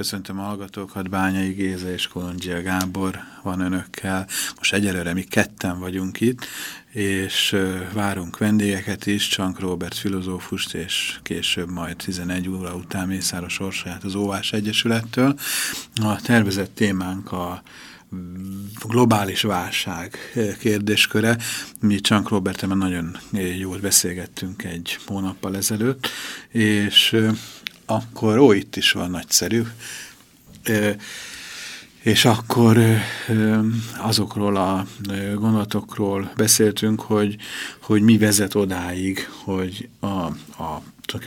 Köszöntöm a hallgatókat, Bányai Géza és Kolondzsia Gábor van önökkel. Most egyelőre mi ketten vagyunk itt, és várunk vendégeket is, Csank Robert filozófust, és később majd 11 óra után Mészáros Orsaját az Óvás Egyesülettől. A tervezett témánk a globális válság kérdésköre. Mi Csank Robertemben nagyon jól beszélgettünk egy hónappal ezelőtt, és akkor ó, itt is van nagyszerű. És akkor azokról a gondolatokról beszéltünk, hogy, hogy mi vezet odáig, hogy a, a,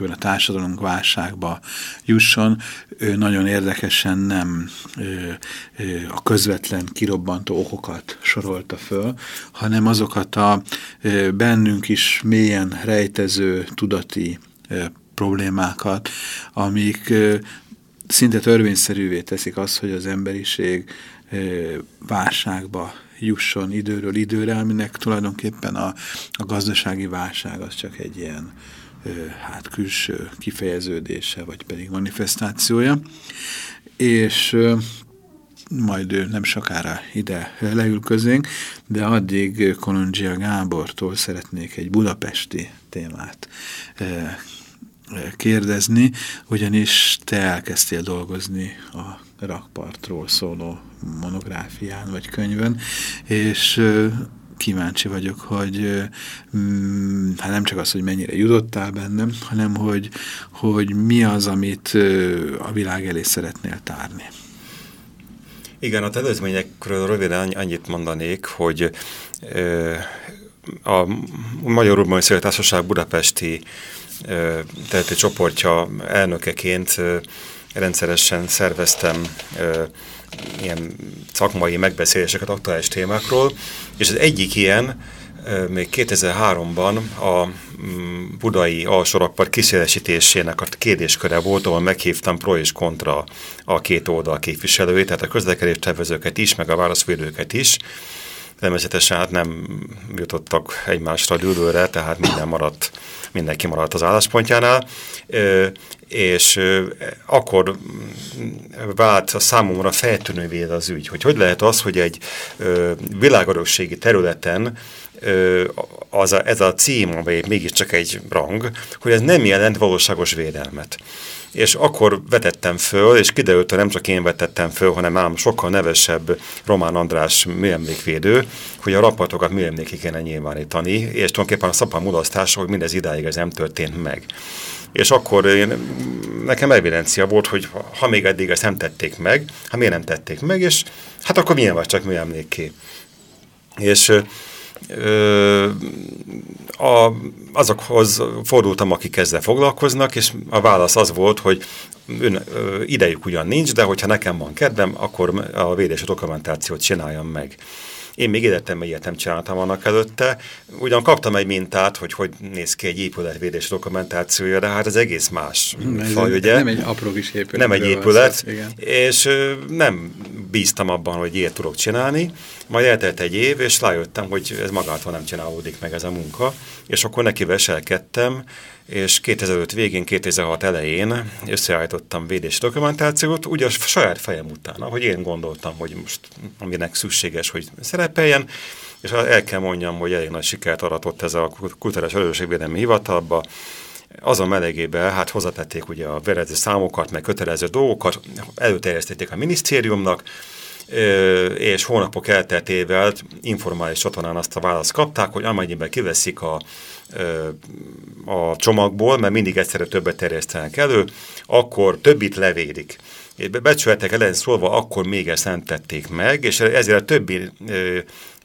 a társadalunk válságba jusson. Ő nagyon érdekesen nem a közvetlen kirobbantó okokat sorolta föl, hanem azokat a bennünk is mélyen rejtező tudati problémákat, amik szinte törvényszerűvé teszik azt, hogy az emberiség válságba jusson időről időre, aminek tulajdonképpen a, a gazdasági válság az csak egy ilyen hát külső kifejeződése, vagy pedig manifestációja. És majd nem sokára ide leül de addig Kolondzsia Gábortól szeretnék egy budapesti témát kérdezni, ugyanis te elkezdtél dolgozni a rakpartról szóló monográfián vagy könyvön, és kíváncsi vagyok, hogy mm, hát nem csak az, hogy mennyire jutottál bennem, hanem hogy, hogy mi az, amit a világ elé szeretnél tárni. Igen, a előzményekről röviden annyit mondanék, hogy a Magyar Urbani Társaság budapesti teheti csoportja elnökeként rendszeresen szerveztem ilyen szakmai megbeszéléseket aktuális témákról, és az egyik ilyen még 2003-ban a mm, budai alsorakpart kiszélesítésének a kérdésköre volt, ahol meghívtam pro és kontra a két oldal képviselőit, tehát a közlekedés tervezőket is, meg a válaszvédőket is, természetesen hát nem jutottak egymásra dűlőre, tehát minden maradt, mindenki maradt az álláspontjánál, és akkor vált a számomra feltűnővé az ügy, hogy hogy lehet az, hogy egy világörökségi területen az a, ez a cím, amely mégiscsak egy rang, hogy ez nem jelent valóságos védelmet és akkor vetettem föl, és kiderült, hogy nem csak én vetettem föl, hanem ám sokkal nevesebb Román András műemlékvédő, hogy a raportokat műemlékig kéne nyilvánítani, és tulajdonképpen a szappan mulasztása, hogy mindez idáig ez nem történt meg. És akkor én, nekem evidencia volt, hogy ha még eddig ezt nem tették meg, ha miért nem tették meg, és hát akkor milyen vagy csak műemlékké. És a, azokhoz fordultam, akik ezzel foglalkoznak, és a válasz az volt, hogy ön, idejük ugyan nincs, de hogyha nekem van kedvem, akkor a védési dokumentációt csináljam meg. Én még életem ilyet nem csináltam annak előtte. Ugyan kaptam egy mintát, hogy hogy néz ki egy épületvédés dokumentációja, de hát az egész más ez faj, ugye? Nem egy apró kis épület. Nem egy épület, és nem bíztam abban, hogy ilyet tudok csinálni. Majd eltelt egy év, és rájöttem, hogy ez magától nem csinálódik meg ez a munka, és akkor neki veselkedtem, és 2005 végén, 2006 elején összeállítottam védési dokumentációt, ugye a saját fejem után, ahogy én gondoltam, hogy most aminek szükséges, hogy szerepeljen, és el kell mondjam, hogy elég nagy sikert aratott ez a kulturális örökségvédelmi hivatalba, azon melegébe hát hozzatették ugye a verező számokat, meg kötelező dolgokat, előterjesztették a minisztériumnak, és hónapok elteltével informális csatornán azt a választ kapták, hogy amennyiben kiveszik a, a csomagból, mert mindig egyszerre többet terjesztenek elő, akkor többit levédik. Becsületek ellen szólva akkor még ezt nem tették meg, és ezért a többi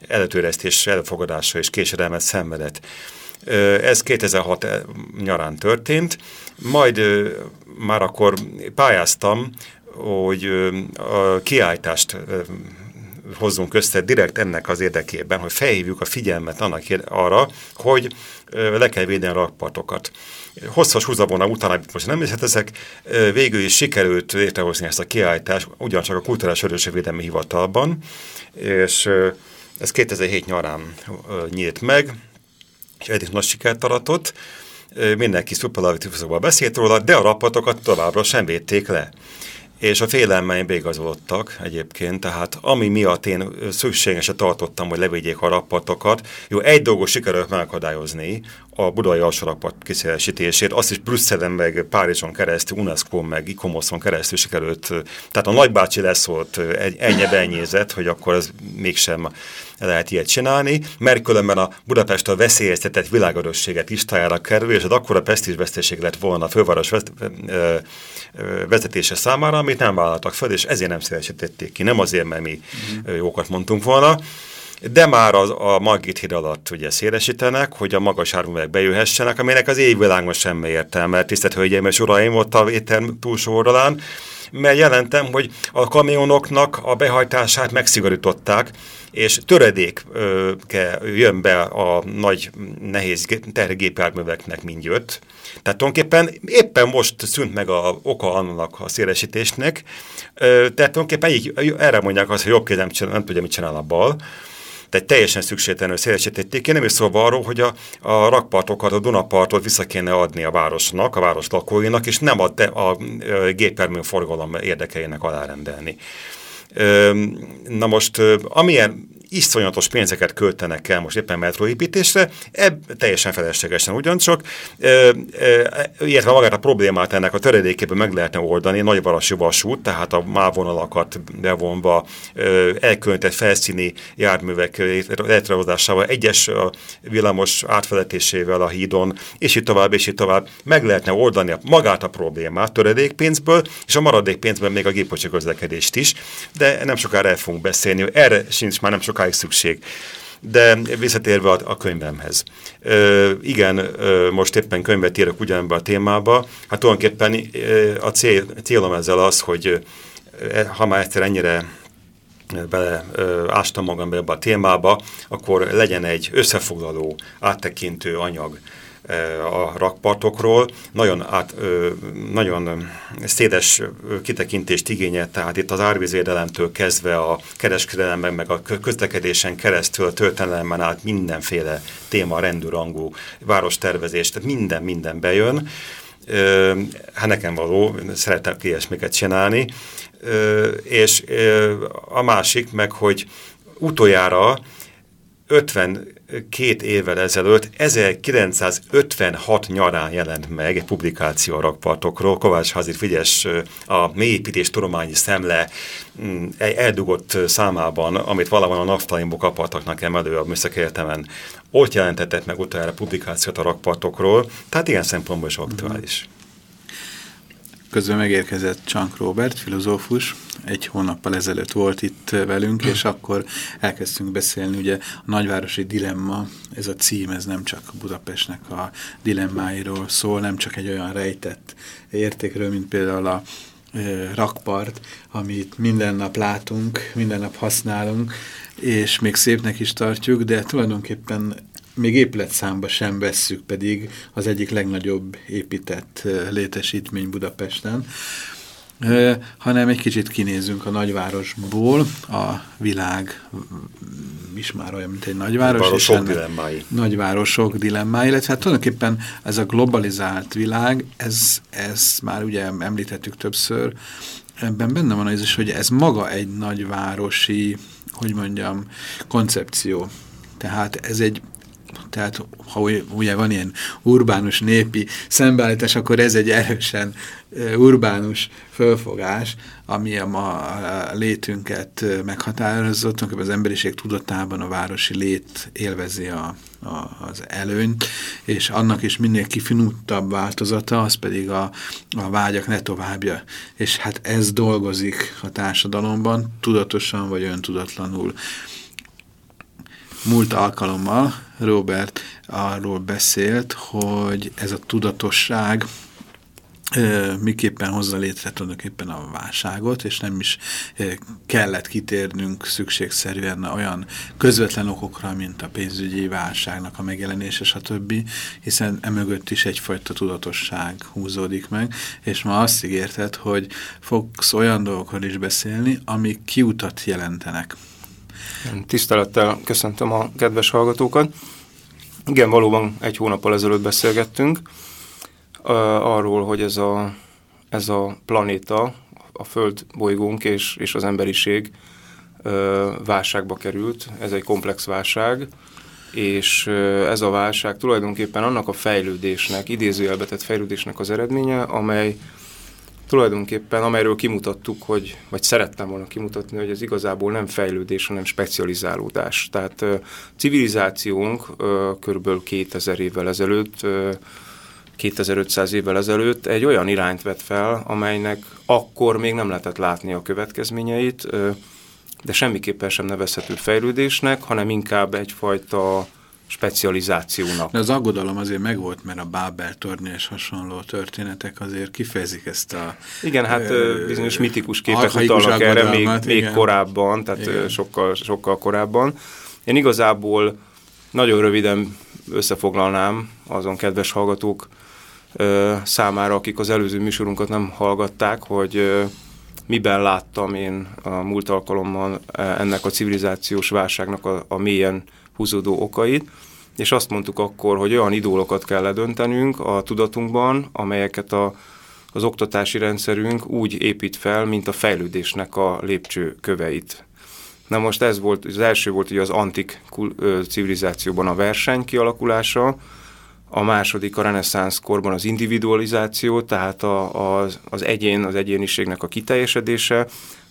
előtöresztés elfogadása és késedelmet szenvedett. Ez 2006 nyarán történt, majd már akkor pályáztam hogy a kiállítást hozzunk össze direkt ennek az érdekében, hogy felhívjuk a figyelmet annak arra, hogy le kell védeni a rakpartokat. Hosszas húzavona után, most nem ezek végül is sikerült létrehozni ezt a kiállítást, ugyancsak a Kulturális Örökségvédelmi Hivatalban, és ez 2007 nyarán nyílt meg, és eddig nagy sikert aratott, mindenki szuperlatívuszokban beszélt róla, de a rapatokat továbbra sem védték le és a félelmeim beigazolódtak egyébként, tehát ami miatt én szükségesre tartottam, hogy levédjék a rappatokat, jó, egy dolgot sikerült megakadályozni, a budai alsórakpart kiszélesítését, azt is Brüsszelen meg Párizson keresztül, UNESCO meg Ikomoszon keresztül sikerült, tehát a nagybácsi leszólt egy, ennyi benyézett, hogy akkor ez mégsem lehet ilyet csinálni, mert különben a Budapest a veszélyeztetett világörösséget listájára kerül, és az akkora presztízsveszteség lett volna a főváros vezetése számára, amit nem vállaltak fel, és ezért nem szélesítették ki. Nem azért, mert mi mm. jókat mondtunk volna, de már a, a Margit híd alatt ugye szélesítenek, hogy a magas árművek bejöhessenek, aminek az égvilágban semmi értelme. Tisztelt Hölgyeim és Uraim, ott a étterm túlsó oldalán, mert jelentem, hogy a kamionoknak a behajtását megszigorították, és töredék ö, jön be a nagy nehéz tergépjárműveknek, mint jött. Tehát tulajdonképpen éppen most szűnt meg a oka annak a szélesítésnek, tehát tulajdonképpen így, erre mondják azt, hogy jobb kézem nem tudja, mit csinál a bal, tehát teljesen szükségtelenül szélesítették ki, nem is szóval arról, hogy a, a rakpartokat, a Dunapartot vissza kéne adni a városnak, a város lakóinak, és nem a, a, a gépjármű forgalom érdekeinek alárendelni. Na most, amilyen iszonyatos pénzeket költenek el most éppen metróépítésre, ebb teljesen feleslegesen ugyancsak, illetve magát a problémát ennek a töredékében meg lehetne oldani, nagyvarasi vasút, tehát a mávonalakat bevonva, elkülönített felszíni járművek létrehozásával, egyes villamos átfeletésével a hídon, és így tovább, és így tovább, meg lehetne oldani magát a problémát töredékpénzből, és a maradék pénzből még a gépkocsi közlekedést is, de nem sokára el fogunk beszélni, erre sincs már nem sokára sokáig szükség. De visszatérve a, a könyvemhez. Ö, igen, ö, most éppen könyvet írok ugyanebben a témába. Hát tulajdonképpen ö, a cél, célom ezzel az, hogy ö, ha már egyszer ennyire bele ö, ástam magam ebbe a témába, akkor legyen egy összefoglaló, áttekintő anyag, a rakpartokról. Nagyon, át, nagyon széles kitekintést igényelt, tehát itt az árvízvédelemtől kezdve a kereskedelemben, meg a közlekedésen keresztül a történelemben át mindenféle téma, rendőrangú várostervezés, tehát minden, minden bejön. Hát nekem való, szeretem ilyesmiket csinálni. És a másik meg, hogy utoljára 52 évvel ezelőtt, 1956 nyarán jelent meg egy publikáció a rakpartokról, Kovács Hazit Figyes a mélyépítés tudományi szemle mm, egy eldugott számában, amit valahol a naftalimból kapattaknak emelő a Műszaki Egyetemen. Ott jelentetett meg utoljára publikációt a rakpartokról, tehát ilyen szempontból is aktuális. Mm. Közben megérkezett Csank Robert, filozófus, egy hónappal ezelőtt volt itt velünk, és akkor elkezdtünk beszélni, ugye a nagyvárosi dilemma, ez a cím, ez nem csak Budapestnek a dilemmáiról szól, nem csak egy olyan rejtett értékről, mint például a rakpart, amit minden nap látunk, minden nap használunk, és még szépnek is tartjuk, de tulajdonképpen még épületszámba sem vesszük, pedig az egyik legnagyobb épített létesítmény Budapesten, hanem egy kicsit kinézünk a nagyvárosból, a világ is már olyan, mint egy nagyváros. Nagyvárosok dilemmái. Nagyvárosok dilemmái, illetve hát tulajdonképpen ez a globalizált világ, ez, ez már ugye említettük többször, ebben benne van az is, hogy ez maga egy nagyvárosi, hogy mondjam, koncepció. Tehát ez egy tehát ha ugye van ilyen urbánus népi szembeállítás, akkor ez egy erősen urbánus fölfogás, ami a ma létünket meghatározott, amikor az emberiség tudatában a városi lét élvezi a, a, az előnyt, és annak is minél kifinultabb változata, az pedig a, a vágyak ne továbbja. És hát ez dolgozik a társadalomban, tudatosan vagy öntudatlanul. Múlt alkalommal Robert arról beszélt, hogy ez a tudatosság, miképpen hozza létre tulajdonképpen a válságot, és nem is kellett kitérnünk szükségszerűen olyan közvetlen okokra, mint a pénzügyi válságnak a megjelenése, stb., hiszen emögött is egyfajta tudatosság húzódik meg, és ma azt ígérted, hogy fogsz olyan dolgokról is beszélni, amik kiutat jelentenek. Tisztelettel köszöntöm a kedves hallgatókat. Igen, valóban egy hónappal ezelőtt beszélgettünk, arról, hogy ez a, ez a planéta, a Föld bolygónk és, és az emberiség válságba került. Ez egy komplex válság, és ez a válság tulajdonképpen annak a fejlődésnek, idézőjelbetett fejlődésnek az eredménye, amely tulajdonképpen, amelyről kimutattuk, hogy, vagy szerettem volna kimutatni, hogy ez igazából nem fejlődés, hanem specializálódás. Tehát civilizációnk körülbelül 2000 évvel ezelőtt 2500 évvel ezelőtt egy olyan irányt vett fel, amelynek akkor még nem lehetett látni a következményeit, de semmiképpen sem nevezhető fejlődésnek, hanem inkább egyfajta specializációnak. De az aggodalom azért megvolt, mert a Bábel tornya és hasonló történetek azért kifejezik ezt a... Igen, hát ö, bizonyos mitikus képek utalnak erre még, még korábban, tehát igen. sokkal, sokkal korábban. Én igazából nagyon röviden összefoglalnám azon kedves hallgatók számára, akik az előző műsorunkat nem hallgatták, hogy miben láttam én a múlt alkalommal ennek a civilizációs válságnak a, a mélyen húzódó okait, és azt mondtuk akkor, hogy olyan idólokat kell ledöntenünk a tudatunkban, amelyeket a, az oktatási rendszerünk úgy épít fel, mint a fejlődésnek a lépcsőköveit. Na most ez volt, az első volt ugye az antik civilizációban a verseny kialakulása, a második a reneszánsz korban az individualizáció, tehát a, az, az egyén, az egyéniségnek a kiteljesedése,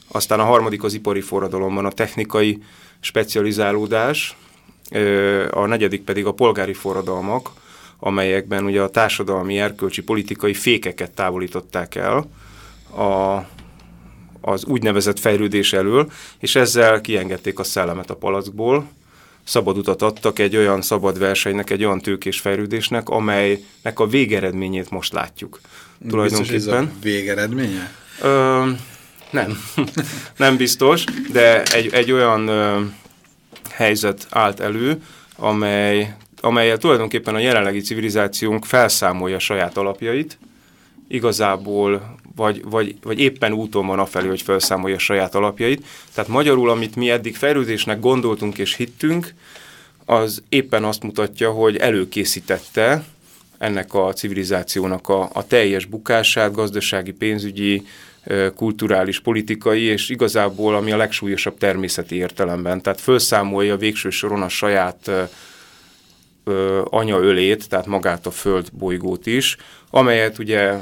aztán a harmadik az ipari forradalomban a technikai specializálódás, a negyedik pedig a polgári forradalmak, amelyekben ugye a társadalmi, erkölcsi, politikai fékeket távolították el a, az úgynevezett fejlődés elől, és ezzel kiengedték a szellemet a palackból, szabad utat adtak egy olyan szabad versenynek, egy olyan tőkés fejlődésnek, amelynek a végeredményét most látjuk. Biztos, Tulajdonképpen. Ez a végeredménye? Ö, nem, nem biztos, de egy, egy olyan ö, helyzet állt elő, amely, amelyet tulajdonképpen a jelenlegi civilizációnk felszámolja saját alapjait, igazából vagy, vagy, vagy éppen úton van afelé, hogy felszámolja saját alapjait. Tehát magyarul, amit mi eddig fejlődésnek gondoltunk és hittünk, az éppen azt mutatja, hogy előkészítette ennek a civilizációnak a, a teljes bukását, gazdasági, pénzügyi, kulturális, politikai, és igazából ami a legsúlyosabb természeti értelemben. Tehát felszámolja végső soron a saját anyaölét, tehát magát a föld bolygót is, amelyet ugye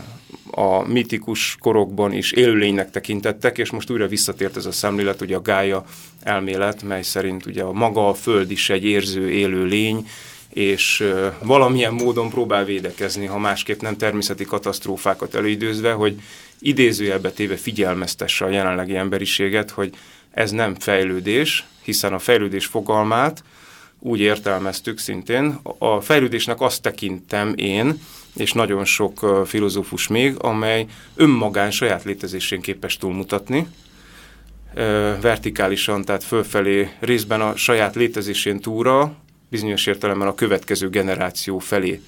a mitikus korokban is élőlénynek tekintettek, és most újra visszatért ez a szemlélet, ugye a gája elmélet, mely szerint ugye a maga a föld is egy érző, élő lény, és valamilyen módon próbál védekezni, ha másképp nem természeti katasztrófákat előidőzve, hogy idézőjelbe téve figyelmeztesse a jelenlegi emberiséget, hogy ez nem fejlődés, hiszen a fejlődés fogalmát úgy értelmeztük szintén, a fejlődésnek azt tekintem én, és nagyon sok filozófus még, amely önmagán saját létezésén képes túlmutatni, vertikálisan, tehát fölfelé részben a saját létezésén túra, bizonyos értelemben a következő generáció felé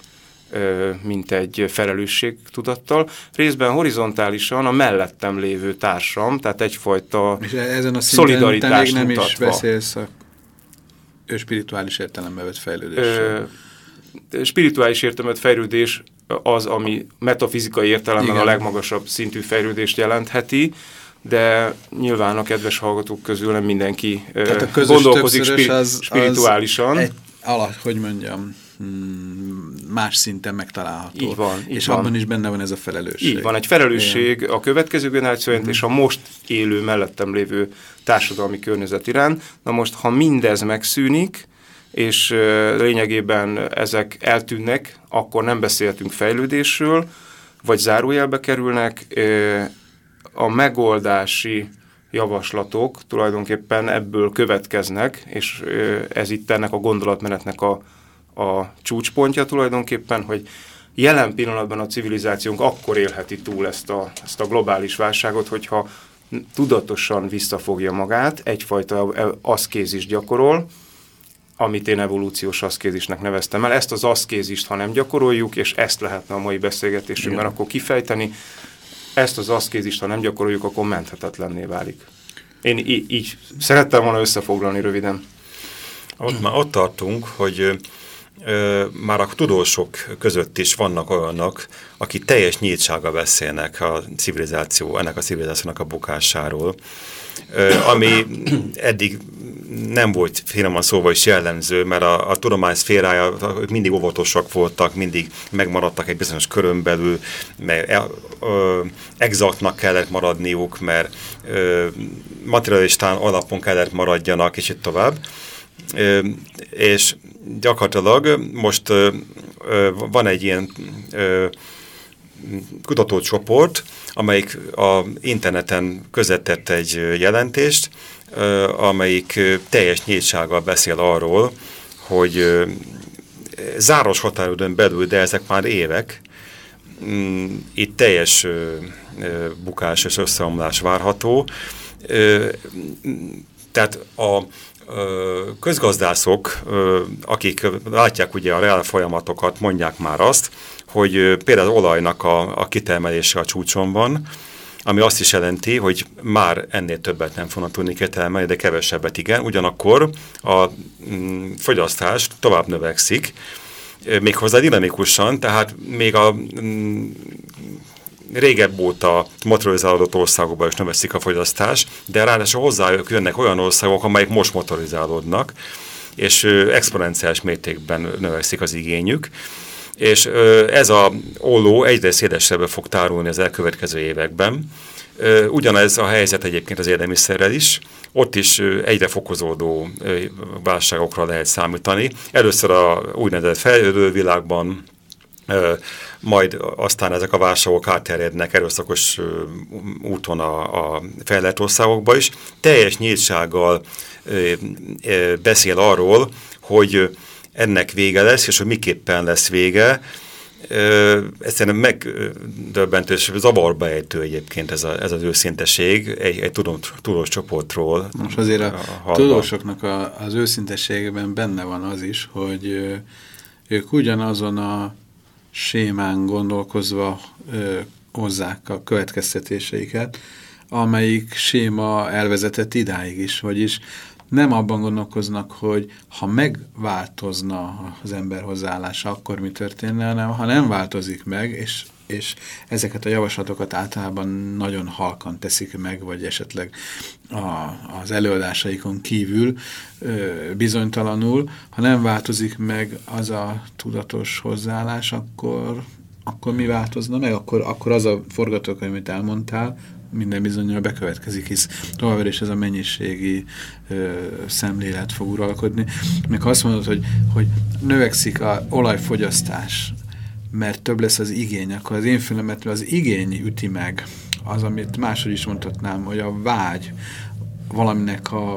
mint egy felelősségtudattal, részben horizontálisan a mellettem lévő társam, tehát egyfajta És ezen a szolidaritást nem mutatva. is beszélsz a spirituális értelembe vett fejlődésről. Spirituális értelmet fejlődés az, ami metafizikai értelemben Igen. a legmagasabb szintű fejlődést jelentheti, de nyilván a kedves hallgatók közül nem mindenki Tehát a gondolkozik spiri az, spirituálisan. Az egy, alatt, hogy mondjam, hmm, más szinten megtalálható. Így van. Így és van. abban is benne van ez a felelősség. Így van, egy felelősség Igen. a következő generáció mm. és a most élő, mellettem lévő társadalmi környezet irán. Na most, ha mindez megszűnik, és lényegében ezek eltűnnek, akkor nem beszéltünk fejlődésről, vagy zárójelbe kerülnek. A megoldási javaslatok tulajdonképpen ebből következnek, és ez itt ennek a gondolatmenetnek a, a csúcspontja tulajdonképpen, hogy jelen pillanatban a civilizációnk akkor élheti túl ezt a, ezt a globális válságot, hogyha tudatosan visszafogja magát, egyfajta aszkézis gyakorol, amit én evolúciós aszkézisnek neveztem el. Ezt az aszkézist, ha nem gyakoroljuk, és ezt lehetne a mai beszélgetésünkben akkor kifejteni, ezt az aszkézist, ha nem gyakoroljuk, akkor menthetetlenné válik. Én így, így szerettem volna összefoglalni röviden. Ott már ott tartunk, hogy ö, már a tudósok között is vannak olyanok, akik teljes nyíltsága beszélnek a civilizáció, ennek a civilizációnak a bukásáról, ö, ami eddig nem volt finoman szóval is jellemző, mert a, a tudomány szférája mindig óvatosak voltak, mindig megmaradtak egy bizonyos körön belül, mert e, exaktnak kellett maradniuk, mert ö, materialistán alapon kellett maradjanak, és itt tovább. Ö, és gyakorlatilag most ö, ö, van egy ilyen kutatócsoport, amelyik a interneten közvetett egy jelentést, amelyik teljes nyíltsággal beszél arról, hogy záros határidőn belül, de ezek már évek, mm, itt teljes bukás és összeomlás várható. Tehát a közgazdászok, akik látják ugye a reál folyamatokat, mondják már azt, hogy például olajnak a, a kitermelése a csúcson van, ami azt is jelenti, hogy már ennél többet nem fognak tudni kitermelni, de kevesebbet igen, ugyanakkor a mm, fogyasztás tovább növekszik, méghozzá dinamikusan, tehát még a mm, régebb óta motorizálódott országokban is növekszik a fogyasztás, de ráadásul hozzájuk jönnek olyan országok, amelyek most motorizálódnak, és exponenciális mértékben növekszik az igényük és ez a olló egyre szélesebbre fog tárulni az elkövetkező években. Ugyanez a helyzet egyébként az élelmiszerrel is, ott is egyre fokozódó válságokra lehet számítani. Először a úgynevezett fejlődő világban, majd aztán ezek a válságok átterjednek erőszakos úton a, a fejlett országokba is. Teljes nyíltsággal beszél arról, hogy ennek vége lesz, és hogy miképpen lesz vége. Ez szerintem megdöbbentő, és zavarba ejtő egyébként ez, a, ez az őszinteség egy, egy tudós, tudós csoportról. Most azért a, a tudósoknak a, az őszintességben benne van az is, hogy ők ugyanazon a sémán gondolkozva ö, hozzák a következtetéseiket, amelyik séma elvezetett idáig is, vagyis nem abban gondolkoznak, hogy ha megváltozna az ember hozzáállása, akkor mi történne, hanem ha nem változik meg, és, és ezeket a javaslatokat általában nagyon halkan teszik meg, vagy esetleg a, az előadásaikon kívül ö, bizonytalanul, ha nem változik meg az a tudatos hozzáállás, akkor, akkor mi változna meg? Akkor, akkor az a forgatókönyv, amit elmondtál, minden bizonyal bekövetkezik, hisz továbbra is ez a mennyiségi ö, szemlélet fog uralkodni. Még azt mondod, hogy, hogy növekszik a olajfogyasztás, mert több lesz az igény, akkor az én fülemet az igény üti meg, az, amit máshogy is mondhatnám, hogy a vágy valaminek a,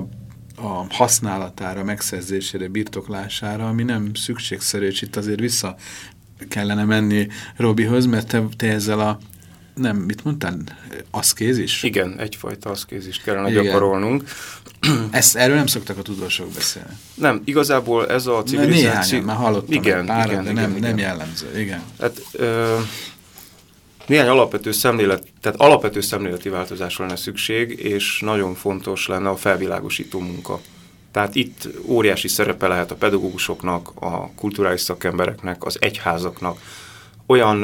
a használatára, megszerzésére, birtoklására, ami nem szükségszerű, és itt azért vissza kellene menni Robihoz, mert te, te ezzel a nem, mit mondtál? Aszkézis? Igen, egyfajta aszkézist kellene Igen. gyakorolnunk. Ezt, erről nem szoktak a tudósok beszélni. Nem, igazából ez a civilizáció... Néhányan, már hallottam igen, páran, igen, de nem, igen, nem jellemző. Igen. Hát, ö, néhány alapvető szemlélet, tehát alapvető szemléleti változásra lenne szükség, és nagyon fontos lenne a felvilágosító munka. Tehát itt óriási szerepe lehet a pedagógusoknak, a kulturális szakembereknek, az egyházaknak, olyan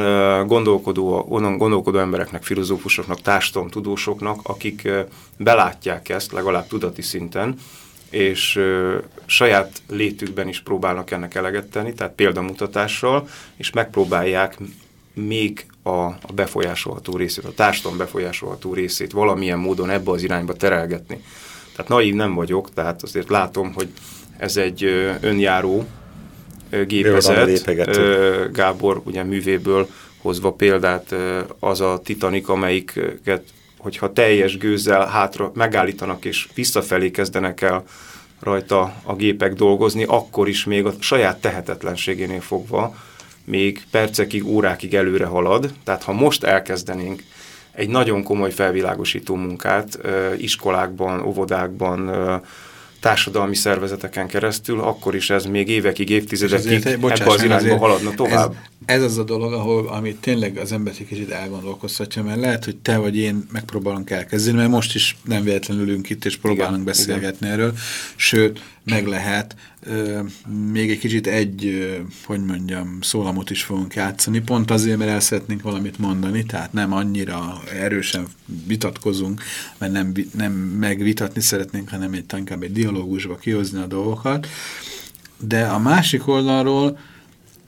gondolkodó, olyan gondolkodó embereknek, filozófusoknak, társadalomtudósoknak, akik belátják ezt legalább tudati szinten, és saját létükben is próbálnak ennek eleget tenni, tehát példamutatással, és megpróbálják még a, a befolyásolható részét, a társadalom befolyásolható részét valamilyen módon ebbe az irányba terelgetni. Tehát naív nem vagyok, tehát azért látom, hogy ez egy önjáró gépezet, Gábor ugye művéből hozva példát, az a Titanic, amelyiket, hogyha teljes gőzzel hátra megállítanak és visszafelé kezdenek el rajta a gépek dolgozni, akkor is még a saját tehetetlenségénél fogva még percekig, órákig előre halad. Tehát ha most elkezdenénk egy nagyon komoly felvilágosító munkát iskolákban, óvodákban, társadalmi szervezeteken keresztül, akkor is ez még évekig, évtizedekig ebbe az irányba haladna tovább. Ez, ez az a dolog, ahol, amit tényleg az embert egy kicsit elgondolkoztatja, mert lehet, hogy te vagy én megpróbálunk elkezdeni, mert most is nem véletlenül ülünk itt, és próbálunk igen, beszélgetni igen. erről, sőt, meg lehet, még egy kicsit egy, hogy mondjam, szólamot is fogunk játszani, pont azért, mert el szeretnénk valamit mondani, tehát nem annyira erősen vitatkozunk, mert nem, nem megvitatni szeretnénk, hanem egy, inkább egy dialógusba kihozni a dolgokat. De a másik oldalról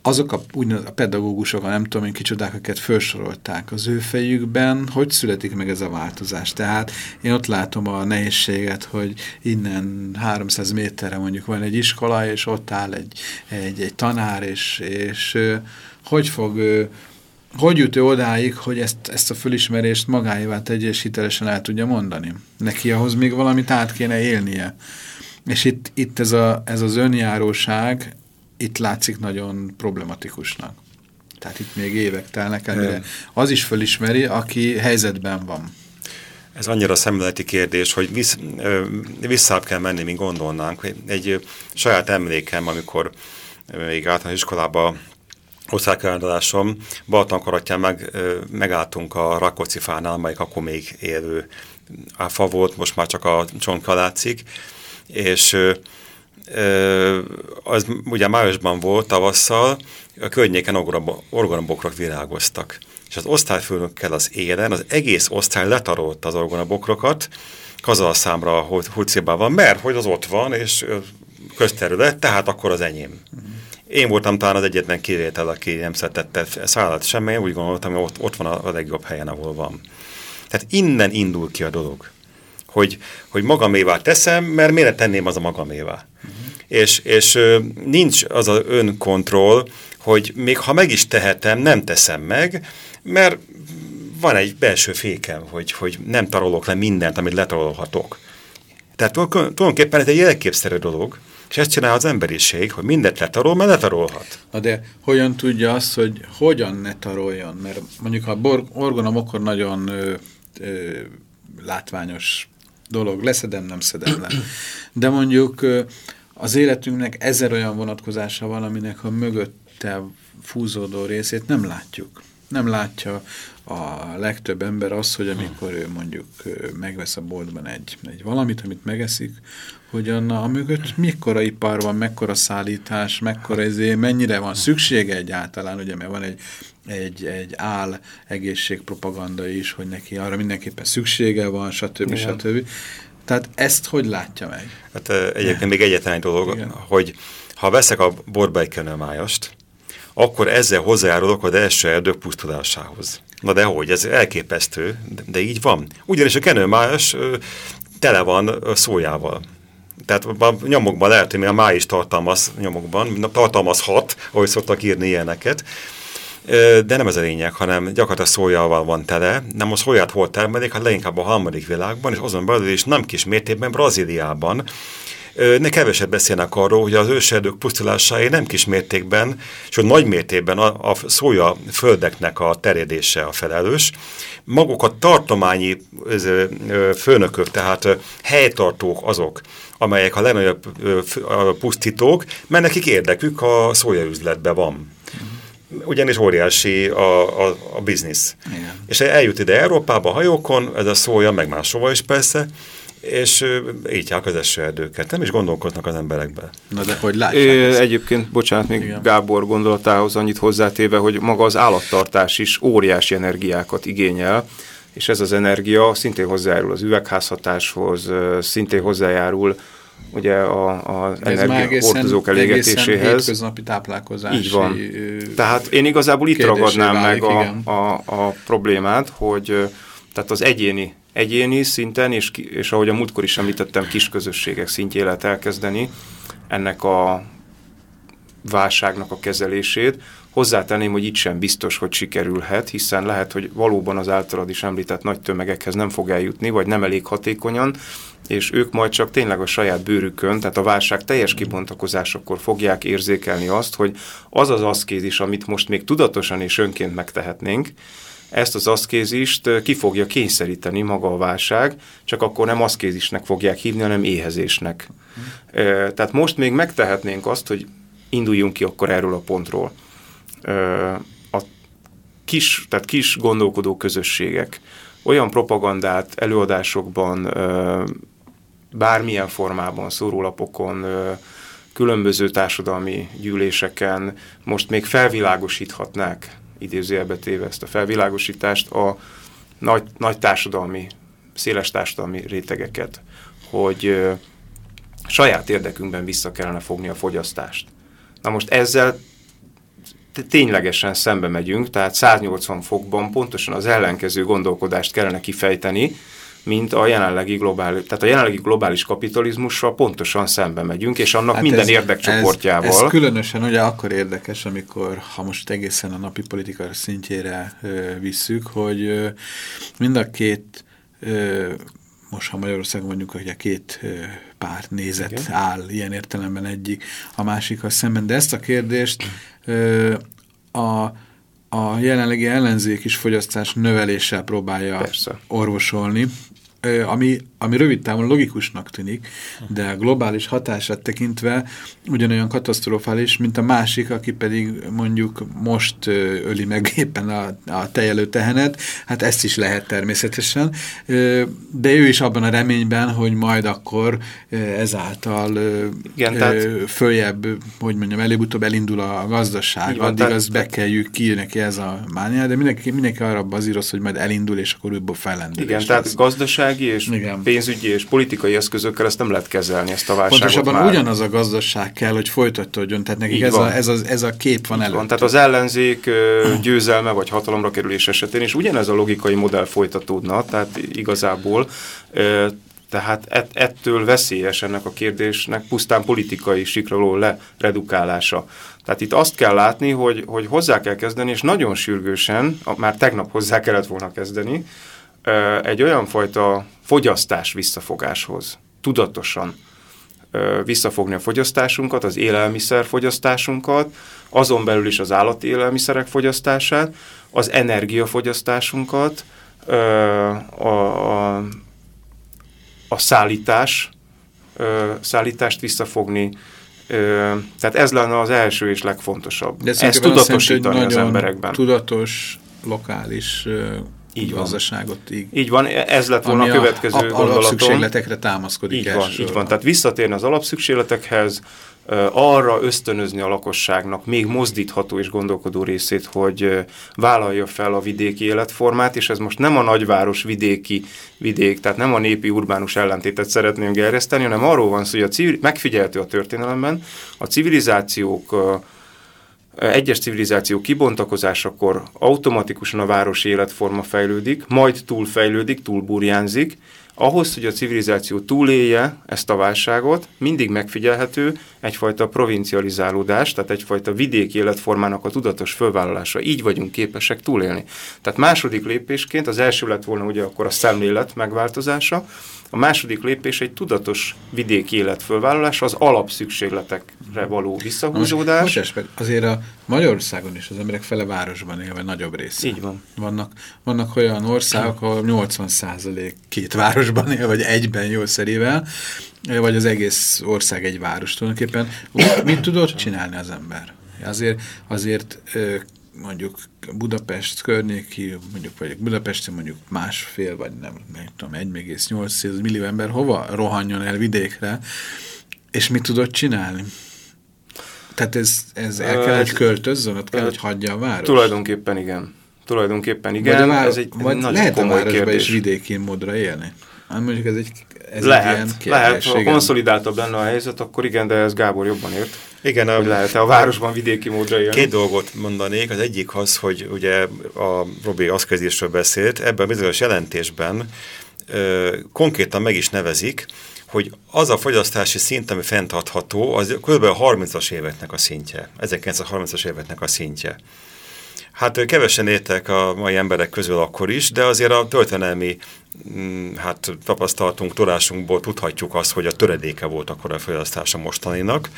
azok a, a pedagógusok, a nem tudom én kicsodák, akiket felsorolták az ő fejükben, hogy születik meg ez a változás. Tehát én ott látom a nehézséget, hogy innen 300 méterre mondjuk van egy iskola, és ott áll egy, egy, egy tanár, és, és hogy fog hogy jut ő odáig, hogy ezt, ezt a fölismerést magáévá tegye, és hitelesen el tudja mondani? Neki ahhoz még valamit át kéne élnie. És itt, itt ez, a, ez az önjáróság, itt látszik nagyon problematikusnak. Tehát itt még évek telnek el, az is fölismeri, aki helyzetben van. Ez annyira szemléleti kérdés, hogy vissz, visszább kell menni, mint gondolnánk. Egy saját emlékem, amikor még általános iskolában osztálykirándulásom, Balatonkaratján meg, megálltunk a Rakóczi fánál, amelyik akkor még élő áfa volt, most már csak a csonka látszik, és az ugye májusban volt tavasszal, a környéken orgonabokrok virágoztak. És az osztályfőnökkel az élen az egész osztály letarolta az orgonabokrokat, kazalszámra, hogy Hucibán van, mert hogy az ott van, és közterület, tehát akkor az enyém. Én voltam talán az egyetlen kivétel, aki nem szeretette szállat semmi, úgy gondoltam, hogy ott, ott van a, legjobb helyen, ahol van. Tehát innen indul ki a dolog, hogy, hogy magamévá teszem, mert miért tenném az a magamévá és, és nincs az az önkontroll, hogy még ha meg is tehetem, nem teszem meg, mert van egy belső fékem, hogy, hogy nem tarolok le mindent, amit letarolhatok. Tehát tulajdonképpen ez egy jelképszerű dolog, és ezt csinál az emberiség, hogy mindent letarol, mert letarolhat. Na de hogyan tudja azt, hogy hogyan ne taroljon? Mert mondjuk a orgonom akkor nagyon ö, ö, látványos dolog, leszedem, nem szedem le. De mondjuk az életünknek ezer olyan vonatkozása van, aminek a mögötte fúzódó részét nem látjuk. Nem látja a legtöbb ember az, hogy amikor ő mondjuk megvesz a boltban egy, egy valamit, amit megeszik, hogy anna, a mögött mekkora ipar van, mekkora szállítás, mekkora ezé, mennyire van szüksége egyáltalán, ugye, mert van egy, egy, egy áll egészségpropaganda is, hogy neki arra mindenképpen szüksége van, stb. stb. stb. Tehát ezt hogy látja meg? Hát egyébként még egyetlen egy dolog, Igen. hogy ha veszek a borba egy kenőmájast, akkor ezzel hozzájárulok az első erdők pusztulásához. Na de hogy, ez elképesztő, de, de így van. Ugyanis a kenőmájas tele van szójával. Tehát a nyomokban lehet, hogy a máj is tartalmaz nyomokban, tartalmazhat, ahogy szoktak írni ilyeneket, de nem ez a lényeg, hanem gyakorlatilag szójával van tele. Nem a szóját hol termelik, hát leginkább a harmadik világban, és azon belül is nem kis mértékben Brazíliában. Ne keveset beszélnek arról, hogy az őserdők pusztulásai nem kis mértékben, hogy nagy mértékben a, a szója földeknek a terjedése a felelős. Maguk a tartományi főnökök, tehát helytartók azok, amelyek a legnagyobb pusztítók, mert nekik érdekük a szójaüzletben van ugyanis óriási a, a, a biznisz. Igen. És eljut ide Európába hajókon, ez a szója, meg máshova is persze, és így az esőerdőket. Nem is gondolkoznak az emberekbe. Na de hogy látják Egyébként, bocsánat, még Igen. Gábor gondolatához annyit hozzátéve, hogy maga az állattartás is óriási energiákat igényel, és ez az energia szintén hozzájárul az üvegházhatáshoz, szintén hozzájárul ugye a, az energiahordozók elégetéséhez. hétköznapi táplálkozási Így van. Tehát én igazából itt ragadnám válik, meg a, a, a problémát, hogy tehát az egyéni, egyéni szinten, és, és ahogy a múltkor is említettem, kisközösségek szintjén lehet elkezdeni ennek a válságnak a kezelését, Hozzátenném, hogy itt sem biztos, hogy sikerülhet, hiszen lehet, hogy valóban az általad is említett nagy tömegekhez nem fog eljutni, vagy nem elég hatékonyan, és ők majd csak tényleg a saját bőrükön, tehát a válság teljes kibontakozásakor fogják érzékelni azt, hogy az az aszkézis, amit most még tudatosan és önként megtehetnénk, ezt az aszkézist ki fogja kényszeríteni maga a válság, csak akkor nem aszkézisnek fogják hívni, hanem éhezésnek. Uh-huh. Tehát most még megtehetnénk azt, hogy induljunk ki akkor erről a pontról. A kis, tehát kis gondolkodó közösségek olyan propagandát előadásokban, bármilyen formában, szórólapokon, különböző társadalmi gyűléseken most még felvilágosíthatnák idézőjelbe téve ezt a felvilágosítást, a nagy, nagy társadalmi, széles társadalmi rétegeket, hogy saját érdekünkben vissza kellene fogni a fogyasztást. Na most ezzel ténylegesen szembe megyünk, tehát 180 fokban pontosan az ellenkező gondolkodást kellene kifejteni, mint a jelenlegi globális, tehát a jelenlegi globális kapitalizmussal pontosan szembe megyünk, és annak hát minden ez, érdekcsoportjával. Ez, ez különösen ugye akkor érdekes, amikor, ha most egészen a napi politika szintjére ö, visszük, hogy ö, mind a két, ö, most ha Magyarországon mondjuk, hogy a két ö, párt nézet Igen. áll ilyen értelemben egyik, a másik a szemben, de ezt a kérdést a a jelenlegi ellenzék is fogyasztás növeléssel próbálja Persze. orvosolni, ami, ami rövid távon logikusnak tűnik, de a globális hatását tekintve ugyanolyan katasztrofális, mint a másik, aki pedig mondjuk most öli meg éppen a, a tejelő tehenet, hát ezt is lehet természetesen, de ő is abban a reményben, hogy majd akkor ezáltal Igen, tehát... följebb, hogy mondjam, előbb-utóbb elindul a gazdaság, Igen, addig tehát... az bekeljük ki neki ez a mánia, de mindenki, mindenki arra bazíroz, hogy majd elindul, és akkor újból fellendül. Igen, tehát gazdaság gazdasági és Igen. Pénzügyi és politikai eszközökkel ezt nem lehet kezelni, ezt a válságot Pontosabban már. ugyanaz a gazdaság kell, hogy folytatódjon, tehát nekik ez a, ez, a, ez a kép van előtt. Van. Tehát az ellenzék győzelme vagy hatalomra kerülés esetén is ugyanez a logikai modell folytatódna, tehát igazából tehát ettől veszélyes ennek a kérdésnek pusztán politikai sikraló leredukálása. Tehát itt azt kell látni, hogy, hogy hozzá kell kezdeni, és nagyon sürgősen, már tegnap hozzá kellett volna kezdeni, egy olyan fajta fogyasztás visszafogáshoz, tudatosan visszafogni a fogyasztásunkat, az élelmiszer fogyasztásunkat, azon belül is az állati élelmiszerek fogyasztását, az energiafogyasztásunkat, a, a, a szállítás, szállítást visszafogni, tehát ez lenne az első és legfontosabb. De Ezt tudatosítani az emberekben. Tudatos, lokális így gazdaságot. Így, így van, ez lett volna a következő a, gondolatom. alapszükségletekre támaszkodik így van, így van, tehát visszatérni az alapszükségletekhez, arra ösztönözni a lakosságnak még mozdítható és gondolkodó részét, hogy vállalja fel a vidéki életformát, és ez most nem a nagyváros vidéki vidék, tehát nem a népi urbánus ellentétet szeretném gerjeszteni, hanem arról van szó, hogy a civil, megfigyelhető a történelemben, a civilizációk egyes civilizáció kibontakozásakor automatikusan a városi életforma fejlődik, majd túlfejlődik, túlburjánzik, ahhoz, hogy a civilizáció túlélje ezt a válságot, mindig megfigyelhető egyfajta provincializálódás, tehát egyfajta vidéki életformának a tudatos fölvállalása. Így vagyunk képesek túlélni. Tehát második lépésként az első lett volna ugye akkor a szemlélet megváltozása, a második lépés egy tudatos vidéki élet fölvállalása, az alapszükségletekre való visszahúzódás. Most, most azért a Magyarországon is az emberek fele városban él, vagy nagyobb része. Így van. Vannak, vannak olyan országok, ahol 80% két városban él, vagy egyben jó szerével, vagy az egész ország egy város tulajdonképpen. Mit tudott csinálni az ember? Azért, azért mondjuk Budapest környéki, mondjuk vagy Budapesten mondjuk másfél, vagy nem, nem tudom, 1,8 millió ember hova rohanjon el vidékre, és mit tudott csinálni? Tehát ez, ez el kell, hogy költözzön, ott kell, hogy hagyja a város? Tulajdonképpen igen. Tulajdonképpen igen. Vagy, ez egy vagy nagyon lehet komoly a városban kérdés. is vidéki módra élni? Hát mondjuk ez egy ez lehet, egy ilyen lehet. Ha konszolidáltabb lenne a helyzet, akkor igen, de ez Gábor jobban ért. Igen, a, lehet -e a városban vidéki módra élni. Két dolgot mondanék. Az egyik az, hogy ugye a Robi aszkezésről beszélt, ebben a bizonyos jelentésben ö, konkrétan meg is nevezik, hogy az a fogyasztási szint, ami fenntartható, az kb. a 30-as éveknek a szintje, 1930-as éveknek a szintje. Hát kevesen értek a mai emberek közül akkor is, de azért a történelmi mm, hát, tapasztalatunk, tudásunkból tudhatjuk azt, hogy a töredéke volt akkor a fogyasztása mostaninak.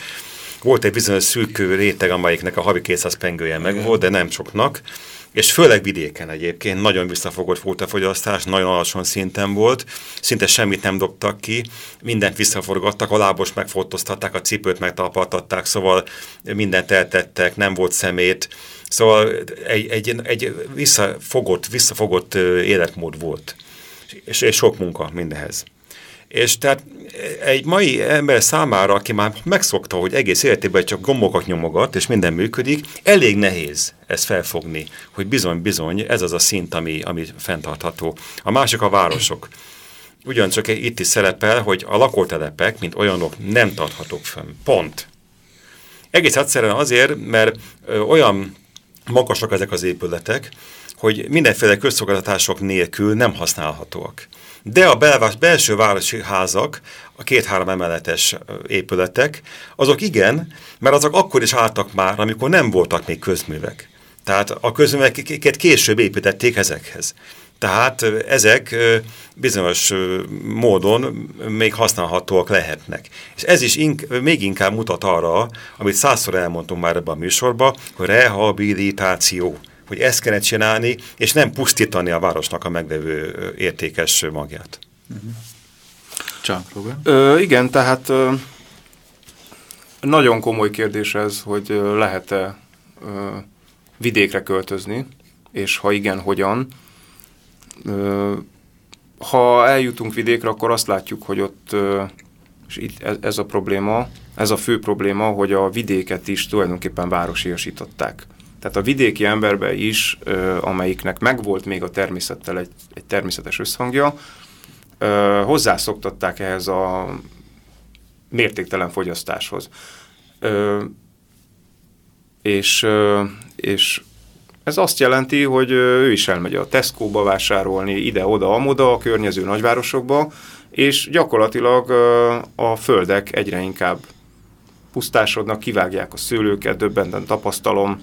Volt egy bizonyos szűk réteg, amelyiknek a havi 200 pengője meg volt, de nem soknak. És főleg vidéken egyébként nagyon visszafogott volt a fogyasztás, nagyon alacsony szinten volt, szinte semmit nem dobtak ki, mindent visszaforgattak, a lábos megfotoztatták, a cipőt megtalpaltatták, szóval mindent eltettek, nem volt szemét, szóval egy, egy, egy visszafogott, visszafogott életmód volt, és, és sok munka mindenhez. És tehát egy mai ember számára, aki már megszokta, hogy egész életében csak gombokat nyomogat, és minden működik, elég nehéz ezt felfogni, hogy bizony-bizony ez az a szint, ami, ami fenntartható. A másik a városok. Ugyancsak itt is szerepel, hogy a lakótelepek, mint olyanok nem tarthatók fenn. Pont. Egész egyszerűen azért, mert olyan magasak ezek az épületek, hogy mindenféle közszolgáltatások nélkül nem használhatóak. De a belvás, belső városi házak, a két-három emeletes épületek, azok igen, mert azok akkor is álltak már, amikor nem voltak még közművek. Tehát a közműveket később építették ezekhez. Tehát ezek bizonyos módon még használhatóak lehetnek. És ez is ink még inkább mutat arra, amit százszor elmondtunk már ebben a műsorban, hogy rehabilitáció hogy ezt kellene csinálni, és nem pusztítani a városnak a meglevő értékes magját. Csak, Ö, igen, tehát ö, nagyon komoly kérdés ez, hogy lehet-e vidékre költözni, és ha igen, hogyan. Ha eljutunk vidékre, akkor azt látjuk, hogy ott, és itt ez, ez a probléma, ez a fő probléma, hogy a vidéket is tulajdonképpen városiasították. Tehát a vidéki emberbe is, amelyiknek megvolt még a természettel egy, egy természetes összhangja, hozzászoktatták ehhez a mértéktelen fogyasztáshoz. És, és ez azt jelenti, hogy ő is elmegy a Tesco-ba vásárolni, ide-oda, amoda, a környező nagyvárosokba, és gyakorlatilag a földek egyre inkább pusztásodnak, kivágják a szőlőket, döbbenten tapasztalom,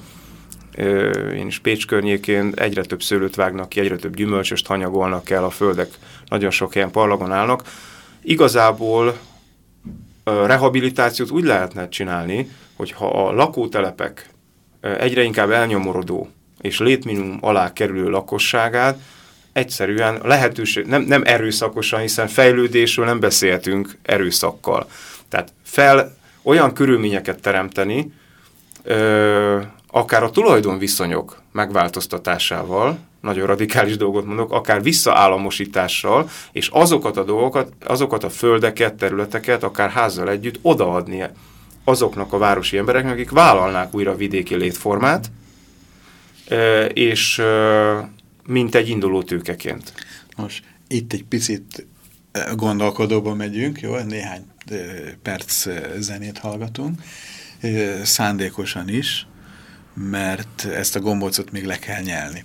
én is Pécs környékén egyre több szőlőt vágnak ki, egyre több gyümölcsöst hanyagolnak el, a földek nagyon sok helyen parlagon állnak. Igazából rehabilitációt úgy lehetne csinálni, hogy ha a lakótelepek egyre inkább elnyomorodó és létminimum alá kerülő lakosságát egyszerűen lehetőség, nem, nem erőszakosan, hiszen fejlődésről nem beszélhetünk erőszakkal. Tehát fel olyan körülményeket teremteni, ö, akár a tulajdonviszonyok megváltoztatásával, nagyon radikális dolgot mondok, akár visszaállamosítással, és azokat a dolgokat, azokat a földeket, területeket, akár házzal együtt odaadni azoknak a városi embereknek, akik vállalnák újra vidéki létformát, és mint egy induló tőkeként. Most itt egy picit gondolkodóba megyünk, jó? Néhány perc zenét hallgatunk, szándékosan is, mert ezt a gombócot még le kell nyelni.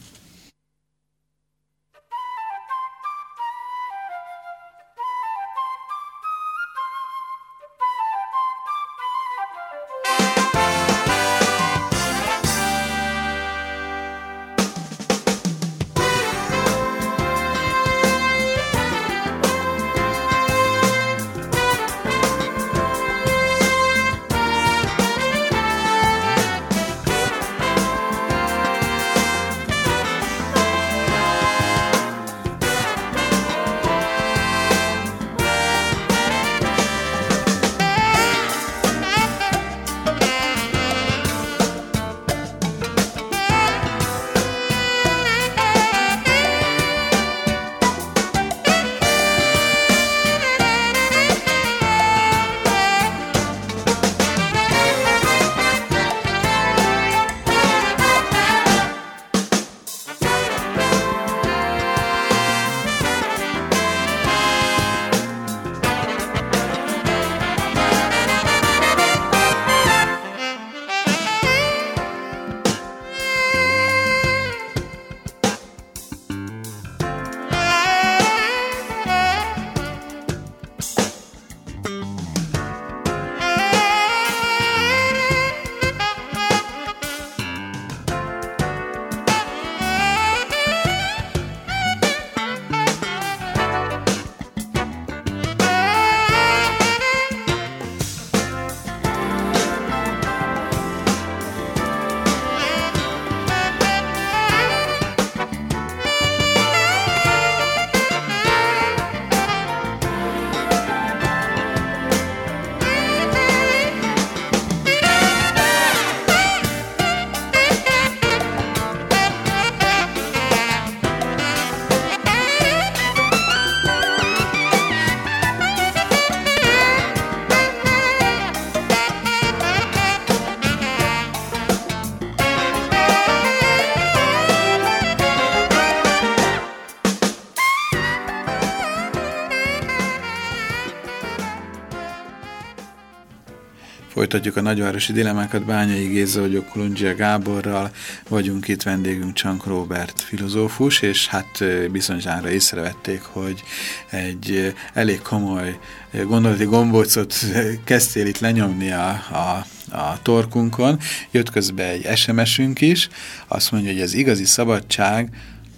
Folytatjuk a nagyvárosi dilemákat Bányai Géza vagyok, Kolundzsia Gáborral, vagyunk. Itt vendégünk Csank Robert filozófus, és hát bizonyára észrevették, hogy egy elég komoly gondolati gombócot kezdtél itt lenyomni a, a, a torkunkon. Jött közben egy SMS-ünk is, azt mondja, hogy az igazi szabadság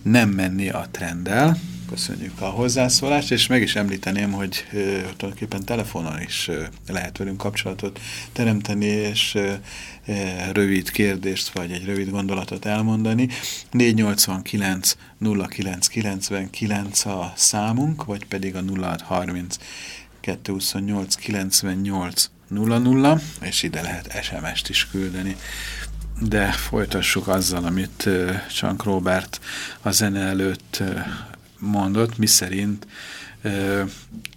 nem menni a trenddel, Köszönjük a hozzászólást, és meg is említeném, hogy ö, tulajdonképpen telefonon is ö, lehet velünk kapcsolatot teremteni, és ö, rövid kérdést, vagy egy rövid gondolatot elmondani. 489 0999 a számunk, vagy pedig a 0630 228 98 00, és ide lehet SMS-t is küldeni. De folytassuk azzal, amit Csank Robert a zene előtt mondott, miszerint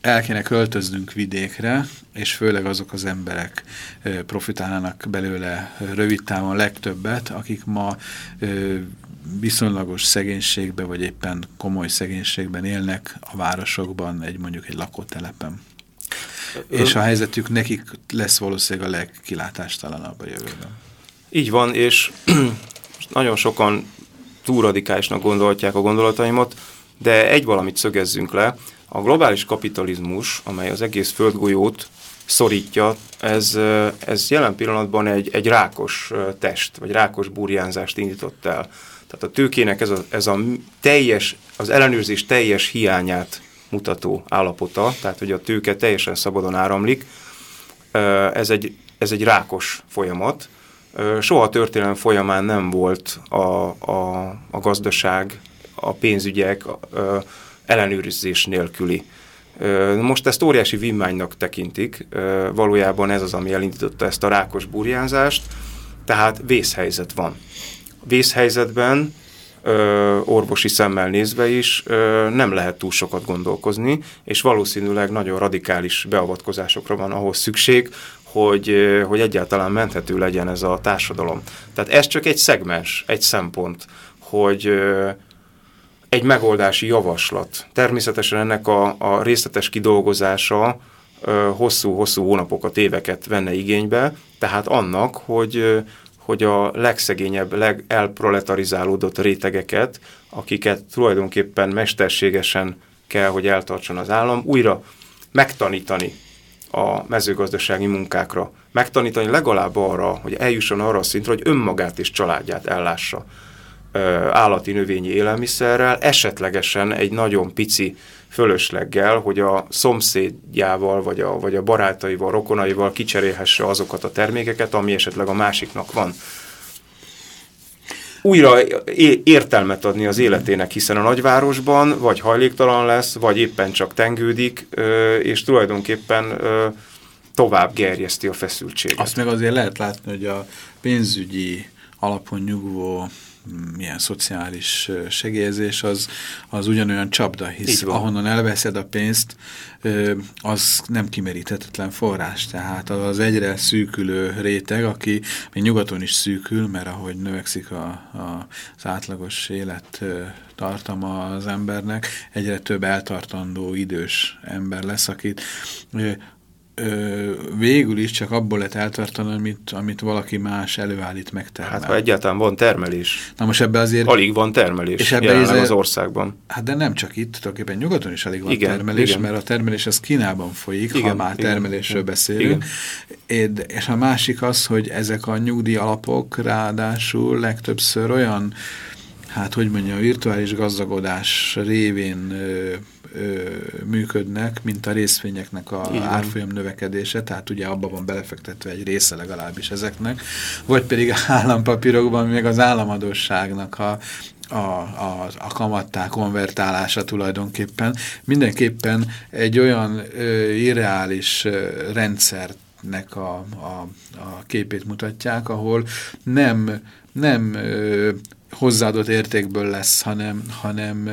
el kéne költöznünk vidékre, és főleg azok az emberek profitálnának belőle rövid távon legtöbbet, akik ma viszonylagos szegénységben, vagy éppen komoly szegénységben élnek a városokban, egy mondjuk egy lakótelepen. És a helyzetük nekik lesz valószínűleg a legkilátástalanabb a jövőben. Így van, és nagyon sokan túl radikálisnak gondolhatják a gondolataimat, de egy valamit szögezzünk le, a globális kapitalizmus, amely az egész földgolyót szorítja, ez, ez jelen pillanatban egy, egy rákos test, vagy rákos burjánzást indított el. Tehát a tőkének ez a, ez a teljes, az ellenőrzés teljes hiányát mutató állapota, tehát hogy a tőke teljesen szabadon áramlik, ez egy, ez egy rákos folyamat. Soha a történelem folyamán nem volt a, a, a gazdaság a pénzügyek ellenőrzés nélküli. Most ezt óriási vimánynak tekintik, valójában ez az, ami elindította ezt a rákos burjánzást, tehát vészhelyzet van. Vészhelyzetben orvosi szemmel nézve is nem lehet túl sokat gondolkozni, és valószínűleg nagyon radikális beavatkozásokra van ahhoz szükség, hogy, hogy egyáltalán menthető legyen ez a társadalom. Tehát ez csak egy szegmens, egy szempont, hogy egy megoldási javaslat. Természetesen ennek a, a részletes kidolgozása hosszú-hosszú hónapokat, éveket venne igénybe, tehát annak, hogy, hogy a legszegényebb, legelproletarizálódott rétegeket, akiket tulajdonképpen mesterségesen kell, hogy eltartson az állam, újra megtanítani a mezőgazdasági munkákra. Megtanítani legalább arra, hogy eljusson arra a szintre, hogy önmagát és családját ellássa állati növényi élelmiszerrel, esetlegesen egy nagyon pici fölösleggel, hogy a szomszédjával, vagy a, vagy a barátaival, rokonaival kicserélhesse azokat a termékeket, ami esetleg a másiknak van. Újra értelmet adni az életének, hiszen a nagyvárosban vagy hajléktalan lesz, vagy éppen csak tengődik, és tulajdonképpen tovább gerjeszti a feszültséget. Azt meg azért lehet látni, hogy a pénzügyi alapon nyugvó milyen szociális segélyezés, az, az ugyanolyan csapda, hisz ahonnan elveszed a pénzt, az nem kimeríthetetlen forrás. Tehát az egyre szűkülő réteg, aki még nyugaton is szűkül, mert ahogy növekszik a, a, az átlagos élet tartama az embernek, egyre több eltartandó idős ember lesz, akit ö, végül is csak abból lehet eltartani, amit, amit valaki más előállít megtermel. Hát ha egyáltalán van termelés. Na most ebbe azért... Alig van termelés és ebbe azért, az országban. Hát de nem csak itt, tulajdonképpen nyugaton is alig van igen, termelés, igen. mert a termelés az Kínában folyik, igen, ha már igen, termelésről igen, beszélünk. Igen. És a másik az, hogy ezek a nyugdíj alapok ráadásul legtöbbször olyan, hát hogy mondja, virtuális gazdagodás révén ö, ö, működnek, mint a részvényeknek a Igen. árfolyam növekedése, tehát ugye abban van belefektetve egy része legalábbis ezeknek, vagy pedig állampapírokban még az államadóságnak a, a, a, a kamattá konvertálása tulajdonképpen. Mindenképpen egy olyan ö, irreális ö, rendszert nek a, a, a képét mutatják, ahol nem, nem ö, hozzáadott értékből lesz, hanem, hanem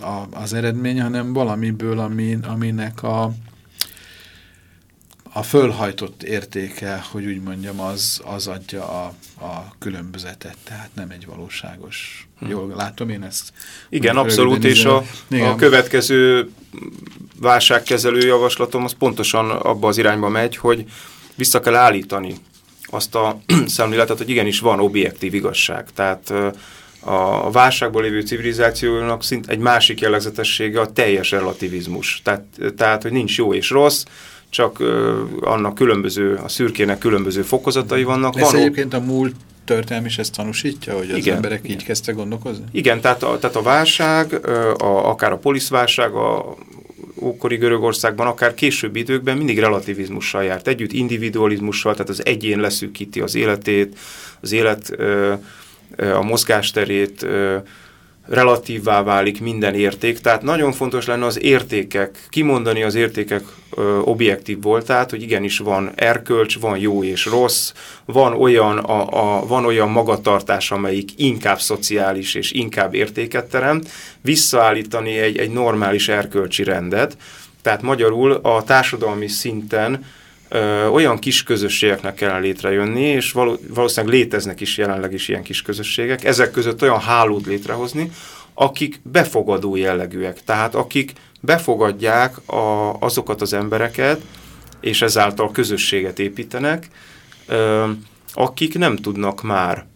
a, az eredmény, hanem valamiből, ami, aminek a, a fölhajtott értéke, hogy úgy mondjam, az, az adja a, a különbözetet, tehát nem egy valóságos. Hm. Jól látom én ezt? Igen, abszolút, és a, a következő válságkezelő javaslatom az pontosan abba az irányba megy, hogy vissza kell állítani azt a szemléletet, hogy igenis van objektív igazság. Tehát a válságból lévő civilizációnak szint egy másik jellegzetessége a teljes relativizmus. Tehát, tehát hogy nincs jó és rossz, csak annak különböző, a szürkének különböző fokozatai vannak. Ez van, egyébként a múlt történelmi is ezt tanúsítja, hogy az igen, emberek igen. így kezdtek gondolkozni? Igen, tehát a, tehát a válság, a, akár a poliszválság, a ókori Görögországban, akár későbbi időkben mindig relativizmussal járt. Együtt, individualizmussal, tehát az egyén leszűkíti az életét, az élet, a mozgásterét, relatívvá válik minden érték, tehát nagyon fontos lenne az értékek, kimondani az értékek ö, objektív voltát, hogy igenis van erkölcs, van jó és rossz, van olyan, a, a, van olyan magatartás, amelyik inkább szociális és inkább értéket terem, visszaállítani egy, egy normális erkölcsi rendet, tehát magyarul a társadalmi szinten olyan kis közösségeknek kellene létrejönni, és való, valószínűleg léteznek is jelenleg is ilyen kis közösségek, ezek között olyan hálót létrehozni, akik befogadó jellegűek, tehát akik befogadják a, azokat az embereket, és ezáltal közösséget építenek, akik nem tudnak már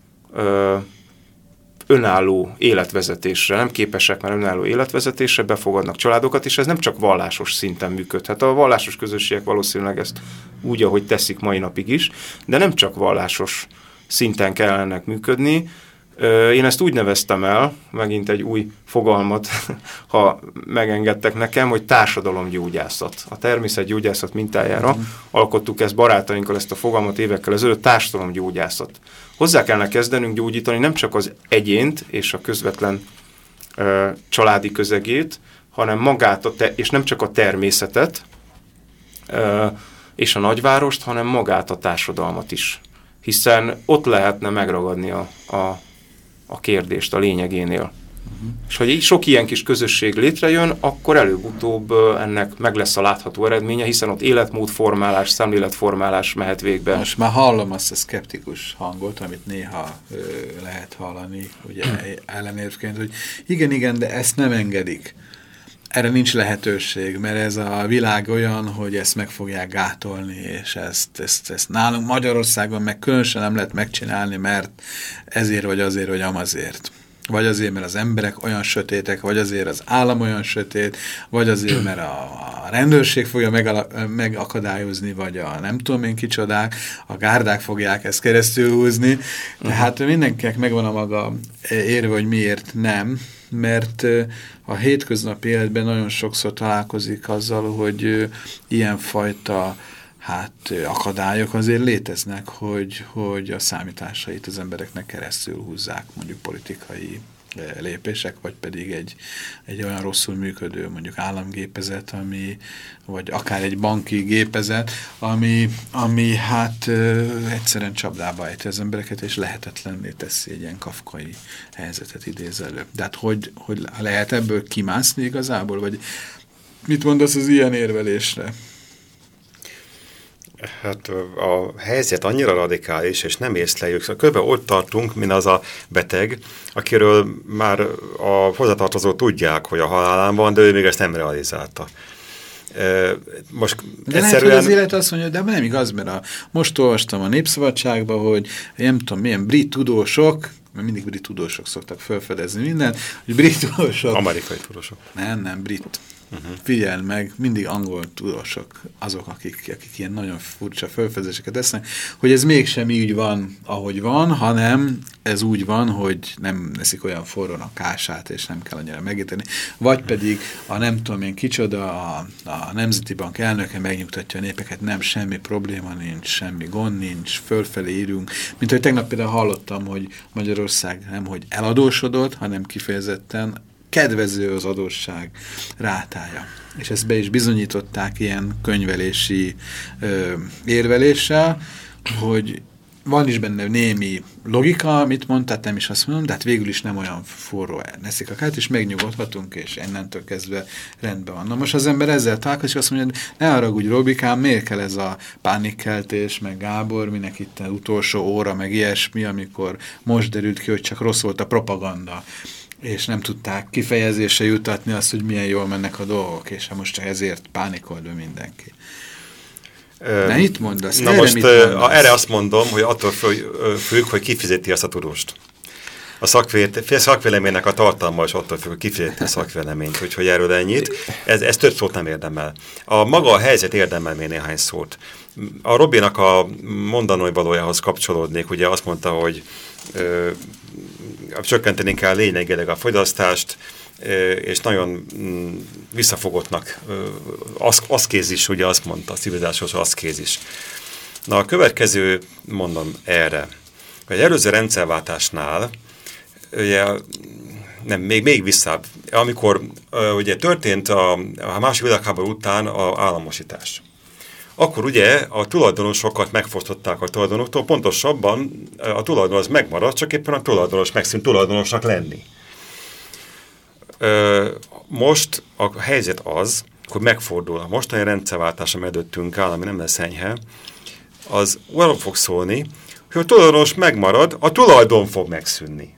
önálló életvezetésre, nem képesek már önálló életvezetésre, befogadnak családokat, és ez nem csak vallásos szinten működhet. A vallásos közösségek valószínűleg ezt úgy, ahogy teszik mai napig is, de nem csak vallásos szinten kellene működni, én ezt úgy neveztem el, megint egy új fogalmat, ha megengedtek nekem, hogy társadalomgyógyászat. A természetgyógyászat mintájára mm. alkottuk ezt barátainkkal, ezt a fogalmat évekkel ezelőtt, társadalomgyógyászat. Hozzá kellene kezdenünk gyógyítani nem csak az egyént és a közvetlen ö, családi közegét, hanem magát, a te, és nem csak a természetet ö, és a nagyvárost, hanem magát a társadalmat is. Hiszen ott lehetne megragadni a, a a kérdést a lényegénél. Uh-huh. És hogy így sok ilyen kis közösség létrejön, akkor előbb-utóbb ennek meg lesz a látható eredménye, hiszen ott életmódformálás, szemléletformálás mehet végbe. Most már hallom azt a szkeptikus hangot, amit néha ö, lehet hallani, ugye ellenérvként, hogy igen, igen, de ezt nem engedik. Erre nincs lehetőség, mert ez a világ olyan, hogy ezt meg fogják gátolni, és ezt, ezt, ezt nálunk Magyarországon meg különösen nem lehet megcsinálni, mert ezért vagy azért, vagy amazért. Vagy azért, mert az emberek olyan sötétek, vagy azért az állam olyan sötét, vagy azért, mert a, a rendőrség fogja megakadályozni, vagy a nem tudom én kicsodák, a gárdák fogják ezt keresztül húzni. Tehát mindenkinek megvan a maga érve, hogy miért nem, mert a hétköznapi életben nagyon sokszor találkozik azzal, hogy ilyenfajta hát akadályok azért léteznek, hogy, hogy a számításait az embereknek keresztül húzzák, mondjuk politikai lépések, vagy pedig egy, egy olyan rosszul működő mondjuk államgépezet, ami, vagy akár egy banki gépezet, ami, ami hát egyszerűen csapdába ejti az embereket, és lehetetlenné teszi egy ilyen kafkai helyzetet idéz elő. De hát hogy, hogy lehet ebből kimászni igazából, vagy mit mondasz az ilyen érvelésre? Hát a helyzet annyira radikális, és nem észleljük. Szóval kb. ott tartunk, mint az a beteg, akiről már a hozzatartozó tudják, hogy a halálán van, de ő még ezt nem realizálta. Most de egyszerűen... lehet, hogy az élet azt mondja, de nem igaz, mert a, most olvastam a Népszabadságban, hogy nem tudom milyen brit tudósok, mert mindig brit tudósok szoktak felfedezni mindent, hogy brit tudósok... Amerikai tudósok. Nem, nem, brit Uh-huh. Figyeld meg, mindig angol tudósok azok, akik, akik ilyen nagyon furcsa felfedezéseket tesznek, hogy ez mégsem így van, ahogy van, hanem ez úgy van, hogy nem neszik olyan forrón a kását, és nem kell annyira megíteni. Vagy pedig a nem tudom én kicsoda, a, a Nemzeti Bank elnöke megnyugtatja a népeket, nem, semmi probléma nincs, semmi gond nincs, fölfelé írunk. Mint hogy tegnap például hallottam, hogy Magyarország nem, hogy eladósodott, hanem kifejezetten kedvező az adósság rátája. És ezt be is bizonyították ilyen könyvelési ö, érveléssel, hogy van is benne némi logika, amit mond, tehát nem is azt mondom, de hát végül is nem olyan forró neszik a kát, és megnyugodhatunk, és innentől kezdve rendben van. Na most az ember ezzel találkozik, azt mondja, ne haragudj, Robikám, miért kell ez a pánikkeltés, meg Gábor, minek itt utolsó óra, meg ilyesmi, amikor most derült ki, hogy csak rossz volt a propaganda és nem tudták kifejezésre jutatni azt, hogy milyen jól mennek a dolgok, és most csak ezért pánikolt be mindenki. Ne itt mondasz, Na most mondasz? erre azt mondom, hogy attól függ, hogy kifizeti azt a tudóst. A szakvéleménynek a tartalma is attól függ, hogy kifizeti a szakvéleményt, úgyhogy erről ennyit. Ez, ez több szót nem érdemel. A maga a helyzet érdemel még néhány szót. A Robinak a mondanói valójához kapcsolódnék, ugye azt mondta, hogy ö, csökkenteni kell lényegileg a fogyasztást, és nagyon mm, visszafogottnak, az, aszkézis, ugye azt mondta, a civilizációs aszkézis. Na a következő mondom erre, hogy előző rendszerváltásnál, ugye, nem, még, még visszább, amikor ugye történt a, a második világháború után a államosítás, akkor ugye a tulajdonosokat megfosztották a tulajdonoktól, pontosabban a tulajdonos megmaradt, csak éppen a tulajdonos megszűnt tulajdonosnak lenni. Most a helyzet az, hogy megfordul. A mostani rendszerváltás, ami előttünk áll, ami nem lesz enyhe, az arra fog szólni, hogy a tulajdonos megmarad, a tulajdon fog megszűnni.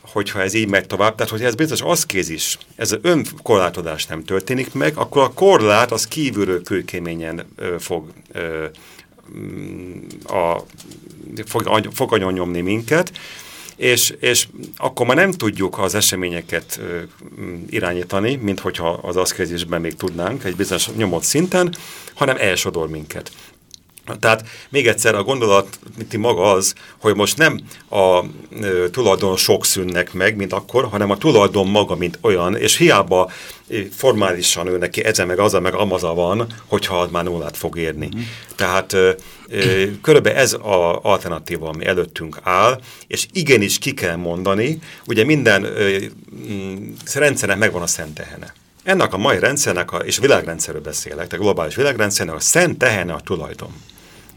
Hogyha ez így megy tovább, tehát hogy ez biztos az is, ez az önkorlátodás nem történik meg, akkor a korlát az kívülről kőkéményen ö, fog, ö, mm, a, fog, fog nyomni minket, és, és akkor már nem tudjuk az eseményeket ö, irányítani, mint hogyha az aszkézisben még tudnánk egy bizonyos nyomott szinten, hanem elsodor minket. Tehát még egyszer a gondolat maga az, hogy most nem a ö, tulajdonosok szűnnek meg, mint akkor, hanem a tulajdon maga, mint olyan, és hiába formálisan ő neki ezen meg az, meg amaza van, hogyha már nullát fog érni. Mm. Tehát ö, ö, körülbelül ez az alternatíva, ami előttünk áll, és igenis ki kell mondani, ugye minden ö, rendszernek megvan a szent tehene. Ennek a mai rendszernek, a, és világrendszerről beszélek, tehát globális világrendszernek a szent tehene a tulajdon.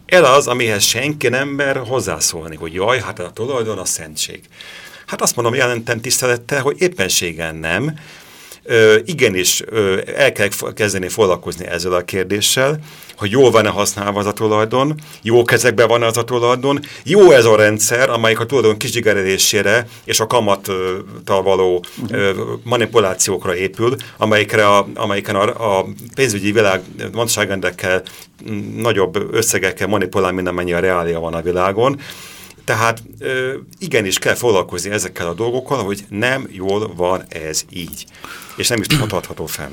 El az, amihez senki nem mer hozzászólni, hogy jaj, hát a tulajdon a szentség. Hát azt mondom jelentem tisztelettel, hogy éppenségen nem, igenis el kell kezdeni foglalkozni ezzel a kérdéssel, hogy jól van-e használva az a tulajdon, jó kezekben van az a tulajdon, jó ez a rendszer, amelyik a tulajdon kizsigerelésére és a kamattal való ö, manipulációkra épül, amelyikre a, amelyiken a, a pénzügyi világ gazdaságrendekkel nagyobb összegekkel manipulál, mint amennyi a reália van a világon. Tehát igenis kell foglalkozni ezekkel a dolgokkal, hogy nem jól van ez így. És nem is tartható fenn.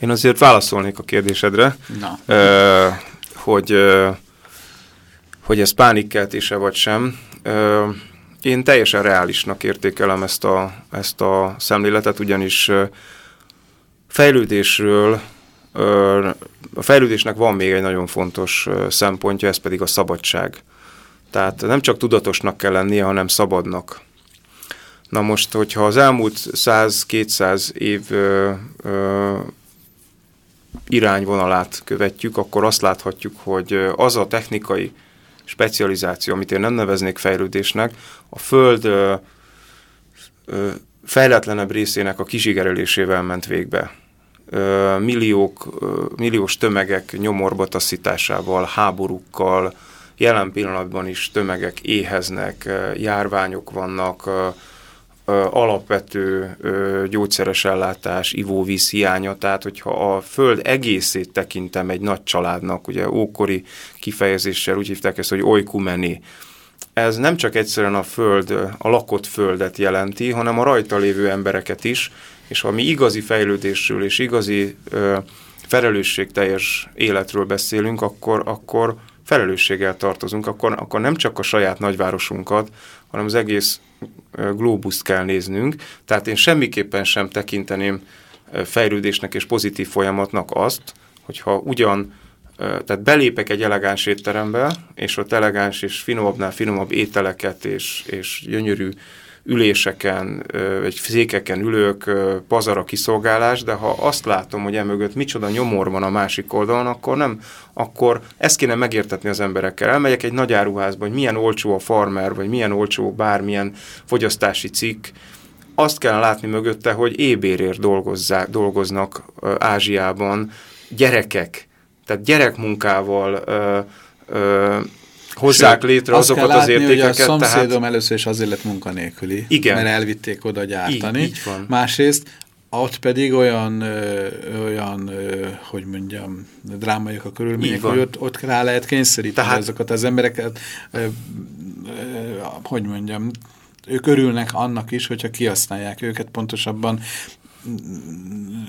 Én azért válaszolnék a kérdésedre, Na. Ö, hogy, ö, hogy ez pánikkeltése vagy sem. Ö, én teljesen reálisnak értékelem ezt a, ezt a szemléletet, ugyanis fejlődésről, a fejlődésnek van még egy nagyon fontos szempontja, ez pedig a szabadság. Tehát nem csak tudatosnak kell lennie, hanem szabadnak. Na most, hogyha az elmúlt 100-200 év ö, ö, irányvonalát követjük, akkor azt láthatjuk, hogy az a technikai specializáció, amit én nem neveznék fejlődésnek, a Föld ö, ö, fejletlenebb részének a kizsigerelésével ment végbe. Ö, milliók, ö, milliós tömegek nyomorba taszításával, háborúkkal, Jelen pillanatban is tömegek éheznek, járványok vannak, alapvető gyógyszeres ellátás, ivóvíz hiánya, tehát hogyha a föld egészét tekintem egy nagy családnak, ugye ókori kifejezéssel úgy hívták ezt, hogy oikumeni, ez nem csak egyszerűen a föld, a lakott földet jelenti, hanem a rajta lévő embereket is, és ha mi igazi fejlődésről és igazi ö, felelősségteljes életről beszélünk, akkor, akkor felelősséggel tartozunk, akkor, akkor nem csak a saját nagyvárosunkat, hanem az egész globuszt kell néznünk. Tehát én semmiképpen sem tekinteném fejlődésnek és pozitív folyamatnak azt, hogyha ugyan, tehát belépek egy elegáns étterembe, és ott elegáns és finomabbnál finomabb ételeket és, és gyönyörű üléseken, vagy székeken ülők, pazara kiszolgálás, de ha azt látom, hogy emögött micsoda nyomor van a másik oldalon, akkor nem, akkor ezt kéne megértetni az emberekkel. Elmegyek egy nagy áruházba, hogy milyen olcsó a farmer, vagy milyen olcsó bármilyen fogyasztási cikk, azt kell látni mögötte, hogy ébérért dolgoznak Ázsiában gyerekek, tehát gyerekmunkával ö, ö, hozzák Sőt, létre azokat látni, az értékeket. Hogy a szomszédom tehát... először is azért lett munkanélküli, igen. mert elvitték oda gyártani. Így, így van. Másrészt ott pedig olyan, ö, olyan ö, hogy mondjam, drámaiak a körülmények, hogy ott, ott rá lehet kényszeríteni Tehát... azokat az embereket, ö, ö, hogy mondjam, ők örülnek annak is, hogyha kihasználják őket, pontosabban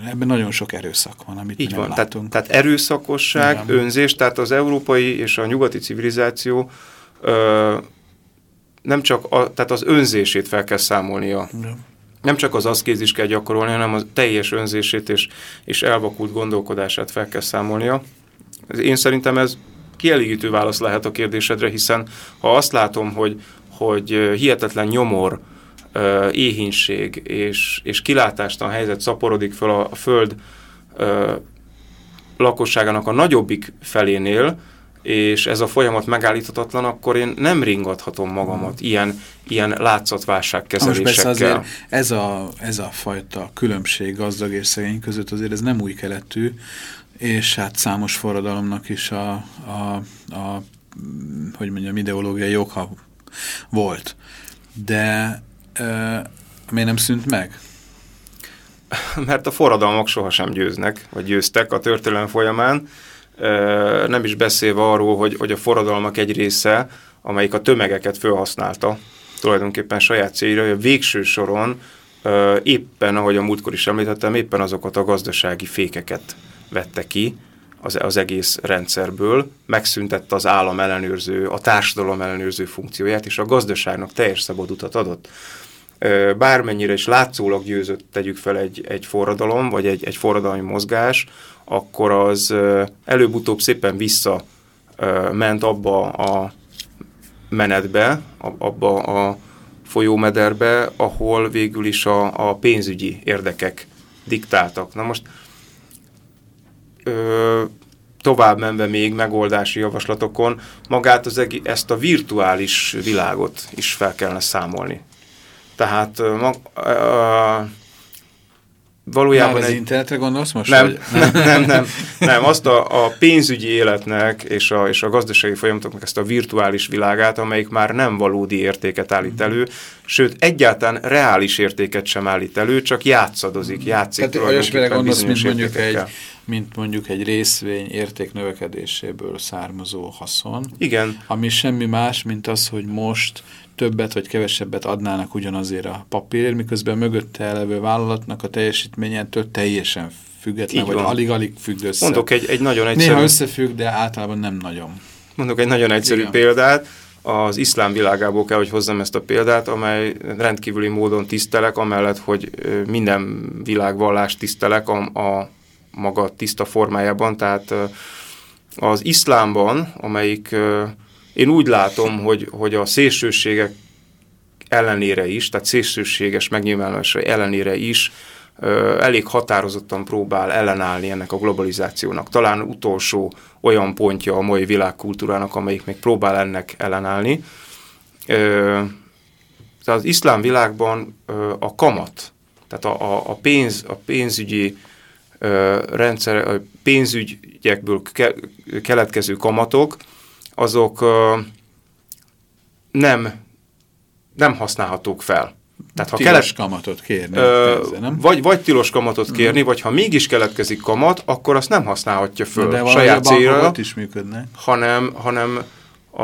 ebben nagyon sok erőszak van, amit Így van, látunk. Tehát, tehát erőszakosság, Igen. önzés, tehát az európai és a nyugati civilizáció ö, nem csak a, tehát az önzését fel kell számolnia. Igen. Nem csak az aszkézis kell gyakorolni, hanem a teljes önzését és, és elvakult gondolkodását fel kell számolnia. Én szerintem ez kielégítő válasz lehet a kérdésedre, hiszen ha azt látom, hogy, hogy hihetetlen nyomor, éhínség és, és kilátástalan helyzet szaporodik föl a, a Föld lakosságának a nagyobbik felénél, és ez a folyamat megállíthatatlan, akkor én nem ringathatom magamat mm. ilyen, ilyen látszatválságkezelésekkel. Most azért ez a, ez a fajta különbség gazdag és szegény között azért ez nem új keletű, és hát számos forradalomnak is a, a, a hogy mondjam, ideológiai oka volt. De miért nem szűnt meg? Mert a forradalmak sohasem győznek, vagy győztek a történelem folyamán. Nem is beszélve arról, hogy, hogy a forradalmak egy része, amelyik a tömegeket felhasználta, tulajdonképpen saját célra, hogy a végső soron éppen, ahogy a múltkor is említettem, éppen azokat a gazdasági fékeket vette ki, az, az egész rendszerből, megszüntette az állam ellenőrző, a társadalom ellenőrző funkcióját, és a gazdaságnak teljes szabad utat adott. Bármennyire is látszólag győzött, tegyük fel egy, egy forradalom, vagy egy, egy forradalmi mozgás, akkor az előbb-utóbb szépen vissza ment abba a menetbe, abba a folyómederbe, ahol végül is a, a pénzügyi érdekek diktáltak. Na most ö, tovább menve még megoldási javaslatokon, magát az ezt a virtuális világot is fel kellene számolni. Tehát mag, ö, valójában... Már az egy... internetre gondolsz most? Nem, vagy? nem, nem, nem, nem. Azt a, a pénzügyi életnek és a, és a gazdasági folyamatoknak ezt a virtuális világát, amelyik már nem valódi értéket állít elő, sőt, egyáltalán reális értéket sem állít elő, csak játszadozik, játszik. Tehát olyasmire gondolsz, mint mondjuk egy mint mondjuk egy részvény érték növekedéséből származó haszon. Igen. Ami semmi más, mint az, hogy most többet vagy kevesebbet adnának ugyanazért a papírért, miközben mögötte elevő vállalatnak a teljesítményentől teljesen független, Így vagy alig-alig függ össze. Mondok egy, egy nagyon egyszerű... Néha összefügg, de általában nem nagyon. Mondok egy nagyon egyszerű Igen. példát. Az iszlám világából kell, hogy hozzam ezt a példát, amely rendkívüli módon tisztelek, amellett, hogy minden világvallást tisztelek a, a maga tiszta formájában, tehát az iszlámban, amelyik én úgy látom, hogy, hogy a szélsőségek ellenére is, tehát szélsőséges megnyilvánulása ellenére is elég határozottan próbál ellenállni ennek a globalizációnak. Talán utolsó olyan pontja a mai világkultúrának, amelyik még próbál ennek ellenállni. Tehát az iszlám világban a kamat, tehát a, a, a, pénz, a pénzügyi rendszer, a pénzügyekből ke, keletkező kamatok, azok nem, nem használhatók fel. Tehát, ha tilos kelet, kamatot kérni. Ö, pénze, nem? Vagy, vagy tilos kamatot kérni, mm. vagy ha mégis keletkezik kamat, akkor azt nem használhatja föl de saját célra. is működne. Hanem, hanem, a,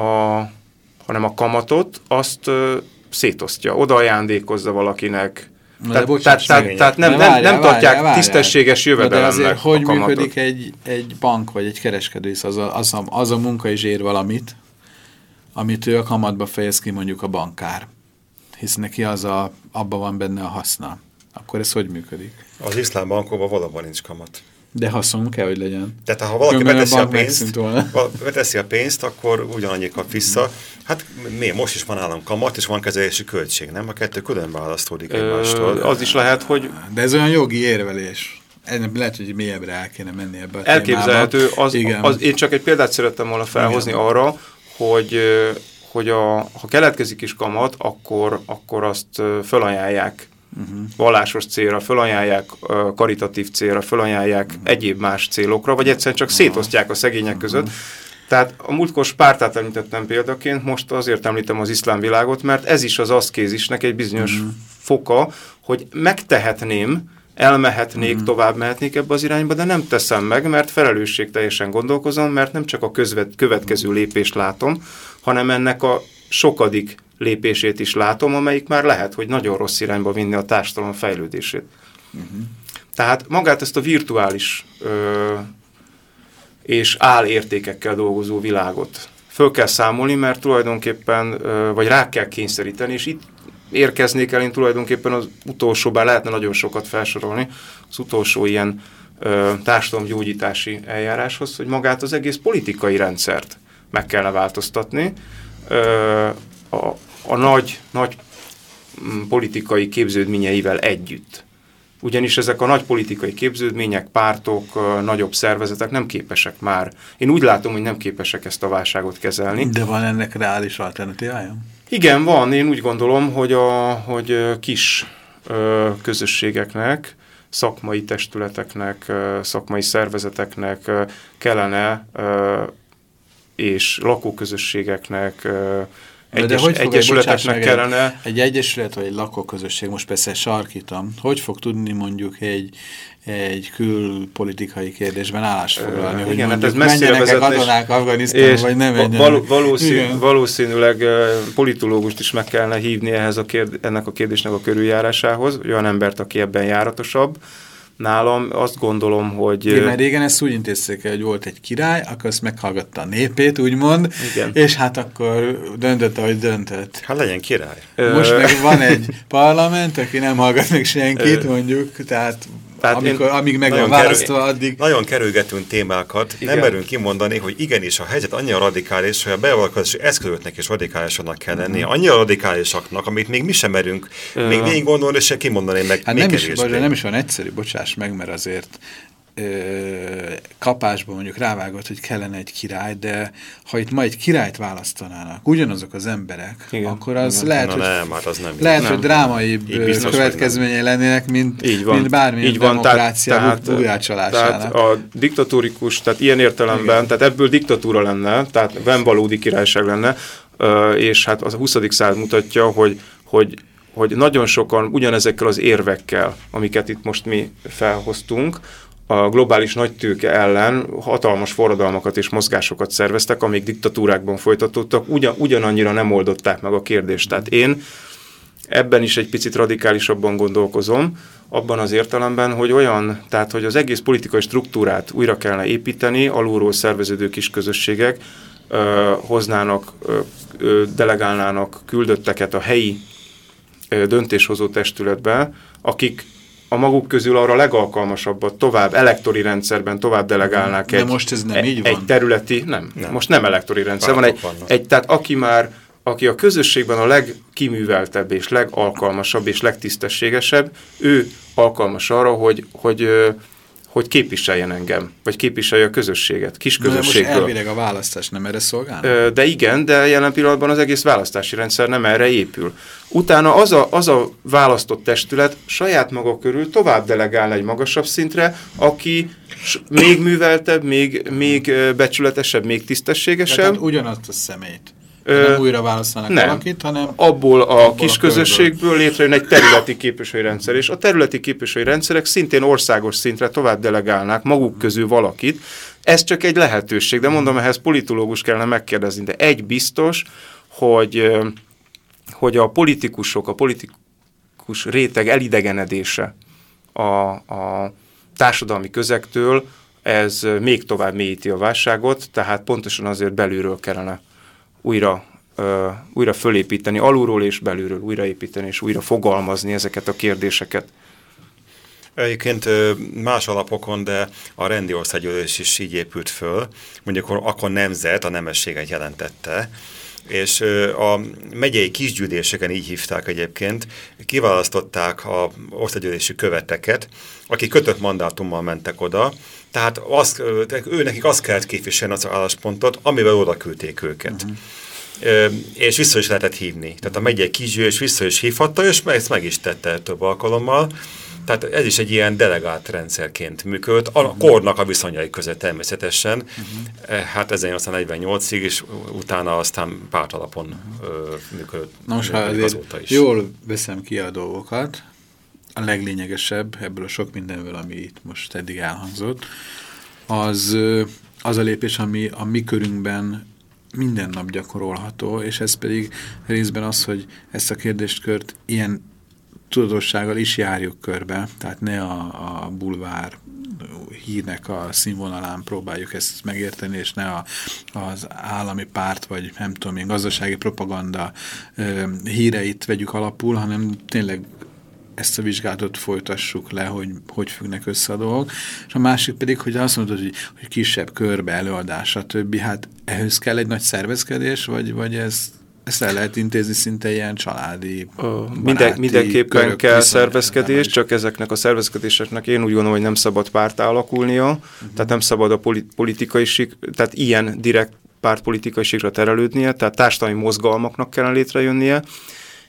hanem a kamatot azt ö, szétosztja, oda ajándékozza valakinek, Na tehát, bocsánat, tehát, tehát nem, nem, nem tartják várjál, tisztességes jövedelemnek de azért hogy működik egy, egy bank vagy egy kereskedő, az a, az, a, az a munka is ér valamit, amit ő a kamatba fejez ki mondjuk a bankár. Hisz neki az a, abban van benne a haszna. Akkor ez hogy működik? Az iszlám bankokban valóban nincs kamat. De haszon kell, hogy legyen. Tehát ha valaki beteszi a, pénzt, beteszi a pénzt, akkor ugyanannyi kap vissza. Hát mi, most is van állam kamat, és van kezelési költség, nem? A kettő külön választódik egymástól. Az is lehet, hogy... De ez olyan jogi érvelés. Lehet, hogy mélyebbre el kéne menni ebbe a Elképzelhető. Az, Igen. Az, én csak egy példát szerettem volna felhozni Igen. arra, hogy, hogy a, ha keletkezik is kamat, akkor, akkor azt fölajánlják uh-huh. vallásos célra, fölajánlják karitatív célra, fölajánlják uh-huh. egyéb más célokra, vagy egyszerűen csak uh-huh. szétosztják a szegények uh-huh. között. Tehát a múltkor Spártát említettem példaként, most azért említem az iszlám világot, mert ez is az aszkézisnek egy bizonyos uh-huh. foka, hogy megtehetném, elmehetnék, mm. tovább mehetnék ebbe az irányba, de nem teszem meg, mert felelősség teljesen gondolkozom, mert nem csak a közvet, következő lépést látom, hanem ennek a sokadik lépését is látom, amelyik már lehet, hogy nagyon rossz irányba vinni a társadalom fejlődését. Mm-hmm. Tehát magát ezt a virtuális ö, és álértékekkel dolgozó világot föl kell számolni, mert tulajdonképpen, ö, vagy rá kell kényszeríteni, és itt érkeznék el én tulajdonképpen az utolsó, bár lehetne nagyon sokat felsorolni, az utolsó ilyen ö, társadalomgyógyítási eljáráshoz, hogy magát az egész politikai rendszert meg kellene változtatni. Ö, a, a nagy, nagy mm, politikai képződményeivel együtt. Ugyanis ezek a nagy politikai képződmények, pártok, nagyobb szervezetek nem képesek már. Én úgy látom, hogy nem képesek ezt a válságot kezelni. De van ennek reális alternatívája? Igen, van. Én úgy gondolom, hogy a hogy kis közösségeknek, szakmai testületeknek, szakmai szervezeteknek kellene és lakóközösségeknek egyes, de hogy egyesületeknek kellene... Egy egyesület vagy egy lakóközösség, most persze sarkítam, hogy fog tudni mondjuk egy, egy külpolitikai kérdésben állásfoglalni, uh, hogy igen, hát ez menjenek-e katonák Afganisztánba, vagy nem menjenek. Val valószín, valószínűleg politológust is meg kellene hívni ehhez a kérd ennek a kérdésnek a körüljárásához, olyan embert, aki ebben járatosabb, nálam azt gondolom, hogy... Igen, mert régen ezt úgy intézték el, hogy volt egy király, akkor azt meghallgatta a népét, úgymond, Igen. és hát akkor döntött, ahogy döntött. Hát legyen király. Most meg van egy parlament, aki nem hallgat meg senkit, mondjuk, tehát tehát Amikor, amíg meg van választva, addig... Nagyon kerülgetünk témákat, Igen. nem merünk kimondani, hogy igenis a helyzet annyira radikális, hogy a beavatkozási eszközöknek is radikálisanak kell lenni. Uh-huh. Annyira radikálisaknak, amit még mi sem merünk uh. még végig gondolni, és se kimondani meg hát nem is, nem is van egyszerű, bocsáss meg, mert azért kapásban mondjuk rávágott, hogy kellene egy király, de ha itt ma egy királyt választanának, ugyanazok az emberek, Igen. akkor az Igen. lehet, Na, hogy, nem, hát az nem lehet, nem. hogy drámaibb következményei lennének, mint, így van. mint bármilyen így van. demokrácia tehát, tehát a diktatórikus, tehát ilyen értelemben, Igen. tehát ebből diktatúra lenne, tehát nem valódi királyság lenne, és hát az a 20. század mutatja, hogy, hogy hogy nagyon sokan ugyanezekkel az érvekkel, amiket itt most mi felhoztunk, a globális nagytőke ellen hatalmas forradalmakat és mozgásokat szerveztek, amik diktatúrákban folytatódtak, ugyan, ugyanannyira nem oldották meg a kérdést. Tehát én ebben is egy picit radikálisabban gondolkozom, abban az értelemben, hogy olyan, tehát hogy az egész politikai struktúrát újra kellene építeni, alulról szerveződő kis közösségek ö, hoznának, ö, ö, delegálnának küldötteket a helyi ö, döntéshozó testületbe, akik a maguk közül arra legalkalmasabbat tovább elektori rendszerben tovább delegálnák De egy, most ez nem így van. egy területi, nem, nem, most nem elektori rendszer van, egy, egy, tehát aki már, aki a közösségben a legkiműveltebb és legalkalmasabb és legtisztességesebb, ő alkalmas arra, hogy, hogy hogy képviseljen engem, vagy képviselje a közösséget, kis közösségből. De most elvileg a választás nem erre szolgál? De igen, de jelen pillanatban az egész választási rendszer nem erre épül. Utána az a, az a választott testület saját maga körül tovább delegál egy magasabb szintre, aki még műveltebb, még, még becsületesebb, még tisztességesebb. Tehát ugyanazt a szemét nem újra választanak nem. valakit, hanem... Abból a abból kis a közösségből létrejön egy területi képviselői rendszer, és a területi képviselői rendszerek szintén országos szintre tovább delegálnák maguk közül valakit. Ez csak egy lehetőség, de mondom, ehhez politológus kellene megkérdezni, de egy biztos, hogy, hogy a politikusok, a politikus réteg elidegenedése a, a társadalmi közektől, ez még tovább mélyíti a válságot, tehát pontosan azért belülről kellene újra, uh, újra fölépíteni, alulról és belülről újraépíteni, és újra fogalmazni ezeket a kérdéseket. Egyébként más alapokon, de a rendi országgyűlés is így épült föl, mondjuk akkor, nemzet a nemességet jelentette, és a megyei kisgyűléseken így hívták egyébként, kiválasztották a országgyűlési követeket, akik kötött mandátummal mentek oda, tehát az, ő nekik azt kellett képviselni az álláspontot, amivel oda küldték őket. Uh -huh. Ö, és vissza is lehetett hívni. Tehát a megyei kisgyűlés vissza is hívhatta, és ezt meg is tette több alkalommal. Tehát ez is egy ilyen delegált rendszerként működt, a uh-huh. kornak a viszonyai között természetesen, uh-huh. hát 1848-ig, és utána aztán pártalapon uh-huh. működött. Na most, azért is. jól veszem ki a dolgokat, a leglényegesebb ebből a sok mindenből, ami itt most eddig elhangzott, az, az a lépés, ami a mi körünkben minden nap gyakorolható, és ez pedig részben az, hogy ezt a kérdéskört ilyen tudatossággal is járjuk körbe, tehát ne a, a bulvár hírnek a színvonalán próbáljuk ezt megérteni, és ne a, az állami párt, vagy nem tudom én, gazdasági propaganda ö, híreit vegyük alapul, hanem tényleg ezt a vizsgálatot folytassuk le, hogy hogy függnek össze a dolgok. És a másik pedig, hogy azt mondod, hogy, hogy kisebb körbe, előadás, stb. Hát ehhez kell egy nagy szervezkedés, vagy, vagy ez ezt el lehet intézni szinte ilyen családi, Minden, Mindenképpen kell szervezkedés, csak ezeknek a szervezkedéseknek én úgy gondolom, hogy nem szabad párt alakulnia, uh mhm. -huh. tehát nem szabad a politikai sik, tehát ilyen direkt pártpolitikai sikra terelődnie, tehát társadalmi mozgalmaknak kellene létrejönnie,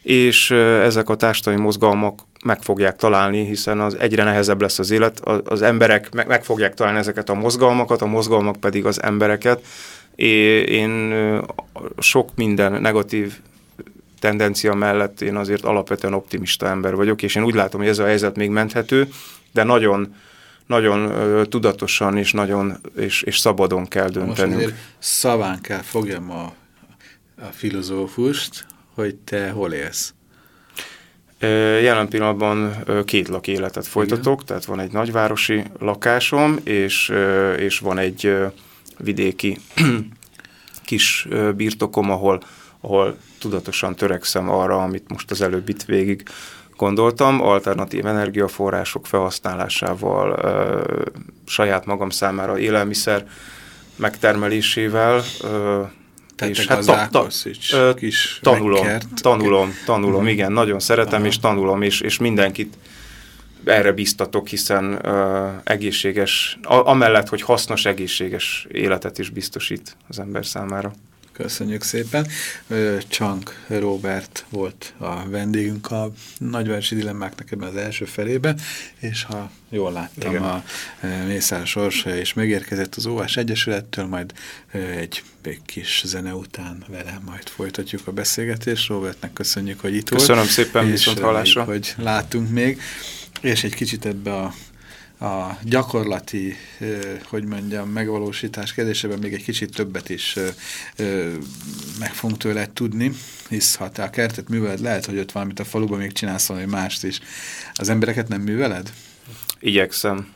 és ezek a társadalmi mozgalmak meg fogják találni, hiszen az egyre nehezebb lesz az élet, az emberek meg, meg fogják találni ezeket a mozgalmakat, a mozgalmak pedig az embereket. Én sok minden negatív tendencia mellett én azért alapvetően optimista ember vagyok, és én úgy látom, hogy ez a helyzet még menthető, de nagyon nagyon tudatosan és, nagyon, és, és szabadon kell döntenünk. Most szaván kell fogjam a, a filozófust, hogy te hol élsz? Jelen pillanatban két lakéletet folytatok, Igen. tehát van egy nagyvárosi lakásom, és, és van egy vidéki kis birtokom, ahol, ahol tudatosan törekszem arra, amit most az előbb itt végig gondoltam, alternatív energiaforrások felhasználásával, saját magam számára élelmiszer megtermelésével, tehát és hát ta, ta, ö, kis tanulom, megkert. tanulom, tanulom, uh-huh. igen, nagyon szeretem, Aha. és tanulom, és, és mindenkit erre biztatok, hiszen egészséges, amellett, hogy hasznos, egészséges életet is biztosít az ember számára. Köszönjük szépen. Csank Robert volt a vendégünk a nagyvárosi dilemmáknak ebben az első felében, és ha jól láttam, Igen. a Mészár sorsa és megérkezett az Óvás Egyesülettől, majd egy, egy kis zene után vele majd folytatjuk a beszélgetést. Robertnek köszönjük, hogy itt Köszönöm volt. Köszönöm szépen, viszont hallásra. hogy látunk még, és egy kicsit ebbe a a gyakorlati, hogy mondjam, megvalósítás kérdésében még egy kicsit többet is meg fogunk tőle tudni, hisz ha te a kertet műveled, lehet, hogy ott valamit a faluban még csinálsz valami mást is. Az embereket nem műveled? Igyekszem.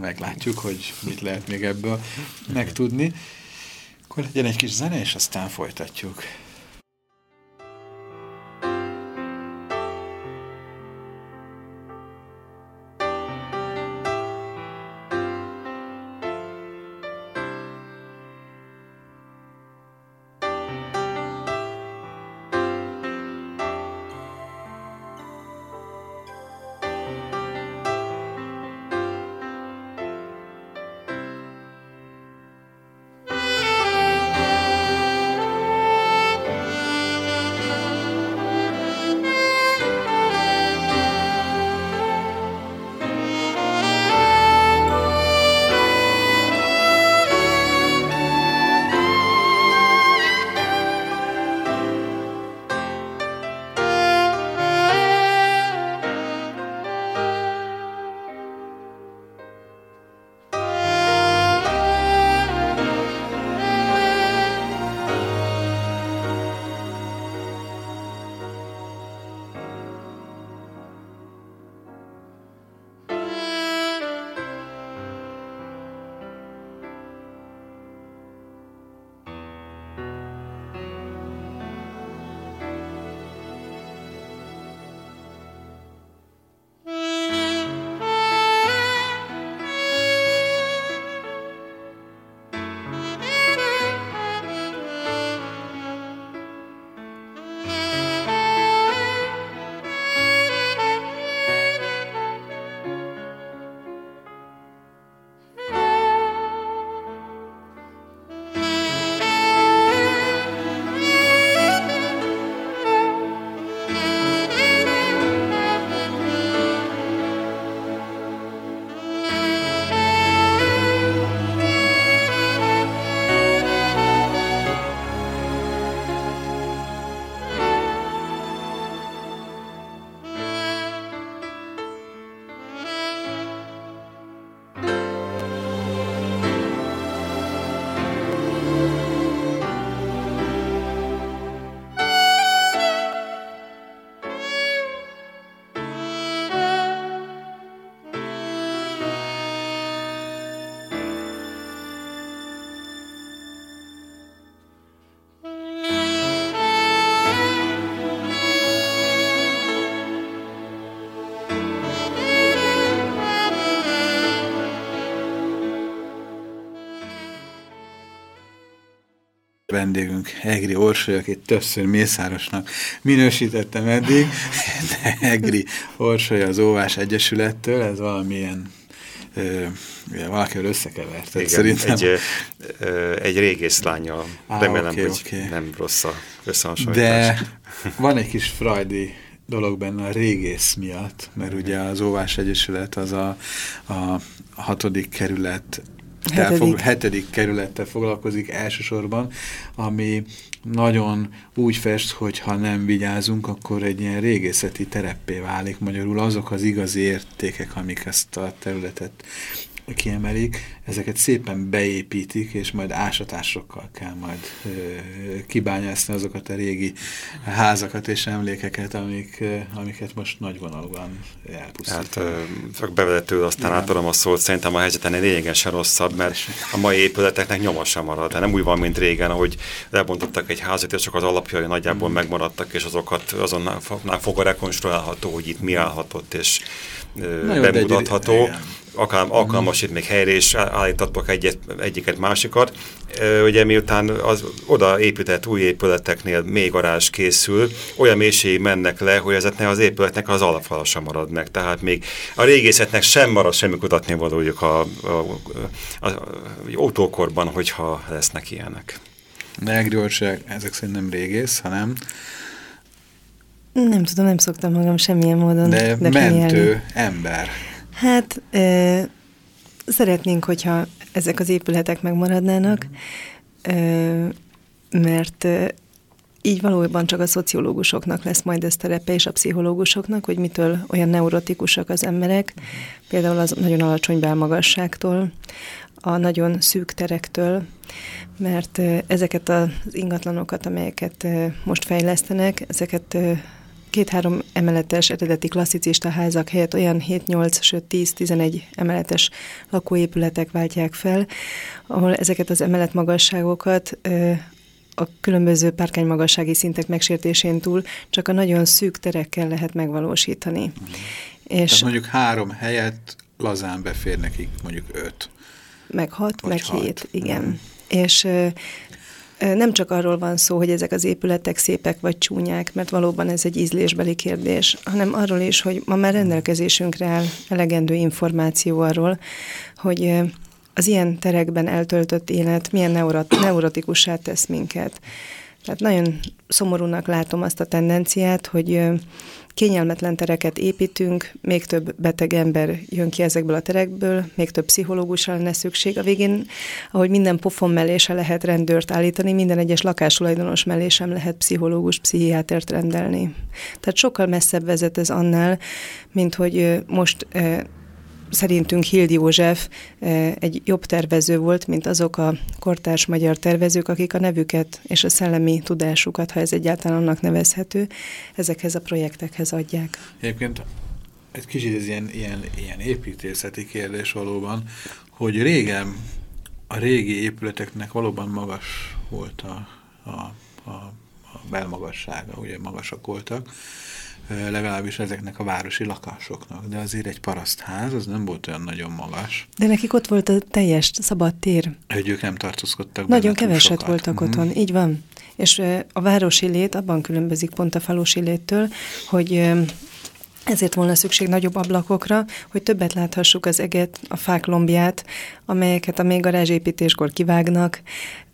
Meglátjuk, hogy mit lehet még ebből megtudni. Akkor legyen egy kis zene, és aztán folytatjuk. Vendégünk Egri Orsoly, akit többször Mészárosnak minősítettem eddig, de Egri Orsoly az Óvás Egyesülettől, ez valamilyen ö, valakivel összekevert. Igen, szerintem. Egy, ö, egy régészlányjal. Remélem, okay, hogy okay. nem rossz a összehasonlítás. De van egy kis frajdi dolog benne a régész miatt, mert ugye az Óvás Egyesület az a, a hatodik kerület hetedik. Fog, hetedik kerülettel foglalkozik elsősorban, ami nagyon úgy fest, hogy ha nem vigyázunk, akkor egy ilyen régészeti tereppé válik. Magyarul azok az igazi értékek, amik ezt a területet kiemelik, ezeket szépen beépítik, és majd ásatásokkal kell majd ö, kibányászni azokat a régi házakat és emlékeket, amik, ö, amiket most nagyvonalúan elpusztítanak. Hát csak bevezető, aztán átadom a szót, szerintem a helyzeten lényegesen rosszabb, mert a mai épületeknek nyoma sem marad. Nem úgy van, mint régen, ahogy lebontottak egy házat, és csak az alapjai nagyjából mm. megmaradtak, és azokat azonnal fogva rekonstruálható, hogy itt mi állhatott, és bemutatható. Egy, alkalmas itt még helyre is állítottak egyet, egyiket másikat. Ugye miután az oda épített új épületeknél még garázs készül, olyan mélységig mennek le, hogy ezeknek az épületnek az alapfala sem marad meg. Tehát még a régészetnek sem marad semmi kutatni valójuk a, a, a, a, a autókorban, hogyha lesznek ilyenek. Negrőrság, ezek szerint nem régész, hanem nem tudom, nem szoktam magam semmilyen módon De mentő ember. Hát e, szeretnénk, hogyha ezek az épületek megmaradnának, e, mert e, így valójában csak a szociológusoknak lesz majd ez terepe, és a pszichológusoknak, hogy mitől olyan neurotikusak az emberek, például az nagyon alacsony belmagasságtól, a nagyon szűk terektől, mert ezeket az ingatlanokat, amelyeket most fejlesztenek, ezeket két-három emeletes eredeti klasszicista házak helyett olyan 7-8, sőt 10-11 emeletes lakóépületek váltják fel, ahol ezeket az emelet magasságokat a különböző párkánymagassági szintek megsértésén túl csak a nagyon szűk terekkel lehet megvalósítani. Mm. És Tehát mondjuk három helyet lazán befér nekik mondjuk öt. Meg hat, meg hat. hét, igen. Mm. És nem csak arról van szó, hogy ezek az épületek szépek vagy csúnyák, mert valóban ez egy ízlésbeli kérdés, hanem arról is, hogy ma már rendelkezésünkre áll elegendő információ arról, hogy az ilyen terekben eltöltött élet milyen neurot, neurotikussá tesz minket. Tehát nagyon szomorúnak látom azt a tendenciát, hogy kényelmetlen tereket építünk, még több beteg ember jön ki ezekből a terekből, még több pszichológusra lenne szükség. A végén, ahogy minden pofon mellése lehet rendőrt állítani, minden egyes lakástulajdonos mellé sem lehet pszichológus, pszichiátert rendelni. Tehát sokkal messzebb vezet ez annál, mint hogy most szerintünk Hildi József eh, egy jobb tervező volt, mint azok a kortárs magyar tervezők, akik a nevüket és a szellemi tudásukat, ha ez egyáltalán annak nevezhető, ezekhez a projektekhez adják. Egyébként egy kicsit ez ilyen, ilyen, ilyen építészeti kérdés valóban, hogy régen a régi épületeknek valóban magas volt a, a, a, a belmagassága, ugye magasak voltak, legalábbis ezeknek a városi lakásoknak, de azért egy parasztház, az nem volt olyan nagyon magas. De nekik ott volt a teljes szabad tér. Hogy ők nem tartózkodtak Nagyon keveset sokat. voltak mm. otthon, így van. És a városi lét abban különbözik pont a falusi léttől, hogy ezért volna szükség nagyobb ablakokra, hogy többet láthassuk az eget, a fák lombját, amelyeket a még garázsépítéskor kivágnak.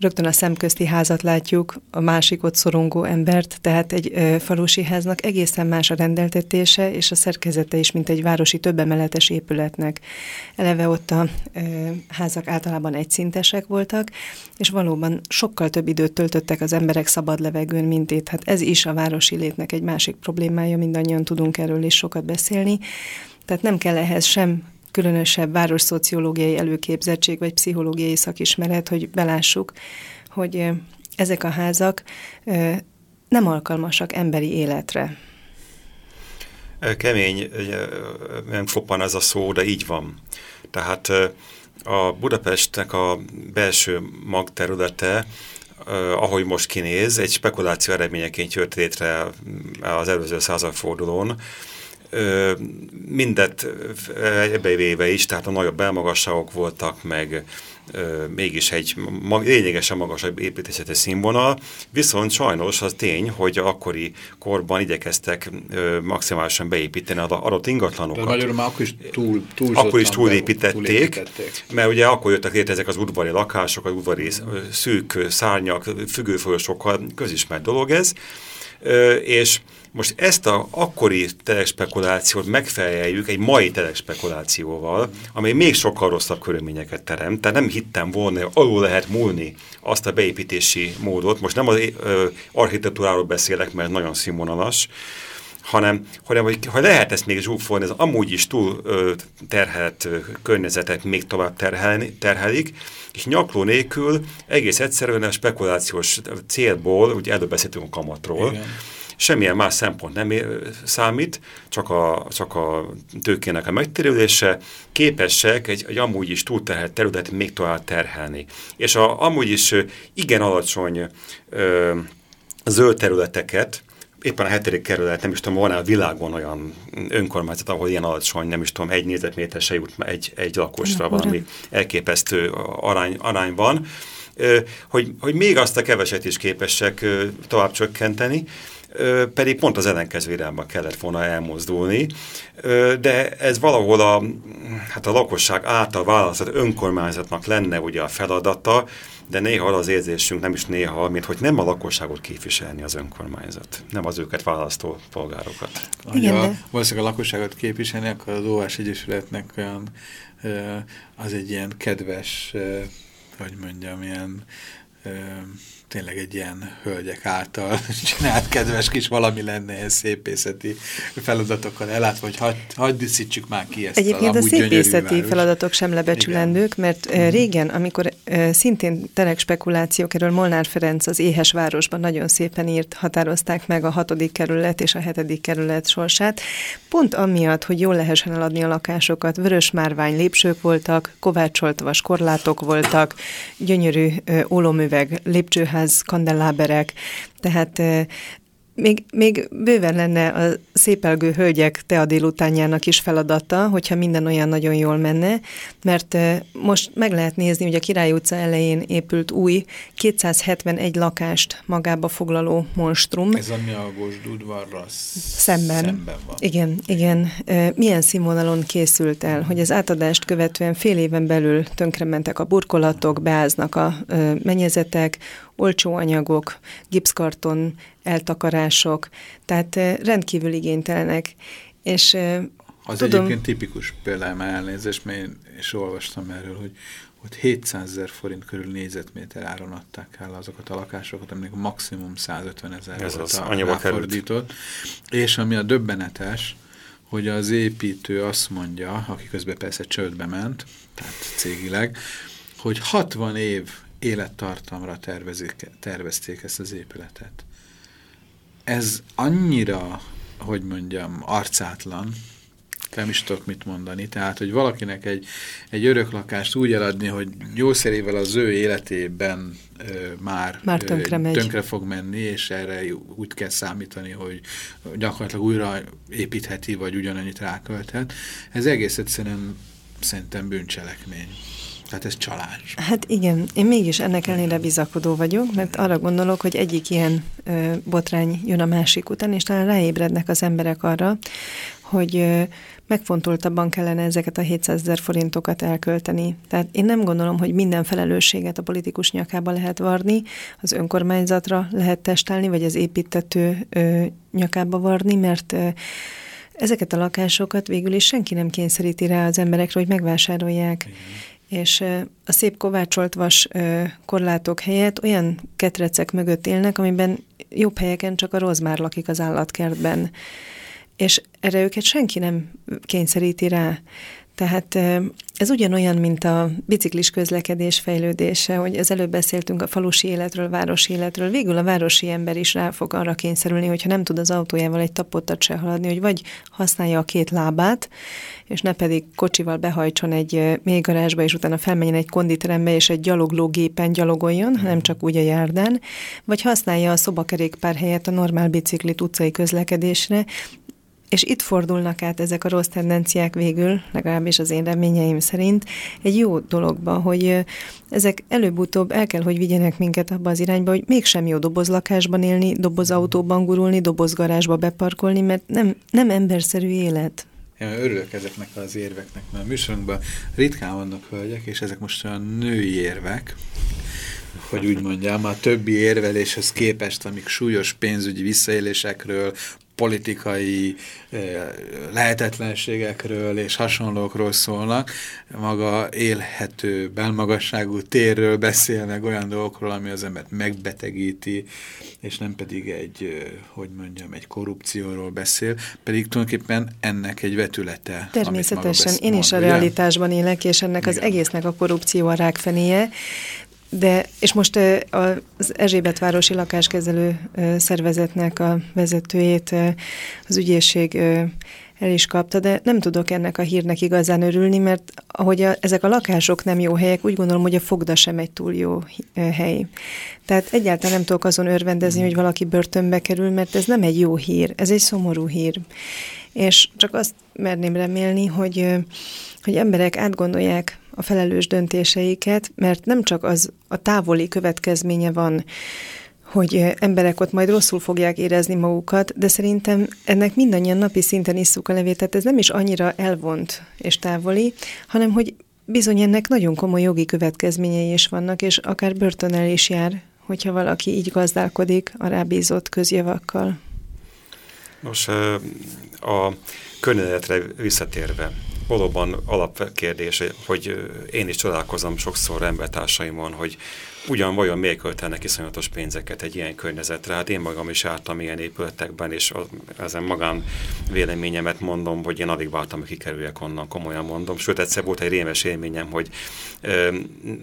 Rögtön a szemközti házat látjuk, a másik ott szorongó embert, tehát egy ö, falusi háznak egészen más a rendeltetése és a szerkezete is, mint egy városi többemeletes épületnek. Eleve ott a ö, házak általában egyszintesek voltak, és valóban sokkal több időt töltöttek az emberek szabad levegőn, mint itt. Hát ez is a városi létnek egy másik problémája, mindannyian tudunk erről is sokat beszélni. Tehát nem kell ehhez sem különösebb városszociológiai előképzettség vagy pszichológiai szakismeret, hogy belássuk, hogy ezek a házak nem alkalmasak emberi életre. Kemény, nem koppan ez a szó, de így van. Tehát a Budapestnek a belső magterülete, ahogy most kinéz, egy spekuláció eredményeként jött létre az előző századfordulón, mindet ebbevéve is, tehát a nagyobb elmagasságok voltak, meg mégis egy mag, lényegesen magasabb építészeti színvonal, viszont sajnos az tény, hogy akkori korban igyekeztek ö, maximálisan beépíteni az adott ingatlanokat. De magyarul már akkor is túl, Akkor is túlépítették, túlépítették, mert ugye akkor jöttek létre ezek az udvari lakások, az udvari szűk szárnyak, függőfolyosokkal, közismert dolog ez, ö, és most ezt a akkori telekspekulációt megfeleljük egy mai telekspekulációval, amely még sokkal rosszabb körülményeket teremt, tehát nem hittem volna, hogy alul lehet múlni azt a beépítési módot. Most nem az ö, architektúráról beszélek, mert nagyon színvonalas, hanem, hanem hogy, hogy lehet ezt még zsúfolni, ez amúgy is túl ö, terhelt ö, környezetet még tovább terhelni, terhelik, és nyakló nélkül egész egyszerűen a spekulációs célból, ugye előbb beszéltünk a kamatról, Igen Semmilyen más szempont nem számít, csak a, csak a tőkének a megterülése, képesek egy, egy amúgy is túlterhelt területet még tovább terhelni. És a, amúgy is igen alacsony ö, zöld területeket, éppen a hetedik kerület, nem is tudom, van a világon olyan önkormányzat, ahol ilyen alacsony, nem is tudom, egy négyzetméter se jut egy, egy lakosra, valami elképesztő arány, arány van, hogy, hogy még azt a keveset is képesek tovább csökkenteni, pedig pont az ellenkező irányba kellett volna elmozdulni, de ez valahol a, hát a lakosság által választott önkormányzatnak lenne ugye a feladata, de néha az érzésünk, nem is néha, mint hogy nem a lakosságot képviselni az önkormányzat, nem az őket választó polgárokat. Igen, ha valószínűleg a lakosságot képviselni, akkor az Óvás Egyesületnek olyan, az egy ilyen kedves, hogy mondjam, ilyen tényleg egy ilyen hölgyek által csinált kedves kis valami lenne ilyen szépészeti feladatokkal. Ellátva, hogy hagy, hagyd diszítsük már ki ezt Egyébként a, a szépészeti feladatok sem lebecsülendők, Igen. mert uh, régen, amikor uh, szintén terek spekulációk, erről Molnár Ferenc az Éhes városban nagyon szépen írt, határozták meg a hatodik kerület és a hetedik kerület sorsát, pont amiatt, hogy jól lehessen eladni a lakásokat, vörös márvány lépcsők voltak, kovácsolt vas korlátok voltak, gyönyörű uh, ólomüveg lépcsőház színház, kandelláberek, tehát még, még bőven lenne a szépelgő hölgyek tea délutánjának is feladata, hogyha minden olyan nagyon jól menne, mert most meg lehet nézni, hogy a Király utca elején épült új 271 lakást magába foglaló monstrum. Ez ami a Gosdudvarra szemben. szemben van. Igen, igen. Milyen színvonalon készült el, hogy az átadást követően fél éven belül tönkrementek a burkolatok, beáznak a mennyezetek, olcsó anyagok, gipszkarton eltakarások, tehát rendkívül igénytelenek. És az tudom, egyébként tipikus például elnézést, mert én is olvastam erről, hogy ott 700 ezer forint körül négyzetméter áron adták el azokat a lakásokat, aminek maximum 150 ezer volt az a ráfordított. És ami a döbbenetes, hogy az építő azt mondja, aki közben persze csődbe ment, tehát cégileg, hogy 60 év élettartamra tervezik, tervezték ezt az épületet. Ez annyira, hogy mondjam, arcátlan, nem is tudok mit mondani. Tehát, hogy valakinek egy, egy örök lakást úgy eladni, hogy jószerével az ő életében ö, már, már tönkre, ö, tönkre fog menni, és erre úgy kell számítani, hogy gyakorlatilag újra építheti, vagy ugyanannyit rákölthet. Ez egész egyszerűen szerintem bűncselekmény. Tehát ez csalás. Hát igen, én mégis ennek ellenére bizakodó vagyok, mert arra gondolok, hogy egyik ilyen ö, botrány jön a másik után, és talán ráébrednek az emberek arra, hogy ö, megfontoltabban kellene ezeket a 700 ezer forintokat elkölteni. Tehát én nem gondolom, hogy minden felelősséget a politikus nyakába lehet varni, az önkormányzatra lehet testálni, vagy az építető ö, nyakába varni, mert ö, ezeket a lakásokat végül is senki nem kényszeríti rá az emberekre, hogy megvásárolják. Igen és a szép kovácsolt vas korlátok helyett olyan ketrecek mögött élnek, amiben jobb helyeken csak a rozmár lakik az állatkertben. És erre őket senki nem kényszeríti rá. Tehát ez ugyanolyan, mint a biciklis közlekedés fejlődése, hogy az előbb beszéltünk a falusi életről, városi életről. Végül a városi ember is rá fog arra kényszerülni, hogyha nem tud az autójával egy tapottat se haladni, hogy vagy használja a két lábát, és ne pedig kocsival behajtson egy mélygarázsba, és utána felmenjen egy konditerembe, és egy gyaloglógépen gyalogoljon, hanem csak úgy a járdán, vagy használja a szobakerékpár helyett a normál biciklit utcai közlekedésre, és itt fordulnak át ezek a rossz tendenciák végül, legalábbis az én reményeim szerint, egy jó dologba, hogy ezek előbb-utóbb el kell, hogy vigyenek minket abba az irányba, hogy mégsem jó dobozlakásban élni, dobozautóban gurulni, dobozgarázsba beparkolni, mert nem, nem emberszerű élet. Én örülök ezeknek az érveknek, mert a műsorunkban ritkán vannak hölgyek, és ezek most olyan női érvek, hogy úgy mondjam, a többi érveléshez képest, amik súlyos pénzügyi visszaélésekről, politikai eh, lehetetlenségekről és hasonlókról szólnak, maga élhető belmagasságú térről beszél meg olyan dolgokról, ami az embert megbetegíti, és nem pedig egy, hogy mondjam, egy korrupcióról beszél, pedig tulajdonképpen ennek egy vetülete. Természetesen, én is a realitásban élek, és ennek Igen. az egésznek a korrupció a rákfenéje, de, és most az Erzsébetvárosi lakáskezelő szervezetnek a vezetőjét az ügyészség el is kapta, de nem tudok ennek a hírnek igazán örülni, mert ahogy a, ezek a lakások nem jó helyek, úgy gondolom, hogy a fogda sem egy túl jó hely. Tehát egyáltalán nem tudok azon örvendezni, hogy valaki börtönbe kerül, mert ez nem egy jó hír, ez egy szomorú hír. És csak azt merném remélni, hogy, hogy emberek átgondolják a felelős döntéseiket, mert nem csak az a távoli következménye van, hogy emberek ott majd rosszul fogják érezni magukat, de szerintem ennek mindannyian napi szinten isszuk a levét, tehát ez nem is annyira elvont és távoli, hanem hogy bizony ennek nagyon komoly jogi következményei is vannak, és akár börtönel is jár, hogyha valaki így gazdálkodik a rábízott közjavakkal. Nos, a környezetre visszatérve, valóban alapkérdés, hogy én is csodálkozom sokszor embertársaimon, hogy ugyan vajon miért költenek iszonyatos pénzeket egy ilyen környezetre? Hát én magam is álltam ilyen épületekben, és ezen magán véleményemet mondom, hogy én alig vártam, hogy kikerüljek onnan, komolyan mondom. Sőt, egyszer volt egy rémes élményem, hogy ö,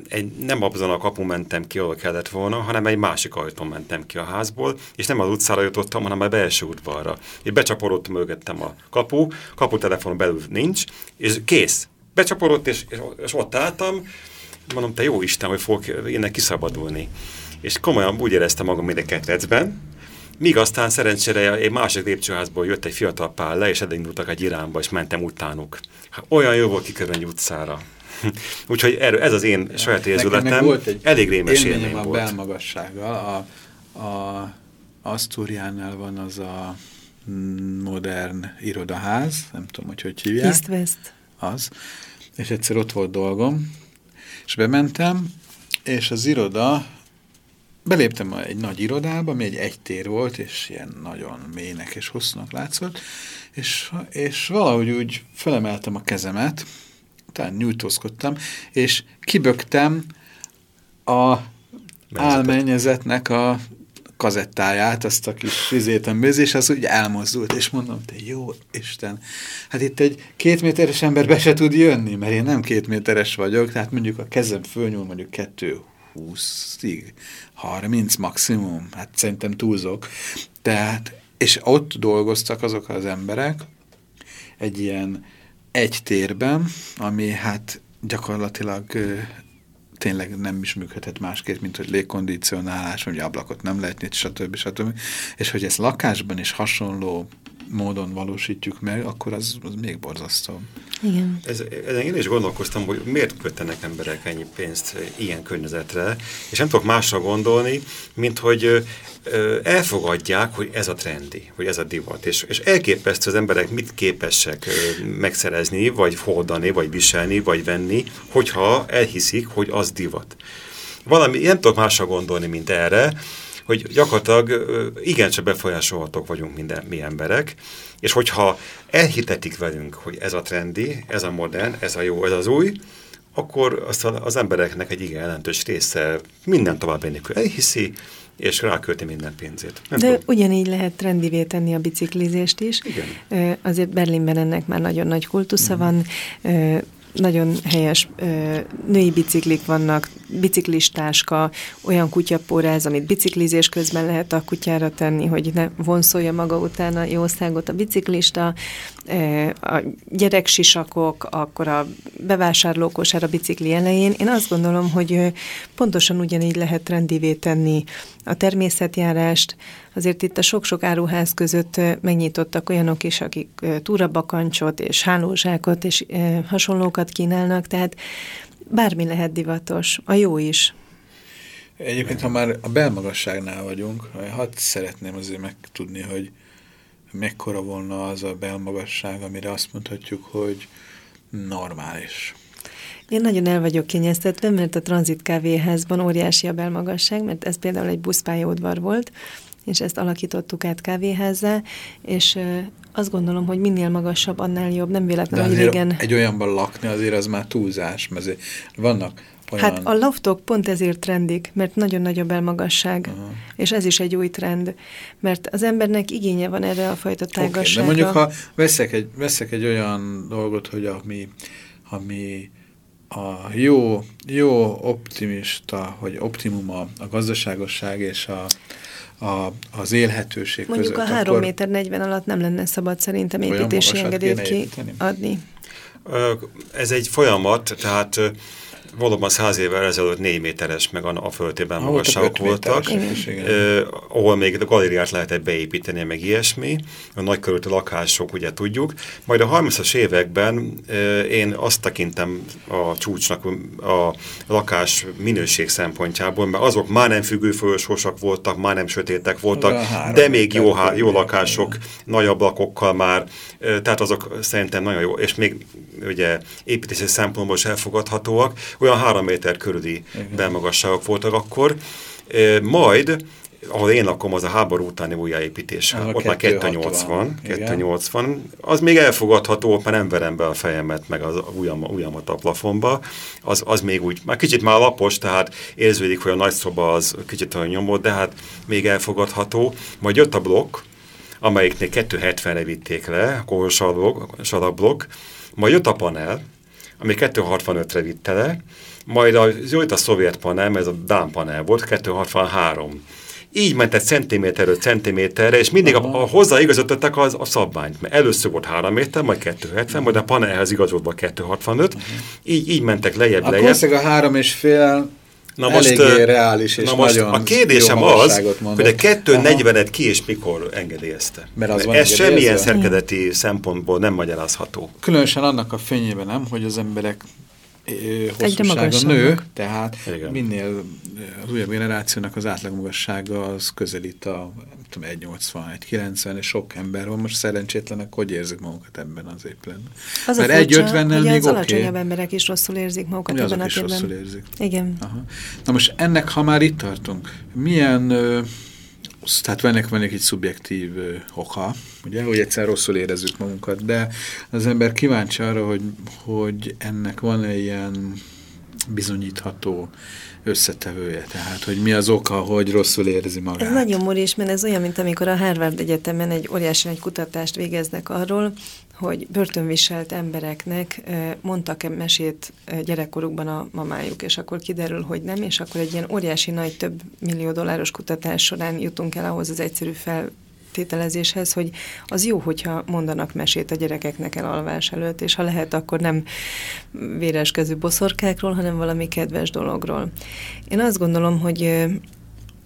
egy, nem abban a kapu mentem ki, ahol kellett volna, hanem egy másik ajtón mentem ki a házból, és nem az utcára jutottam, hanem a belső udvarra. És becsaporodtam mögöttem a kapu, kaputelefon belül nincs, és kész. Becsaporodott, és, és, és ott álltam, mondom, te jó Isten, hogy fogok innen kiszabadulni. És komolyan úgy éreztem magam minden ketrecben, míg aztán szerencsére egy másik lépcsőházból jött egy fiatal pál le, és elindultak egy irányba, és mentem utánuk. Hát, olyan jó volt kikerülni út-szára. Úgyhogy erről, ez az én saját érzületem, volt egy elég rémes élmény a volt. belmagassággal. A, a Asztúriánál van az a modern irodaház, nem tudom, hogy hogy hívják. East West. Az. És egyszer ott volt dolgom, és bementem, és az iroda, beléptem egy nagy irodába, ami egy egy tér volt, és ilyen nagyon mélynek és hosszúnak látszott, és, és valahogy úgy felemeltem a kezemet, utána nyújtózkodtam, és kibögtem a álmennyezetnek a kazettáját, azt a kis fizétem és az úgy elmozdult, és mondom, te jó Isten, hát itt egy két méteres ember be se tud jönni, mert én nem két méteres vagyok, tehát mondjuk a kezem fölnyúl mondjuk kettő 20-ig, 30 maximum, hát szerintem túlzok. Tehát, és ott dolgoztak azok az emberek egy ilyen egy térben, ami hát gyakorlatilag tényleg nem is működhet másképp, mint hogy légkondicionálás, hogy ablakot nem lehet nyitni, stb. stb. És hogy ezt lakásban is hasonló módon valósítjuk meg, akkor az, az még borzasztó. Igen. Ez, ezen én is gondolkoztam, hogy miért kötenek emberek ennyi pénzt ilyen környezetre, és nem tudok másra gondolni, mint hogy elfogadják, hogy ez a trendi, hogy ez a divat, és, és elképesztő az emberek mit képesek megszerezni, vagy hordani, vagy viselni, vagy venni, hogyha elhiszik, hogy az divat. Valami, nem tudok másra gondolni, mint erre, hogy gyakorlatilag igencsak befolyásolhatók vagyunk minden, mi emberek, és hogyha elhitetik velünk, hogy ez a trendi, ez a modern, ez a jó, ez az új, akkor azt az embereknek egy igen jelentős része minden tovább nélkül elhiszi, és rákölti minden pénzét. Nem De tudom. ugyanígy lehet trendivé tenni a biciklizést is. Igen. Azért Berlinben ennek már nagyon nagy kultusza mm. van nagyon helyes ö, női biciklik vannak, biciklistáska, olyan kutyapóráz, amit biciklizés közben lehet a kutyára tenni, hogy ne vonszolja maga után a jószágot a biciklista. A gyereksisakok, akkor a bevásárlókosár a bicikli elején. Én azt gondolom, hogy pontosan ugyanígy lehet trendivé tenni a természetjárást. Azért itt a sok-sok áruház között megnyitottak olyanok is, akik túrabakancsot és hálózsákot és hasonlókat kínálnak, tehát bármi lehet divatos, a jó is. Egyébként, ha már a belmagasságnál vagyunk, hadd szeretném azért megtudni, hogy mekkora volna az a belmagasság, amire azt mondhatjuk, hogy normális. Én nagyon el vagyok kényeztetve, mert a tranzit kávéházban óriási a belmagasság, mert ez például egy buszpályaudvar volt, és ezt alakítottuk át kávéházzá, és azt gondolom, hogy minél magasabb, annál jobb. Nem véletlenül, hogy régen... egy olyanban lakni azért az már túlzás, mert vannak olyan... Hát a loftok pont ezért trendik, mert nagyon nagy a belmagasság, -huh. és ez is egy új trend, mert az embernek igénye van erre a fajta tágasságra. Okay, de mondjuk, ha veszek egy, veszek egy olyan dolgot, hogy ami, ami a jó, jó optimista, vagy optimum a, a gazdaságosság és a, a, az élhetőség Mondjuk között. a 3 méter 40 alatt nem lenne szabad szerintem építési engedélyt kiadni. Ez egy folyamat, tehát valóban száz évvel ezelőtt négy méteres, meg a, a földében ah, magasságok voltak, eh, ahol még galériát lehetett beépíteni, meg ilyesmi, a nagykörültő lakások, ugye tudjuk. Majd a 30-as években eh, én azt tekintem a csúcsnak a lakás minőség szempontjából, mert azok már nem függőfolyosósak voltak, már nem sötétek voltak, de még jó, jó lakások, nagy ablakokkal már, eh, tehát azok szerintem nagyon jó, és még ugye építési szempontból is elfogadhatóak, olyan három méter körüli belmagasságok voltak akkor, majd ahol én lakom, az a háború utáni újjáépítés. Az ott már 280, 280. Az még elfogadható, ott már nem verem be a fejemet, meg az ujjam, ujjamat a plafonba. Az, az még úgy, már kicsit már lapos, tehát érződik, hogy a nagy szoba az kicsit olyan nyomott, de hát még elfogadható. Majd jött a blokk, amelyiknél 270-re vitték le, a salakblokk, majd jött a panel, ami 265-re vitte le, majd az jött a szovjet panel, ez a Dán panel volt, 263. Így ment egy centiméterről centiméterre, és mindig a, a hozzáigazították az, a szabványt. Mert először volt 3 méter, majd 270, majd a panelhez igazodva 265. Így, így mentek lejjebb, lejjebb. Akkor a három és fél Na most, Eléggé reális és na most nagyon a kérdésem az, mondott. hogy a 240-et ki és mikor engedélyezte. Mert az Mert ez semmilyen szerkezeti szempontból nem magyarázható. Különösen annak a fényében nem, hogy az emberek hosszúsága nő, tehát Igen. minél az újabb generációnak az átlagmagassága az közelít a 1,80-1,90, és sok ember van. Most szerencsétlenek, hogy érzik magukat ebben az épületben. Az Mert 1,50-nel még az alacsonyabb okay. emberek is rosszul érzik magukat ebben a is rosszul érzik. Igen. Aha. Na most ennek, ha már itt tartunk, milyen... Tehát ennek van egy szubjektív ö, oka, ugye, hogy egyszer rosszul érezzük magunkat, de az ember kíváncsi arra, hogy, hogy ennek van-e ilyen bizonyítható összetevője, tehát hogy mi az oka, hogy rosszul érzi magát. Ez nagyon moris, mert ez olyan, mint amikor a Harvard Egyetemen egy óriási egy kutatást végeznek arról, hogy börtönviselt embereknek mondtak-e mesét gyerekkorukban a mamájuk, és akkor kiderül, hogy nem, és akkor egy ilyen óriási nagy több millió dolláros kutatás során jutunk el ahhoz az egyszerű fel tételezéshez, hogy az jó, hogyha mondanak mesét a gyerekeknek elalvás előtt, és ha lehet, akkor nem véreskező boszorkákról, hanem valami kedves dologról. Én azt gondolom, hogy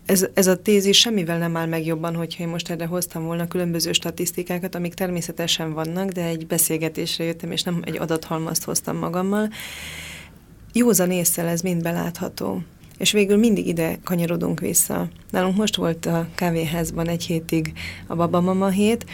ez, ez a tézis semmivel nem áll meg jobban, hogyha én most erre hoztam volna különböző statisztikákat, amik természetesen vannak, de egy beszélgetésre jöttem, és nem egy adathalmazt hoztam magammal. Józan észsel ez mind belátható. És végül mindig ide kanyarodunk vissza. Nálunk most volt a kávéházban egy hétig a babamama hét,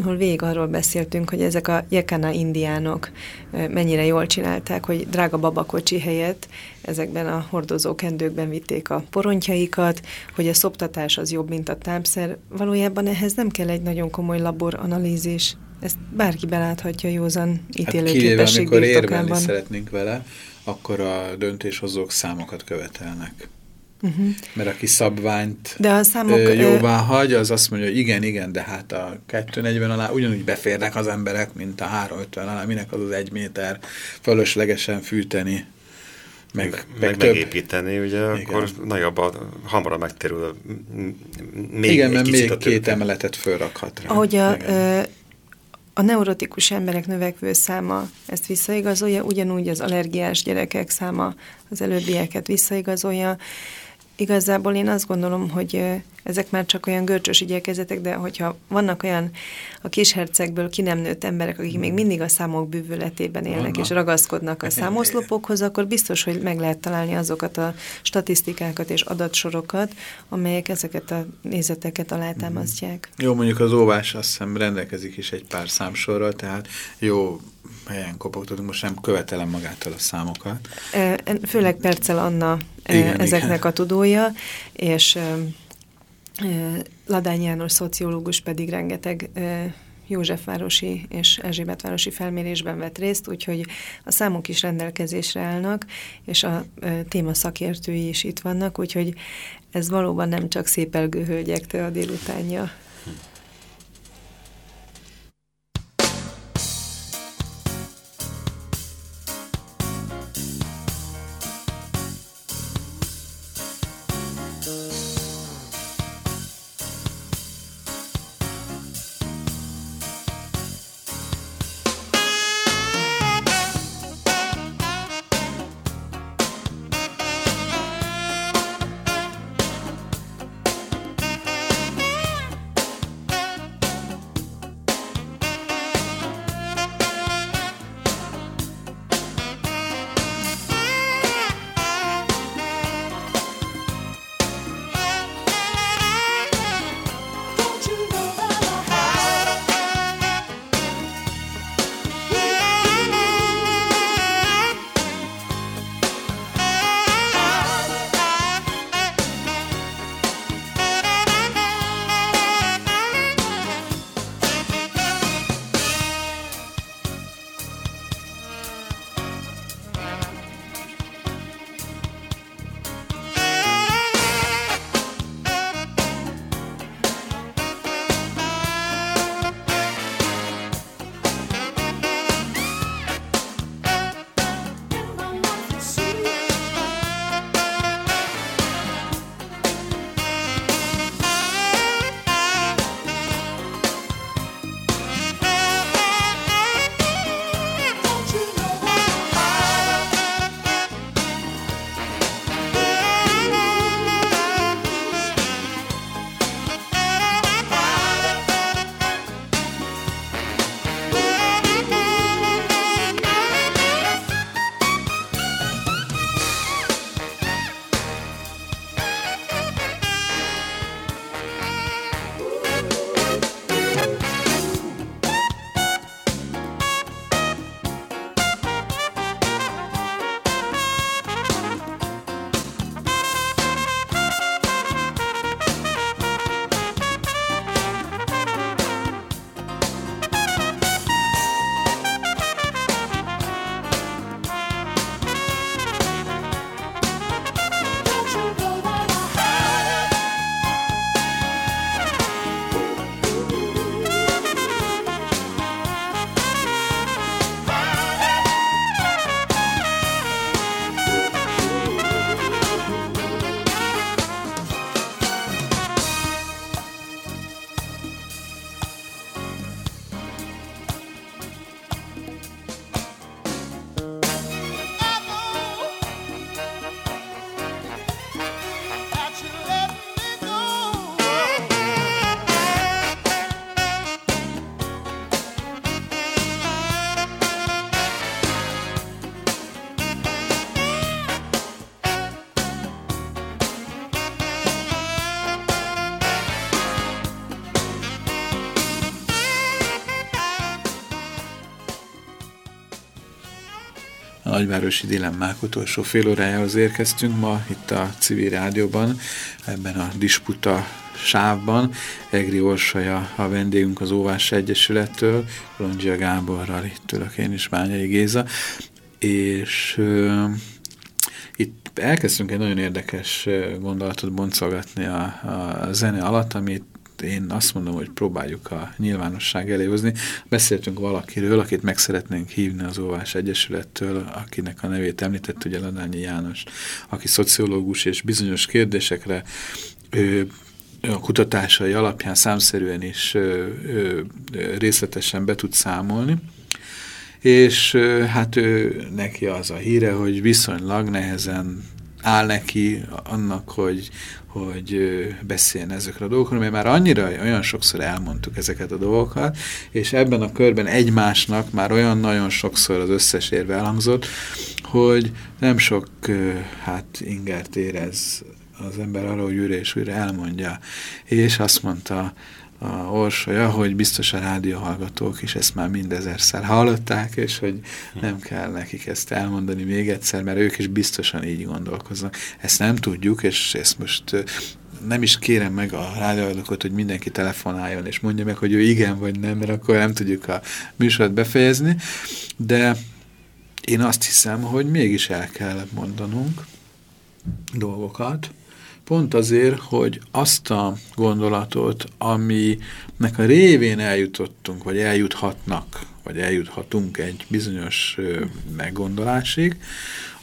ahol végig arról beszéltünk, hogy ezek a jekana indiánok mennyire jól csinálták, hogy drága babakocsi helyett ezekben a hordozó kendőkben vitték a porontjaikat, hogy a szoptatás az jobb, mint a tápszer. Valójában ehhez nem kell egy nagyon komoly laboranalízis. Ezt bárki beláthatja józan ítélőképesség hát kivéve, amikor szeretnénk vele, akkor a döntéshozók számokat követelnek. Uh -huh. Mert aki szabványt de a számok, jóvá hagy, az azt mondja, hogy igen, igen, de hát a 240 alá ugyanúgy beférnek az emberek, mint a 350 alá, minek az az egy méter fölöslegesen fűteni. Meg, meg, meg több. megépíteni, ugye, igen. akkor nagyobb a, hamarabb megterül még Igen, mert még két emeletet fölrakhat rá. Ahogy a, a neurotikus emberek növekvő száma ezt visszaigazolja, ugyanúgy az allergiás gyerekek száma az előbbieket visszaigazolja. Igazából én azt gondolom, hogy ezek már csak olyan görcsös igyekezetek, de hogyha vannak olyan a kishercegből ki nem nőtt emberek, akik még mindig a számok bűvöletében élnek vannak. és ragaszkodnak a számoszlopokhoz, akkor biztos, hogy meg lehet találni azokat a statisztikákat és adatsorokat, amelyek ezeket a nézeteket alátámasztják. Jó, mondjuk az óvás azt hiszem rendelkezik is egy pár számsorral, tehát jó helyen kopogtatunk, most nem követelem magától a számokat. Főleg Percel Anna igen, ezeknek igen. a tudója, és Ladány János szociológus pedig rengeteg Józsefvárosi és Erzsébetvárosi felmérésben vett részt, úgyhogy a számok is rendelkezésre állnak, és a téma szakértői is itt vannak, úgyhogy ez valóban nem csak szép elgő hölgyektől a délutánja. Nagyvárosi dilemmák utolsó fél órájához érkeztünk ma itt a civil rádióban, ebben a disputa sávban. Egri Orsaja a vendégünk az Óvás Egyesülettől, Kolondzsia Gáborral, itt ülök én is, Bányai Géza, és uh, itt elkezdtünk egy nagyon érdekes gondolatot boncolgatni a, a zene alatt, amit én azt mondom, hogy próbáljuk a nyilvánosság elé hozni. Beszéltünk valakiről, akit meg szeretnénk hívni az Óvás Egyesülettől, akinek a nevét említett, ugye Ladányi János, aki szociológus és bizonyos kérdésekre ő, a kutatásai alapján számszerűen is ö, ö, részletesen be tud számolni, és ö, hát ő, neki az a híre, hogy viszonylag nehezen áll neki annak, hogy, hogy beszéljen ezekről a dolgokról, mert már annyira, olyan sokszor elmondtuk ezeket a dolgokat, és ebben a körben egymásnak már olyan nagyon sokszor az összes érve elhangzott, hogy nem sok hát ingert érez az ember arra, hogy újra és újra elmondja. És azt mondta a orsolya, hogy biztos a rádióhallgatók is ezt már mindezerszer hallották, és hogy nem kell nekik ezt elmondani még egyszer, mert ők is biztosan így gondolkoznak. Ezt nem tudjuk, és ezt most nem is kérem meg a rádióhallgatókat, hogy mindenki telefonáljon, és mondja meg, hogy ő igen vagy nem, mert akkor nem tudjuk a műsort befejezni, de én azt hiszem, hogy mégis el kell mondanunk dolgokat, pont azért, hogy azt a gondolatot, aminek a révén eljutottunk, vagy eljuthatnak, vagy eljuthatunk egy bizonyos meggondolásig,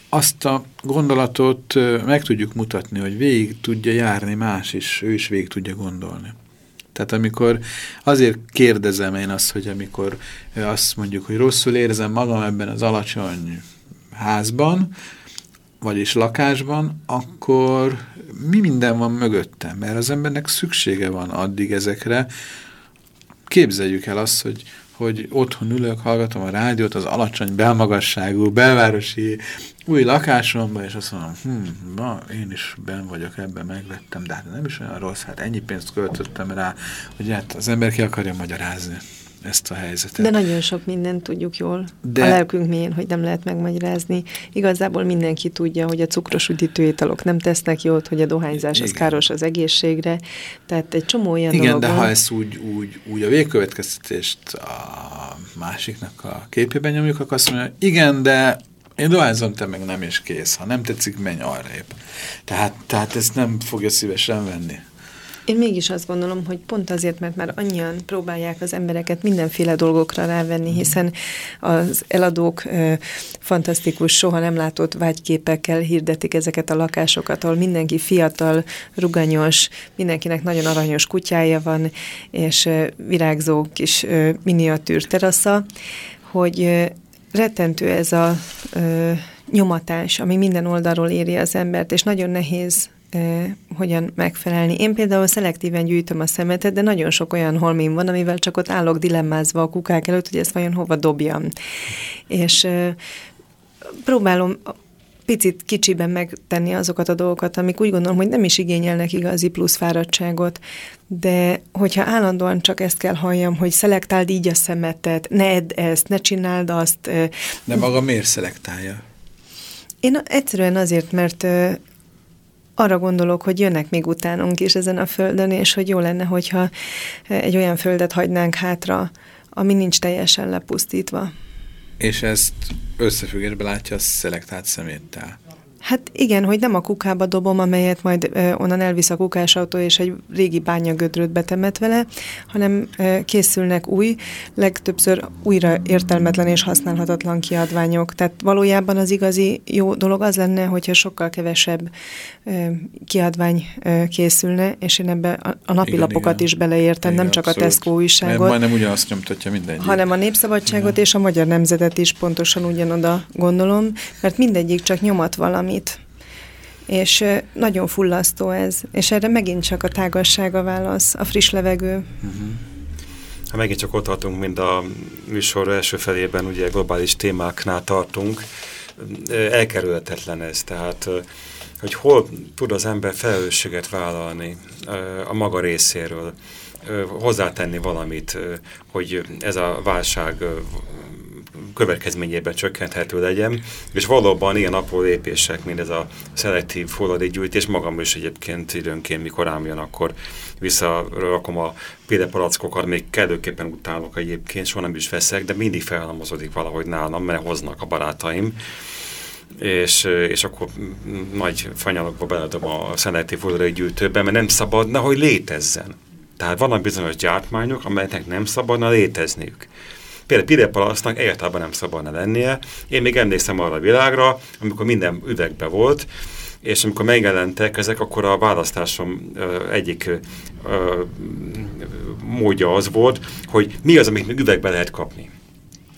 azt a gondolatot meg tudjuk mutatni, hogy végig tudja járni más is, ő is végig tudja gondolni. Tehát amikor azért kérdezem én azt, hogy amikor azt mondjuk, hogy rosszul érzem magam ebben az alacsony házban, vagyis lakásban, akkor mi minden van mögöttem? Mert az embernek szüksége van addig ezekre. Képzeljük el azt, hogy, hogy otthon ülök, hallgatom a rádiót az alacsony belmagasságú, belvárosi új lakásomban, és azt mondom, hm, na, én is ben vagyok ebben, megvettem, de hát nem is olyan rossz, hát ennyi pénzt költöttem rá, hogy hát az ember ki akarja magyarázni ezt a helyzetet. De nagyon sok mindent tudjuk jól. De... A lelkünk milyen, hogy nem lehet megmagyarázni. Igazából mindenki tudja, hogy a cukros üdítőétalok nem tesznek jót, hogy a dohányzás Igen. az káros az egészségre. Tehát egy csomó olyan Igen, dolog de ha ezt úgy, úgy, úgy a végkövetkeztetést a másiknak a képében nyomjuk, akkor azt mondja, igen, de én dohányzom, te meg nem is kész. Ha nem tetszik, menj arrébb. Tehát, tehát ezt nem fogja szívesen venni. Én mégis azt gondolom, hogy pont azért, mert már annyian próbálják az embereket mindenféle dolgokra rávenni, mhm. hiszen az eladók ö, fantasztikus, soha nem látott vágyképekkel hirdetik ezeket a lakásokat, ahol mindenki fiatal, ruganyos, mindenkinek nagyon aranyos kutyája van, és ö, virágzó kis ö, miniatűr terasza, hogy ö, rettentő ez a ö, nyomatás, ami minden oldalról éri az embert, és nagyon nehéz hogyan megfelelni. Én például szelektíven gyűjtöm a szemetet, de nagyon sok olyan holmim van, amivel csak ott állok dilemmázva a kukák előtt, hogy ezt vajon hova dobjam. És próbálom picit kicsiben megtenni azokat a dolgokat, amik úgy gondolom, hogy nem is igényelnek igazi plusz fáradtságot, de hogyha állandóan csak ezt kell halljam, hogy szelektáld így a szemetet, ne edd ezt, ne csináld azt. De maga miért szelektálja? Én egyszerűen azért, mert arra gondolok, hogy jönnek még utánunk is ezen a földön, és hogy jó lenne, hogyha egy olyan földet hagynánk hátra, ami nincs teljesen lepusztítva. És ezt összefüggésbe látja a szelektált szeméttel. Hát igen, hogy nem a kukába dobom, amelyet majd onnan elvisz a kukásautó, és egy régi bányagödröt betemet vele, hanem készülnek új, legtöbbször újra értelmetlen és használhatatlan kiadványok. Tehát valójában az igazi jó dolog az lenne, hogyha sokkal kevesebb kiadvány készülne, és én ebbe a, a napilapokat igen, is beleértem, igen, nem csak abszolút. a Tesco újságot. Mert majdnem ugyanazt nyomtatja mindenki. Hanem a Népszabadságot igen. és a Magyar Nemzetet is pontosan ugyanoda gondolom, mert mindegyik csak nyomat valami valamit. És nagyon fullasztó ez, és erre megint csak a tágasság a válasz, a friss levegő. Uh -huh. Ha megint csak ott tartunk, mint a műsor első felében, ugye globális témáknál tartunk, elkerülhetetlen ez, tehát hogy hol tud az ember felelősséget vállalni a maga részéről, hozzátenni valamit, hogy ez a válság következményében csökkenthető legyen, és valóban ilyen apró lépések, mint ez a szelektív hulladékgyűjtés, magam is egyébként időnként, mikor ám jön, akkor visszarakom a példepalackokat, még kellőképpen utálok egyébként, soha nem is veszek, de mindig felhalmozódik valahogy nálam, mert hoznak a barátaim, és, és akkor nagy fanyalokba beledom a szelektív hulladékgyűjtőbe, mert nem szabadna, hogy létezzen. Tehát vannak bizonyos gyártmányok, amelyeknek nem szabadna létezniük. Például pirepalasznak egyáltalán nem szabadna lennie. Én még emlékszem arra a világra, amikor minden üvegbe volt, és amikor megjelentek ezek, akkor a választásom ö, egyik ö, módja az volt, hogy mi az, amit még üvegbe lehet kapni.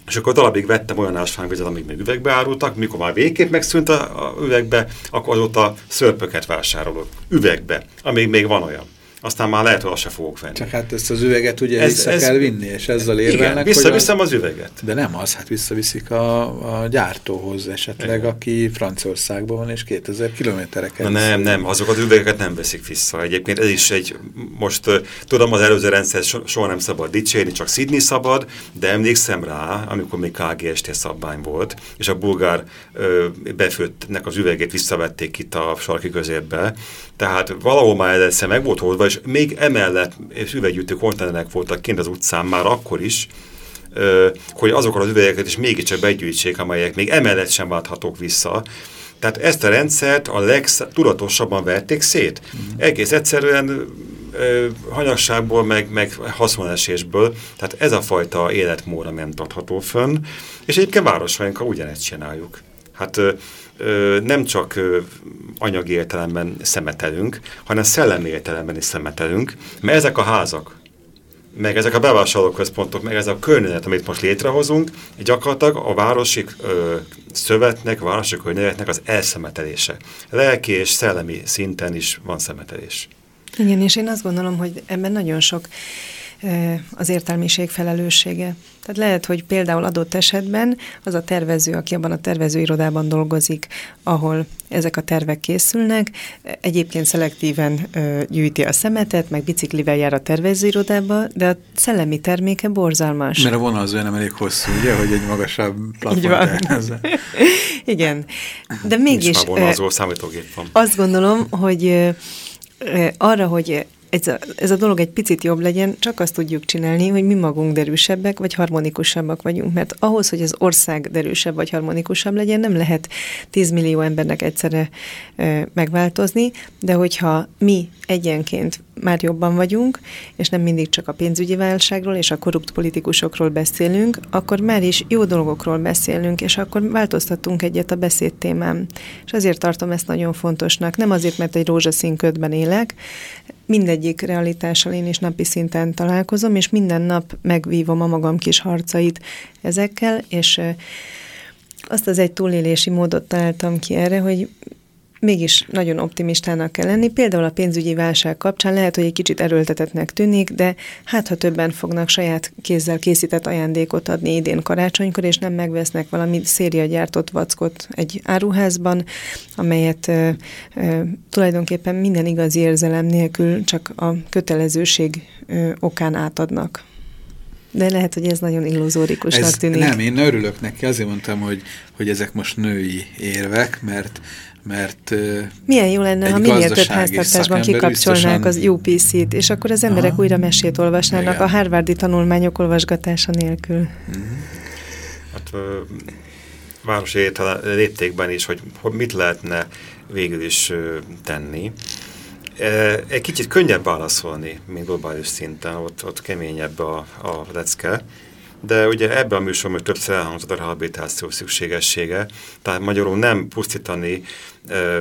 És akkor darabig vettem olyan ásványvizet, amik még üvegbe árultak, mikor már végképp megszűnt a, a üvegbe, akkor azóta szörpöket vásárolok. Üvegbe, amíg még van olyan aztán már lehet, hogy azt se fogok venni. Csak hát ezt az üveget ugye ez, vissza ez, kell vinni, és ezzel érvelnek. Igen, visszaviszem az üveget. De nem az, hát visszaviszik a, a gyártóhoz esetleg, Igen. aki Franciaországban van, és 2000 kilométereket. Na nem, nem, azok az üvegeket nem veszik vissza. Egyébként ez is egy, most tudom, az előző rendszer so, soha nem szabad dicsérni, csak Sydney szabad, de emlékszem rá, amikor még KGST szabvány volt, és a bulgár uh, befőttnek az üvegét visszavették itt a sarki közérbe, tehát valahol már ez meg volt holdva, és még emellett és üveggyűjtő konténerek voltak kint az utcán már akkor is, hogy azokat az üvegeket is mégiscsak begyűjtsék, amelyek még emellett sem válthatók vissza. Tehát ezt a rendszert a legtudatosabban verték szét. Mm. Egész egyszerűen hanyagságból, meg, meg haszonesésből. Tehát ez a fajta életmód nem tartható fönn. És egyébként városainkkal ugyanezt csináljuk. Hát nem csak anyagi értelemben szemetelünk, hanem szellemi értelemben is szemetelünk, mert ezek a házak, meg ezek a bevásárlóközpontok, meg ez a környezet, amit most létrehozunk, gyakorlatilag a városi ö, szövetnek, városi környezetnek az elszemetelése. Lelki és szellemi szinten is van szemetelés. Igen, és én azt gondolom, hogy ebben nagyon sok az értelmiség felelőssége. Tehát lehet, hogy például adott esetben az a tervező, aki abban a tervezőirodában dolgozik, ahol ezek a tervek készülnek, egyébként szelektíven gyűjti a szemetet, meg biciklivel jár a tervezőirodába, de a szellemi terméke borzalmas. Mert a vonalzó nem elég hosszú, ugye, hogy egy magasabb plafont Igen, de mégis... Nincs már vonalzó számítógép van. Azt gondolom, hogy arra, hogy ez a, ez a dolog egy picit jobb legyen, csak azt tudjuk csinálni, hogy mi magunk derűsebbek vagy harmonikusabbak vagyunk, mert ahhoz, hogy az ország derűsebb vagy harmonikusabb legyen, nem lehet 10 millió embernek egyszerre e, megváltozni, de hogyha mi egyenként már jobban vagyunk, és nem mindig csak a pénzügyi válságról és a korrupt politikusokról beszélünk, akkor már is jó dolgokról beszélünk, és akkor változtatunk egyet a beszédtémám. És azért tartom ezt nagyon fontosnak. Nem azért, mert egy rózsaszín ködben élek, mindegyik realitással én is napi szinten találkozom, és minden nap megvívom a magam kis harcait ezekkel, és azt az egy túlélési módot találtam ki erre, hogy mégis nagyon optimistának kell lenni. Például a pénzügyi válság kapcsán lehet, hogy egy kicsit erőltetetnek tűnik, de hát ha többen fognak saját kézzel készített ajándékot adni idén karácsonykor, és nem megvesznek valami széria gyártott vackot egy áruházban, amelyet ö, ö, tulajdonképpen minden igazi érzelem nélkül csak a kötelezőség ö, okán átadnak. De lehet, hogy ez nagyon illuzórikusnak ez tűnik. Nem, én örülök neki, azért mondtam, hogy, hogy ezek most női érvek, mert mert Milyen jó lenne, ha minél több háztartásban kikapcsolnák az UPC-t, és akkor az emberek Aha. újra mesét olvasnának Igen. a Harvardi tanulmányok olvasgatása nélkül. Mm. Hát városi léptékben is, hogy, hogy mit lehetne végül is tenni. Egy kicsit könnyebb válaszolni, mint globális szinten, ott, ott keményebb a, a lecke. De ugye ebben a műsorban többször elhangzott a rehabilitáció szükségessége, tehát magyarul nem pusztítani,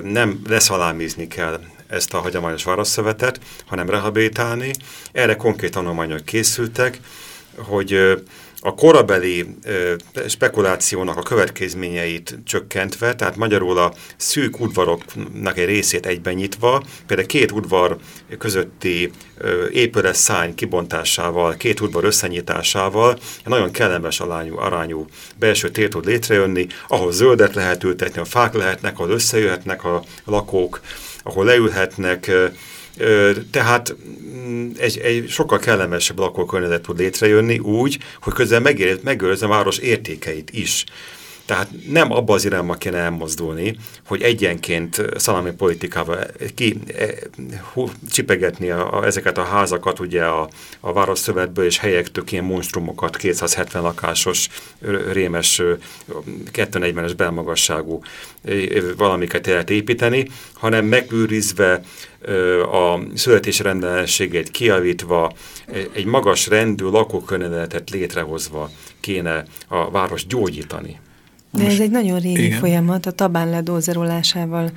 nem leszalámizni kell ezt a hagyományos városszövetet, hanem rehabilitálni. Erre konkrét tanulmányok készültek, hogy a korabeli spekulációnak a következményeit csökkentve, tehát magyarul a szűk udvaroknak egy részét egyben nyitva, például két udvar közötti épület szány kibontásával, két udvar összenyitásával nagyon kellemes arányú, arányú belső tér tud létrejönni, ahol zöldet lehet ültetni, a fák lehetnek, ahol összejöhetnek a lakók, ahol leülhetnek, tehát mm, egy, egy sokkal kellemesebb lakókörnyezet tud létrejönni úgy, hogy közben megőrzi a város értékeit is. Tehát nem abba az irányba kéne elmozdulni, hogy egyenként szalami politikával ki e, hú, csipegetni a, a, ezeket a házakat ugye a, a városszövetből és helyektől ilyen monstrumokat, 270 lakásos, rémes, 240-es belmagasságú valamiket lehet építeni, hanem megőrizve a születésrendellenségét kiavítva, egy magas rendű lakókörnyezetet létrehozva kéne a város gyógyítani. De ez egy nagyon régi igen. folyamat, a tabán ledózerolásával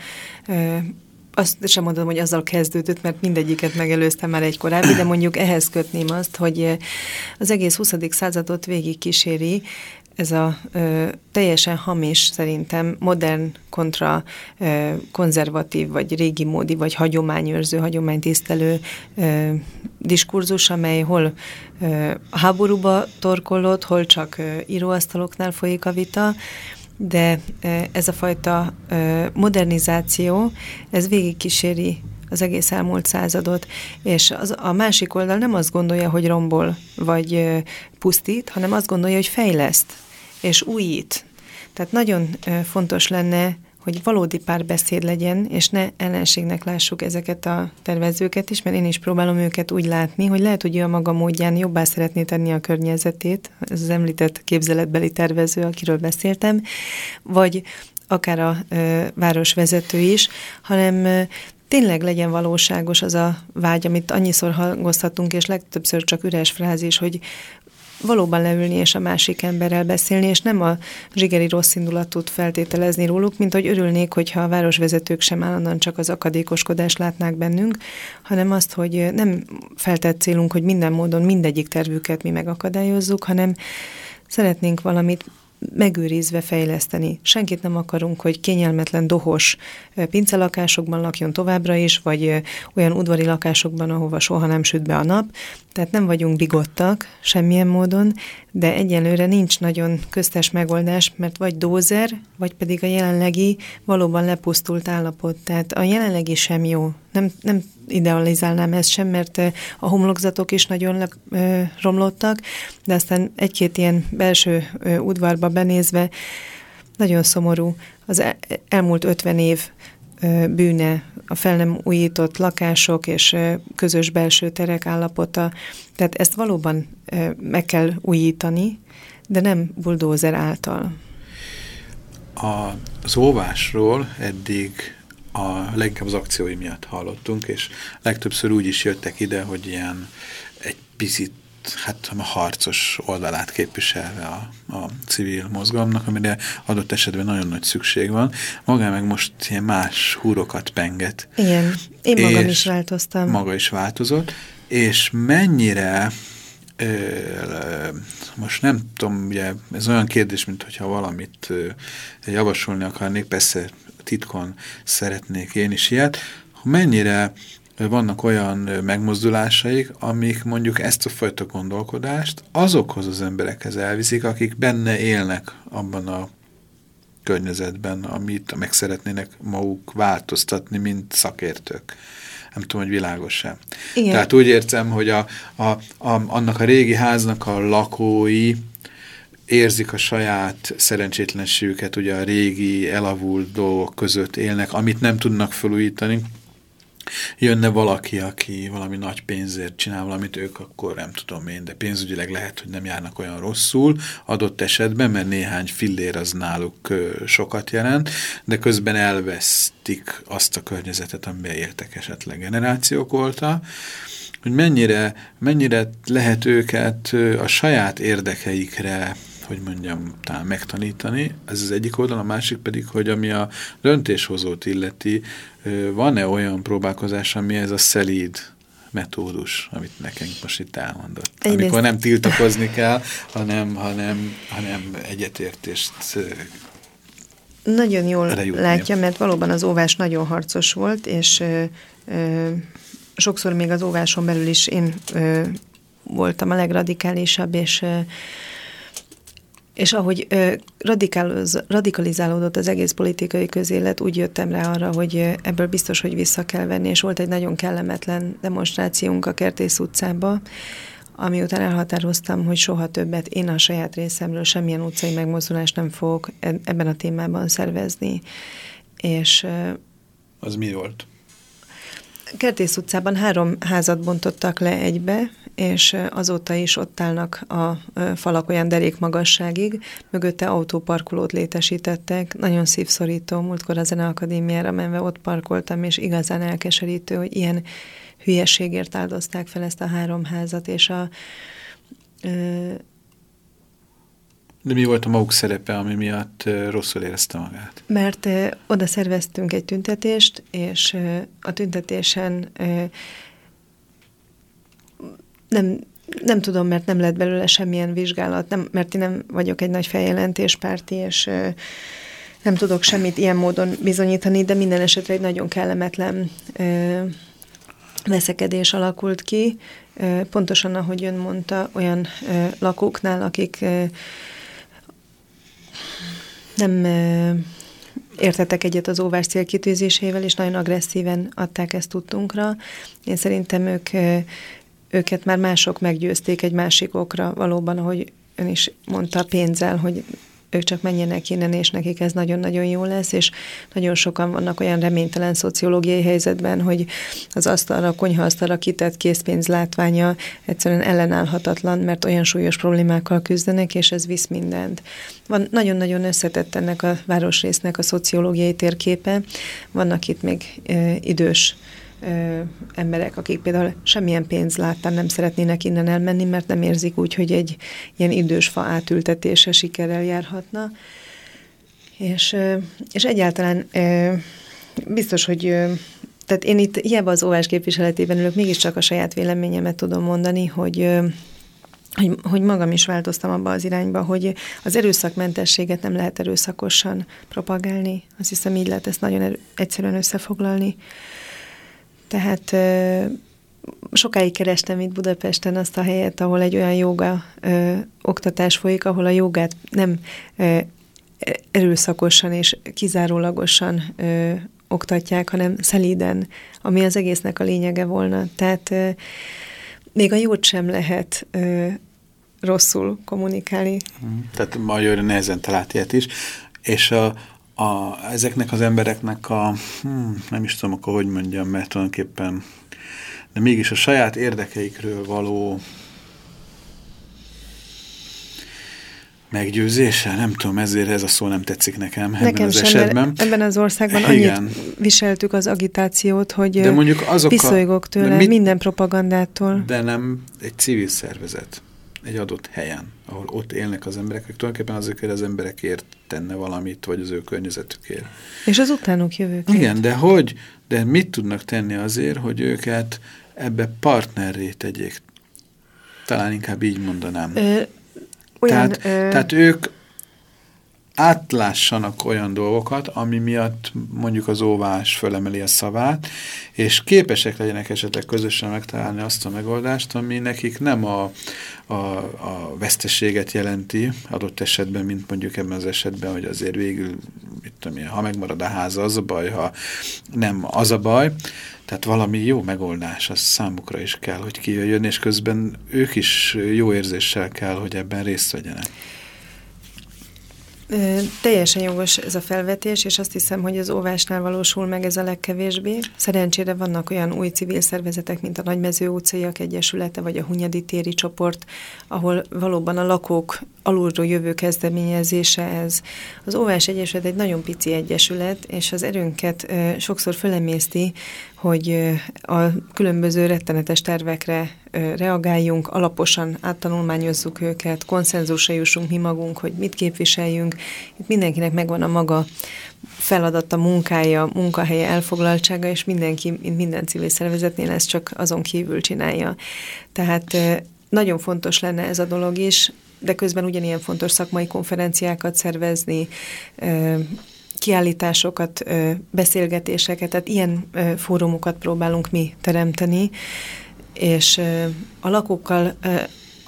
azt sem mondom, hogy azzal kezdődött, mert mindegyiket megelőztem már egy korábbi, de mondjuk ehhez kötném azt, hogy az egész 20. századot végig kíséri ez a ö, teljesen hamis, szerintem modern kontra ö, konzervatív, vagy régi módi, vagy hagyományőrző, hagyománytisztelő ö, diskurzus, amely hol ö, háborúba torkollott, hol csak ö, íróasztaloknál folyik a vita, de ez a fajta modernizáció, ez végigkíséri az egész elmúlt századot, és az, a másik oldal nem azt gondolja, hogy rombol vagy pusztít, hanem azt gondolja, hogy fejleszt és újít. Tehát nagyon fontos lenne, hogy valódi párbeszéd legyen, és ne ellenségnek lássuk ezeket a tervezőket is, mert én is próbálom őket úgy látni, hogy lehet, hogy ő a maga módján jobbá szeretné tenni a környezetét, ez az említett képzeletbeli tervező, akiről beszéltem, vagy akár a ö, városvezető is, hanem ö, tényleg legyen valóságos az a vágy, amit annyiszor hangozhatunk, és legtöbbször csak üres frázis, hogy valóban leülni és a másik emberrel beszélni, és nem a zsigeri rossz indulatút feltételezni róluk, mint hogy örülnék, hogyha a városvezetők sem állandóan csak az akadékoskodást látnák bennünk, hanem azt, hogy nem feltett célunk, hogy minden módon mindegyik tervüket mi megakadályozzuk, hanem szeretnénk valamit megőrizve fejleszteni. Senkit nem akarunk, hogy kényelmetlen, dohos pincelakásokban lakjon továbbra is, vagy olyan udvari lakásokban, ahova soha nem süt be a nap. Tehát nem vagyunk bigottak semmilyen módon, de egyelőre nincs nagyon köztes megoldás, mert vagy dózer, vagy pedig a jelenlegi valóban lepusztult állapot. Tehát a jelenlegi sem jó. Nem, nem idealizálnám ezt sem, mert a homlokzatok is nagyon le, ö, romlottak, de aztán egy-két ilyen belső ö, udvarba benézve nagyon szomorú. Az el, elmúlt 50 év bűne, a fel nem újított lakások és közös belső terek állapota. Tehát ezt valóban meg kell újítani, de nem buldózer által. A, az óvásról eddig a leginkább az akciói miatt hallottunk, és legtöbbször úgy is jöttek ide, hogy ilyen egy picit hát a harcos oldalát képviselve a, a civil mozgalomnak, amire adott esetben nagyon nagy szükség van. Maga meg most ilyen más húrokat penget. Igen, én magam is változtam. Maga is változott, és mennyire most nem tudom, ugye ez olyan kérdés, mint hogyha valamit javasolni akarnék, persze titkon szeretnék én is ilyet, mennyire vannak olyan megmozdulásaik, amik mondjuk ezt a fajta gondolkodást azokhoz az emberekhez elviszik, akik benne élnek abban a környezetben, amit meg szeretnének maguk változtatni, mint szakértők. Nem tudom, hogy világos-e. Tehát úgy értem, hogy a, a, a, annak a régi háznak a lakói érzik a saját szerencsétlenségüket, ugye a régi elavult dolgok között élnek, amit nem tudnak felújítani, jönne valaki, aki valami nagy pénzért csinál valamit, ők akkor nem tudom én, de pénzügyileg lehet, hogy nem járnak olyan rosszul adott esetben, mert néhány fillér az náluk sokat jelent, de közben elvesztik azt a környezetet, amiben éltek esetleg generációk óta, hogy mennyire, mennyire lehet őket a saját érdekeikre hogy mondjam, talán megtanítani, ez az egyik oldal, a másik pedig, hogy ami a döntéshozót illeti, van-e olyan próbálkozás, ami ez a szelíd metódus, amit nekünk most itt elmondott. Egyrészt. Amikor nem tiltakozni kell, hanem, hanem, hanem egyetértést nagyon jól jutni. látja, mert valóban az óvás nagyon harcos volt, és ö, ö, sokszor még az óváson belül is én ö, voltam a legradikálisabb, és ö, és ahogy radikalizálódott az egész politikai közélet, úgy jöttem rá arra, hogy ebből biztos, hogy vissza kell venni, és volt egy nagyon kellemetlen demonstrációnk a Kertész utcába, ami után elhatároztam, hogy soha többet én a saját részemről semmilyen utcai megmozdulást nem fogok e-, ebben a témában szervezni. És... Az mi volt? Kertész utcában három házat bontottak le egybe, és azóta is ott állnak a falak olyan derék magasságig, mögötte autóparkolót létesítettek. Nagyon szívszorító, múltkor a Zeneakadémiára menve ott parkoltam, és igazán elkeserítő, hogy ilyen hülyeségért áldozták fel ezt a három házat, és a de mi volt a maguk szerepe, ami miatt rosszul érezte magát? Mert oda szerveztünk egy tüntetést, és a tüntetésen nem, nem tudom, mert nem lett belőle semmilyen vizsgálat, nem, mert én nem vagyok egy nagy feljelentéspárti, és nem tudok semmit ilyen módon bizonyítani, de minden esetre egy nagyon kellemetlen veszekedés alakult ki, pontosan ahogy ön mondta, olyan lakóknál, akik nem értettek egyet az óvás célkitűzésével, és nagyon agresszíven adták ezt tudtunkra. Én szerintem ők, őket már mások meggyőzték egy másik okra, valóban, ahogy ön is mondta, pénzzel, hogy ők csak menjenek innen, és nekik ez nagyon-nagyon jó lesz, és nagyon sokan vannak olyan reménytelen szociológiai helyzetben, hogy az asztalra, a konyhaasztalra kitett készpénz látványa egyszerűen ellenállhatatlan, mert olyan súlyos problémákkal küzdenek, és ez visz mindent. Van nagyon-nagyon összetett ennek a városrésznek a szociológiai térképe. Vannak itt még e, idős ö, emberek, akik például semmilyen pénz láttán nem szeretnének innen elmenni, mert nem érzik úgy, hogy egy ilyen idős fa átültetése sikerrel járhatna. És, ö, és egyáltalán ö, biztos, hogy ö, tehát én itt hiába az óvás képviseletében ülök, mégiscsak a saját véleményemet tudom mondani, hogy hogy, hogy magam is változtam abba az irányba, hogy az erőszakmentességet nem lehet erőszakosan propagálni. Azt hiszem, így lehet ezt nagyon erő, egyszerűen összefoglalni. Tehát ö, sokáig kerestem itt Budapesten azt a helyet, ahol egy olyan joga ö, oktatás folyik, ahol a jogát nem ö, erőszakosan és kizárólagosan ö, oktatják, hanem szelíden, ami az egésznek a lényege volna. Tehát ö, még a jót sem lehet ö, rosszul kommunikálni. Tehát magyar nehezen talált ilyet is. És a, a, ezeknek az embereknek a, hmm, nem is tudom akkor, hogy mondjam, mert tulajdonképpen, de mégis a saját érdekeikről való meggyőzése, nem tudom, ezért ez a szó nem tetszik nekem, nekem ebben az sem, esetben. Ebben az országban annyit Igen. viseltük az agitációt, hogy de mondjuk azok visszolygok tőle mit, minden propagandától. De nem egy civil szervezet egy adott helyen, ahol ott élnek az emberek, tulajdonképpen azokért az emberekért tenne valamit, vagy az ő környezetükért. És az utánuk jövők. Igen, de hogy, de mit tudnak tenni azért, hogy őket ebbe partnerré tegyék? Talán inkább így mondanám. Ö, olyan, tehát, ö... tehát ők átlássanak olyan dolgokat, ami miatt mondjuk az óvás fölemeli a szavát, és képesek legyenek esetleg közösen megtalálni azt a megoldást, ami nekik nem a, a, a veszteséget jelenti adott esetben, mint mondjuk ebben az esetben, hogy azért végül, mit tudom én, ha megmarad a háza, az a baj, ha nem, az a baj, tehát valami jó megoldás, az számukra is kell, hogy kijöjjön, és közben ők is jó érzéssel kell, hogy ebben részt vegyenek. Teljesen jogos ez a felvetés, és azt hiszem, hogy az óvásnál valósul meg ez a legkevésbé. Szerencsére vannak olyan új civil szervezetek, mint a Nagymező utcaiak egyesülete, vagy a Hunyadi téri csoport, ahol valóban a lakók alulról jövő kezdeményezése ez. Az Óvás Egyesület egy nagyon pici egyesület, és az erőnket sokszor fölemészti, hogy a különböző rettenetes tervekre reagáljunk, alaposan áttanulmányozzuk őket, konszenzusra jussunk mi magunk, hogy mit képviseljünk. Itt mindenkinek megvan a maga feladata, munkája, munkahelye, elfoglaltsága, és mindenki, minden civil szervezetnél ezt csak azon kívül csinálja. Tehát nagyon fontos lenne ez a dolog is, de közben ugyanilyen fontos szakmai konferenciákat szervezni, kiállításokat, beszélgetéseket, tehát ilyen fórumokat próbálunk mi teremteni, és a lakókkal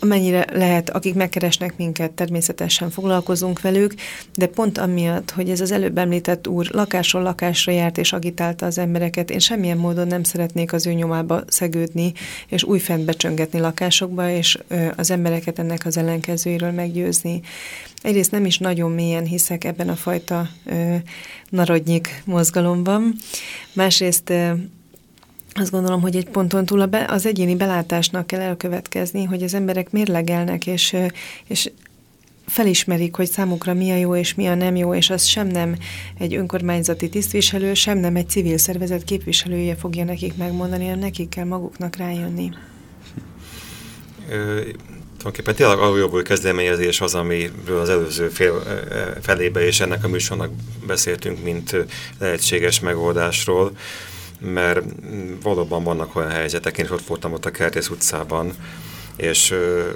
amennyire lehet, akik megkeresnek minket, természetesen foglalkozunk velük, de pont amiatt, hogy ez az előbb említett úr lakásról lakásra járt és agitálta az embereket, én semmilyen módon nem szeretnék az ő nyomába szegődni, és újfent becsöngetni lakásokba, és az embereket ennek az ellenkezőiről meggyőzni. Egyrészt nem is nagyon mélyen hiszek ebben a fajta ö, narodnyik mozgalomban, másrészt azt gondolom, hogy egy ponton túl az egyéni belátásnak kell elkövetkezni, hogy az emberek mérlegelnek, és, és felismerik, hogy számukra mi a jó és mi a nem jó, és az sem nem egy önkormányzati tisztviselő, sem nem egy civil szervezet képviselője fogja nekik megmondani, hanem nekik kell maguknak rájönni. Ö, tulajdonképpen tényleg aluljobbul kezdeményezés az, amiről az előző fél, felébe és ennek a műsornak beszéltünk, mint lehetséges megoldásról mert valóban vannak olyan helyzetek, én is ott voltam ott a Kertész utcában, és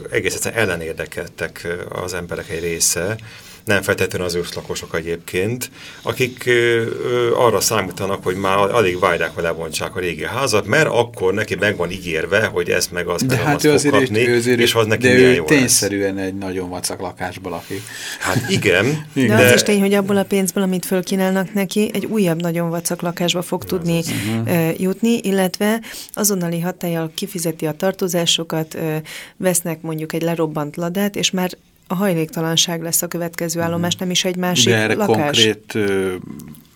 egész egyszerűen ellenérdekeltek az emberek egy része, nem feltétlenül az őslakosok egyébként, akik arra számítanak, hogy már alig várják, hogy lebontsák a régi házat, mert akkor neki meg van ígérve, hogy ezt meg azt de meg hát azt fog kapni, ő azért, és az neki de ő jó tényszerűen lesz. egy nagyon vacak lakásban lakik. Hát igen. de, de az is tény, hogy abból a pénzből, amit fölkínálnak neki, egy újabb nagyon vacak lakásba fog de tudni az az. Uh, jutni, illetve azonnali hatállyal kifizeti a tartozásokat, vesznek mondjuk egy lerobbant ladát, és már a hajléktalanság lesz a következő mhm. állomás, nem is egy másik De erre lakás. konkrét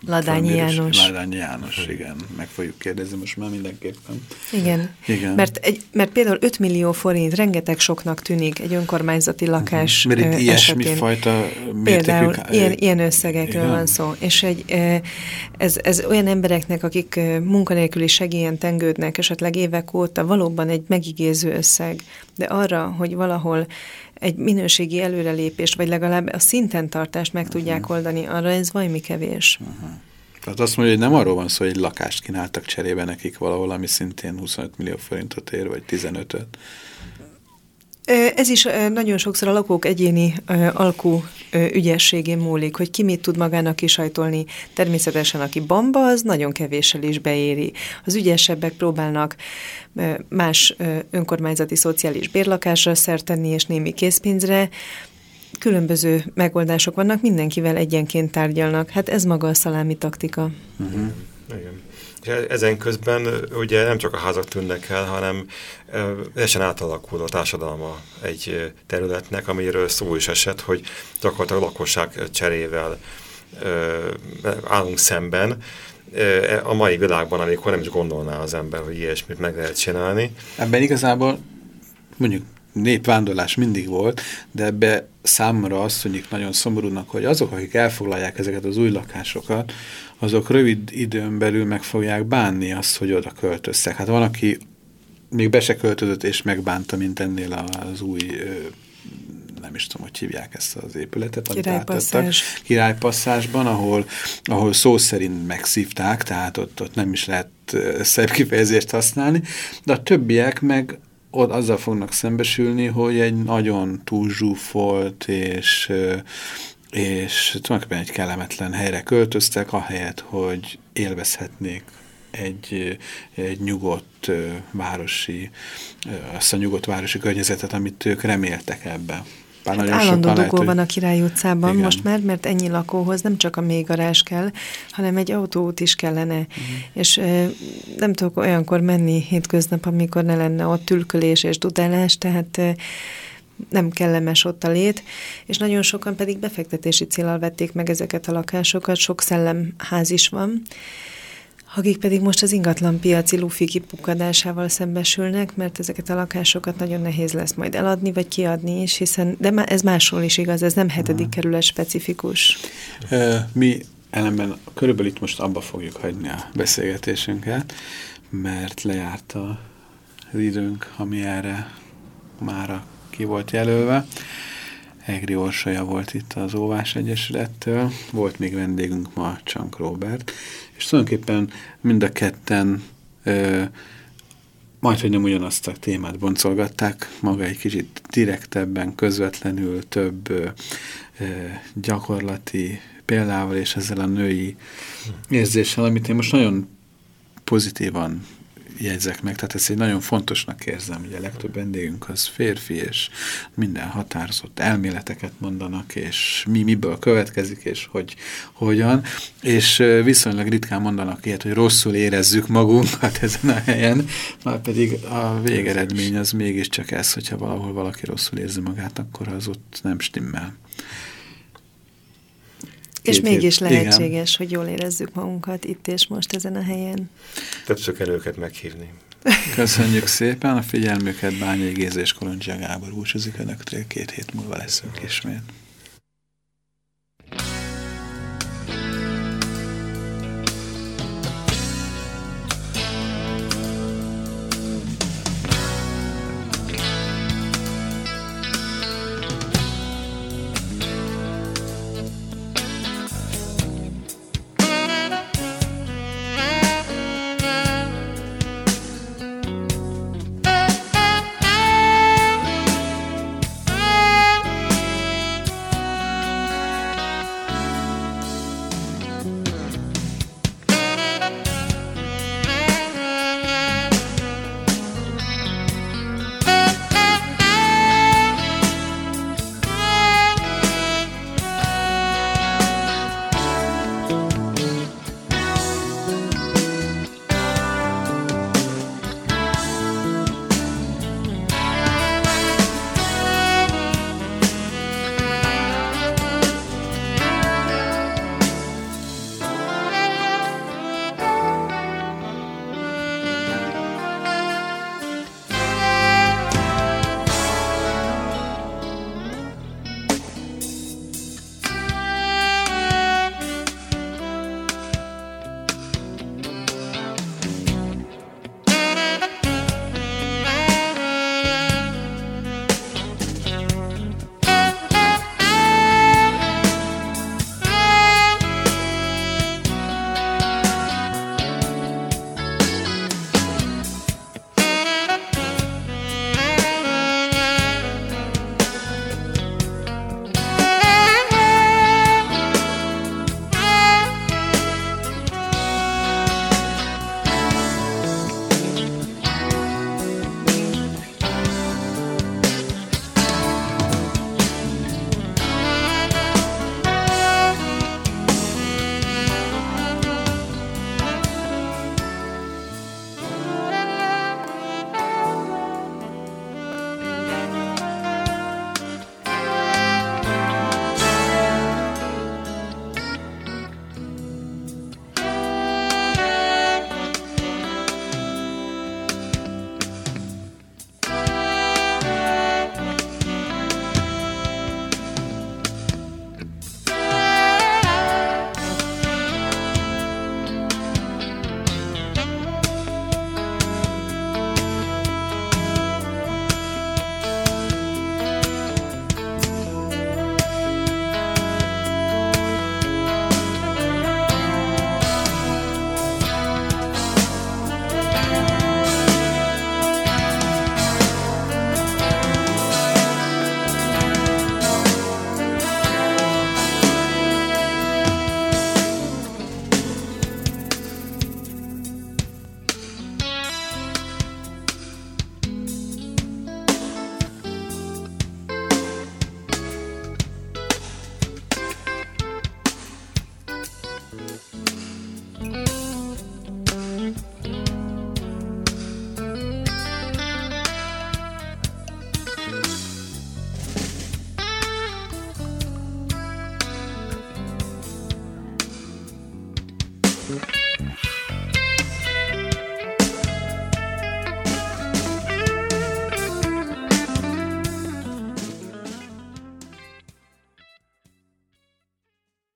Ladányi János. Ladányi János, igen. Meg fogjuk kérdezni most már mindenképpen. Igen. igen. Mert, egy, mert például 5 millió forint rengeteg soknak tűnik egy önkormányzati mhm. lakás Mert itt ilyesmi fajta Például ilyen, ilyen összegekről igen. van szó. És egy, ez, ez olyan embereknek, akik munkanélküli segélyen tengődnek, esetleg évek óta valóban egy megigéző összeg. De arra, hogy valahol egy minőségi előrelépést, vagy legalább a szinten tartást meg tudják oldani, arra ez valami kevés. Uh -huh. Tehát azt mondja, hogy nem arról van szó, hogy lakást kínáltak cserébe nekik valahol, ami szintén 25 millió forintot ér, vagy 15-öt. Ez is nagyon sokszor a lakók egyéni alkú ügyességén múlik, hogy ki mit tud magának kisajtolni. Természetesen, aki bamba, az nagyon kevéssel is beéri. Az ügyesebbek próbálnak más önkormányzati szociális bérlakásra szertenni és némi készpénzre, különböző megoldások vannak, mindenkivel egyenként tárgyalnak. Hát ez maga a szalámi taktika. Uh -huh. Igen. És e- ezen közben ugye nem csak a házak tűnnek el, hanem teljesen átalakul a társadalma egy területnek, amiről szó is esett, hogy gyakorlatilag a lakosság cserével állunk szemben, a mai világban, amikor nem is gondolná az ember, hogy ilyesmit meg lehet csinálni. Ebben igazából mondjuk népvándorlás mindig volt, de ebbe számomra azt mondjuk nagyon szomorúnak, hogy azok, akik elfoglalják ezeket az új lakásokat, azok rövid időn belül meg fogják bánni azt, hogy oda költöztek. Hát van, aki még be se költözött és megbánta, mint ennél az új nem is tudom, hogy hívják ezt az épületet, amit Királypasszás. Királypasszásban, ahol, ahol szó szerint megszívták, tehát ott, ott nem is lehet szebb kifejezést használni, de a többiek meg ott azzal fognak szembesülni, hogy egy nagyon túlzsúfolt és, és tulajdonképpen egy kellemetlen helyre költöztek, ahelyett, hogy élvezhetnék egy, egy nyugodt városi, azt a nyugodt városi környezetet, amit ők reméltek ebbe. Bár hát állandó dugó lehet, van a Király utcában igen. most már, mert ennyi lakóhoz nem csak a mélygarázs kell, hanem egy autóút is kellene. Uh mhm. -huh. És e, nem tudok olyankor menni hétköznap, amikor ne lenne ott tülkölés és dudálás, tehát e, nem kellemes ott a lét, és nagyon sokan pedig befektetési célral vették meg ezeket a lakásokat, sok szellemház is van, akik pedig most az ingatlan piaci lufi kipukkadásával szembesülnek, mert ezeket a lakásokat nagyon nehéz lesz majd eladni, vagy kiadni is, hiszen, de ez másról is igaz, ez nem hetedik hmm. kerület specifikus. Mi ellenben körülbelül itt most abba fogjuk hagyni a beszélgetésünket, mert lejárt az időnk, ami erre mára ki volt jelölve. Egri Orsolya volt itt az Óvás Egyesülettől, volt még vendégünk ma Csank Robert, és tulajdonképpen mind a ketten ö, majd, hogy nem ugyanazt a témát boncolgatták, maga egy kicsit direktebben, közvetlenül több ö, ö, gyakorlati példával és ezzel a női érzéssel, amit én most nagyon pozitívan jegyzek meg, tehát ezt egy nagyon fontosnak érzem, hogy a legtöbb vendégünk az férfi, és minden határozott elméleteket mondanak, és mi miből következik, és hogy hogyan, és viszonylag ritkán mondanak ilyet, hogy rosszul érezzük magunkat ezen a helyen, már pedig a végeredmény az mégiscsak ez, hogyha valahol valaki rosszul érzi magát, akkor az ott nem stimmel. És Két mégis lehetséges, igen. hogy jól érezzük magunkat itt és most ezen a helyen. Tetszük el őket meghívni. Köszönjük szépen a figyelmüket, Bányai Géza és Kolondzsia Gábor búcsúzik Önöktől, két hét múlva leszünk ismét.